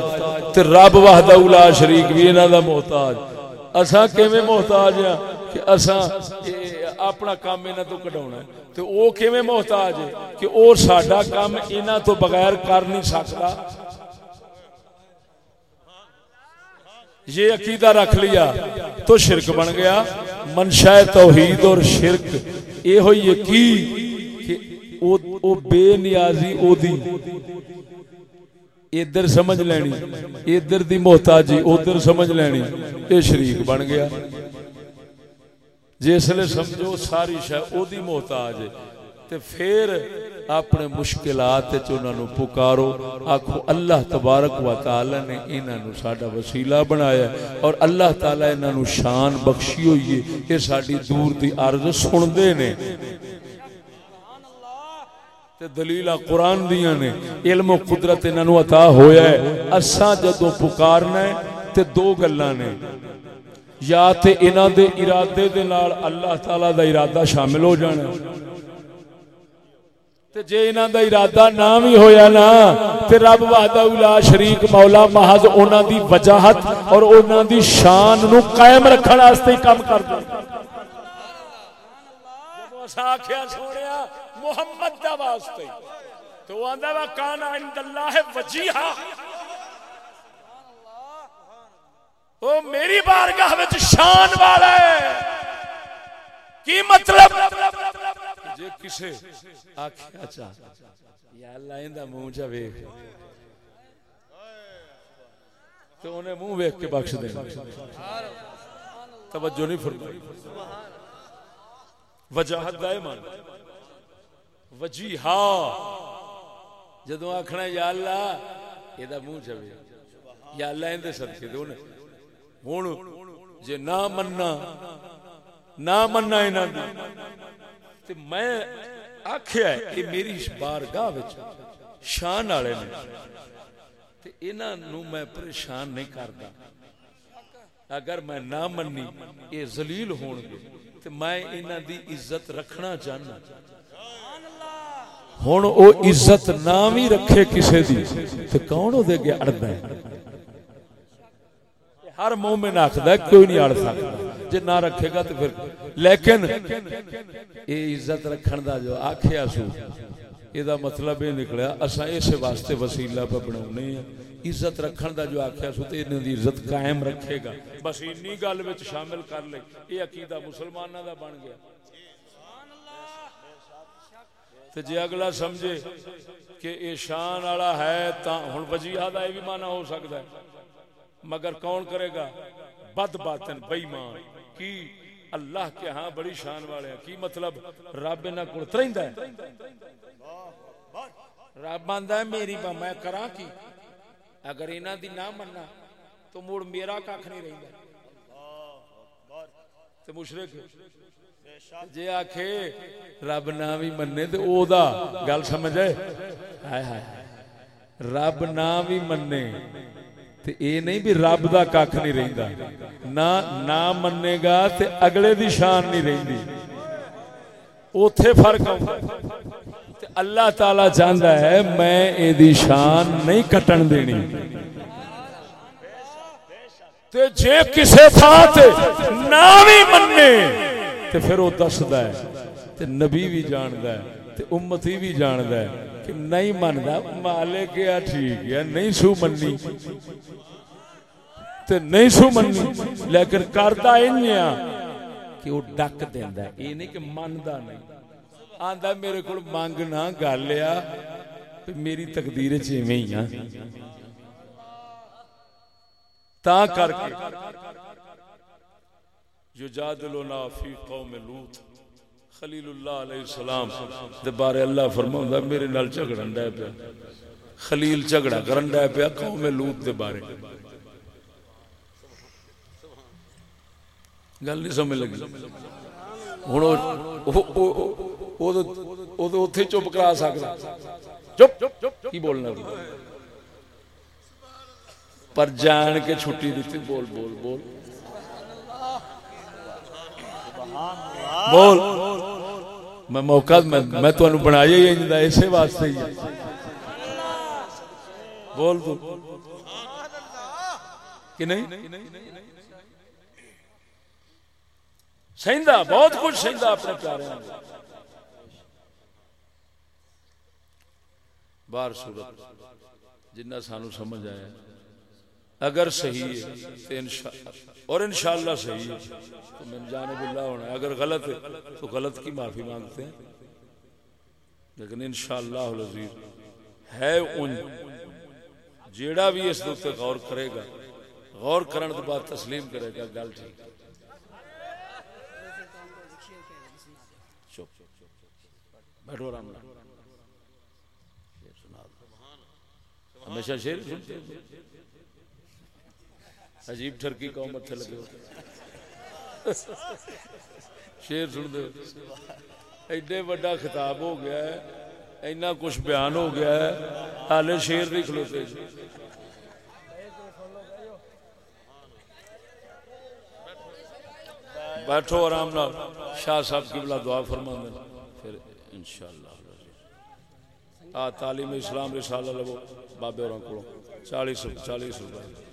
تے رب وحدہ لا شریک بھی انہاں دا محتاج۔ اساں کیویں محتاج ہاں کہ اساں اپنا کام انہاں تو کڈاونا ہے۔ تے او کیویں محتاج ہے کہ او ساڈا کام انہاں تو بغیر کر نہیں سکدا۔ یہ عقیدہ رکھ لیا تو شرک بن گیا۔ منشا توحید اور شرک یہ ہوئی کی کہ او, او بے نیازی او دی۔ ادھر سمجھ لینی ادھر دی محتاجی ادھر سمجھ لینی یہ شریک بن گیا۔ جس نے سمجھو ساری شہ او دی محتاج ہے۔ تے پھر اپنے مشکلات انہوں پکارو۔ آخو اللہ تبارک و تعالی نے انہوں ساڈا وسیلہ بنایا اور اللہ تعالی انہوں شان بخشی ہوئی ہے۔ یہ ساری دور دی عرض سنتے نے۔ تے دلیل قرآن دیا نے۔ علم و قدرت انہوں عطا ہویا ہے۔ اساں جدو پکارنا ہے تے دو گلاں نے۔ یا تے انہاں دے ارادے دے نال اللہ تعالی دا ارادہ شامل ہو جانا ہے۔ تے جے انہاں دا ارادہ نہ بھی ہویا نا، تے رب وحدہ لا شریک مولا محض انہاں دی وجاہت اور انہاں دی شان نو قائم رکھن واسطے ہی کام کردا اسا محمد دا واسطے تو آندا وا کان عند اللہ وجیہا۔ او میری بارگاہ وچ شان والا ہے۔ کی مطلب؟ جے کسے آکھیا اچھا، چا یا اللہ ایندا منہ چا ویکھ۔ تو انہیں منہ ویکھ کے بخش دے توجہ نہیں فرمائی۔ وجاہت دائمان وجیہا۔ جدو آکھنا یا اللہ یہ دا منہ چوے یا اللہ اندے صدقے دے انہیں۔ ہون جے نہ مننا نہ مننا انہاں دی تے میں آکھیا ہے کہ میری بارگاہ وچ شان والے نے تے انہاں نو میں پریشان نہیں کردا۔ اگر میں نہ مننی یہ ذلیل ہون گے۔ تے میں انہاں دی عزت رکھنا چاہنا۔ ہن او عزت نہ بھی رکھے کسے دی، تے کون او دے گے اڑدا ہے؟ ہر مومن آکھدا ہے، کوئی نہیں اڑ سکتا جے نہ رکھے گا تو پھر۔ لیکن اے عزت رکھن دا جو آکھیا سو، اے دا مطلب یہ نکلیا، اساں اس واسطے وسیلہ پہ بناونے ہیں عزت رکھن دا جو آکھیا سو تے انہاں دی عزت قائم رکھے گا۔ بس انی گل وچ شامل کر لے یہ عقیدہ مسلماناں دا بن گیا۔ تے جے اگلا سمجھے کہ اے شان والا ہے تا ہن وجیہہ دا یہ بھی معنی ہو سکتا ہے۔ مگر کون کرے گا؟ بد باطن بے ایمان کی اللہ کے ہاں بڑی شان والے ہیں. کی مطلب؟ رب نہ کول تریندا ہے. رب آندا ہے میری با میں کراں کی؟ اگر انہاں دی نہ مننا تو موڑ میرا کھ نہیں رہندا۔ تے مشرک، جے آکھے رب نہ بھی مننے تے او دا، گل سمجھ آئے؟ ہائے ہائے رب نہ بھی مننے تے اے نہیں بھی رب دا کھ نہیں رہندا۔ نہ نہ مننے گا تے اگلے دی شان نہیں رہندی۔ اوتھے فرق آਉਂਦਾ تے اللہ تعالی چاہندا ہے میں اے دی شان نہیں کٹن دینی۔ تے جے کسے تھاں تے نہ بھی مننے تے پھر وہ دسدا ہے۔ تے نبی بھی جاندا ہے۔ تے امتی بھی جاندا ہے۔ کہ نہیں مندا مالک ہے ٹھیک ہے، نہیں سو مننی۔ تے نہیں سو مننی، لیکن کردا انیا کہ وہ ڈک دیندا ہے۔ یہ نہیں کہ مندا نہیں۔ آندا، میرے کول منگ نہ گل آ میری تقدیر چ ایویں ہی آ تا کر کے۔ یجادلنا فی قوم لوط۔ خلیل اللہ علیہ السلام، دے بارے اللہ فرماوندا میرے نال جھگڑن ڈے پیا۔ خلیل جھگڑا کرن ڈے پیا، قوم لوط دے بارے۔ گل نہیں سمجھ لگی۔ ہن او اوتھے چپ کرا سکدا۔ چپ، کی بولنا؟ پر جان کے چھٹی دیتی، بول بول بول۔ بول، میں موقع، میں میں تو انو بنایا ہی انجدہ اسے واسطے ہی بول تو۔ کہ نہیں؟ سہندہ بہت کچھ سہندہ اپنے پیارے ہیں بار صورت جنہ سانو سمجھ آیا اگر صحیح ہے تو انشاءاللہ۔ اور انشاءاللہ صحیح تو من جانب اللہ ہونا ہے۔ اگر غلط ہے تو غلط کی معافی مانگتے ہیں۔ لیکن انشاءاللہ العزیز ہے ان جیڑا بھی اس دوتے غور کرے گا، غور کرنے کے بعد تسلیم کرے گا، گل ٹھیک چپ۔ بیٹھو آرام ہمیشہ شیر سنتے ہیں۔ عجیب ٹھرکی قوم اچھے لگے ہوتے شیر سن دے۔ ایڈے بڑا خطاب ہو گیا ہے، اینا کچھ بیان ہو گیا ہے حالے شیر نہیں کھلوتے بیٹھو آرام نال۔ شاہ صاحب کی بلا دعا فرما دیں پھر انشاءاللہ۔ آ تعلیم اسلام رسالہ لگو بابے اور چالیس چالیس روپئے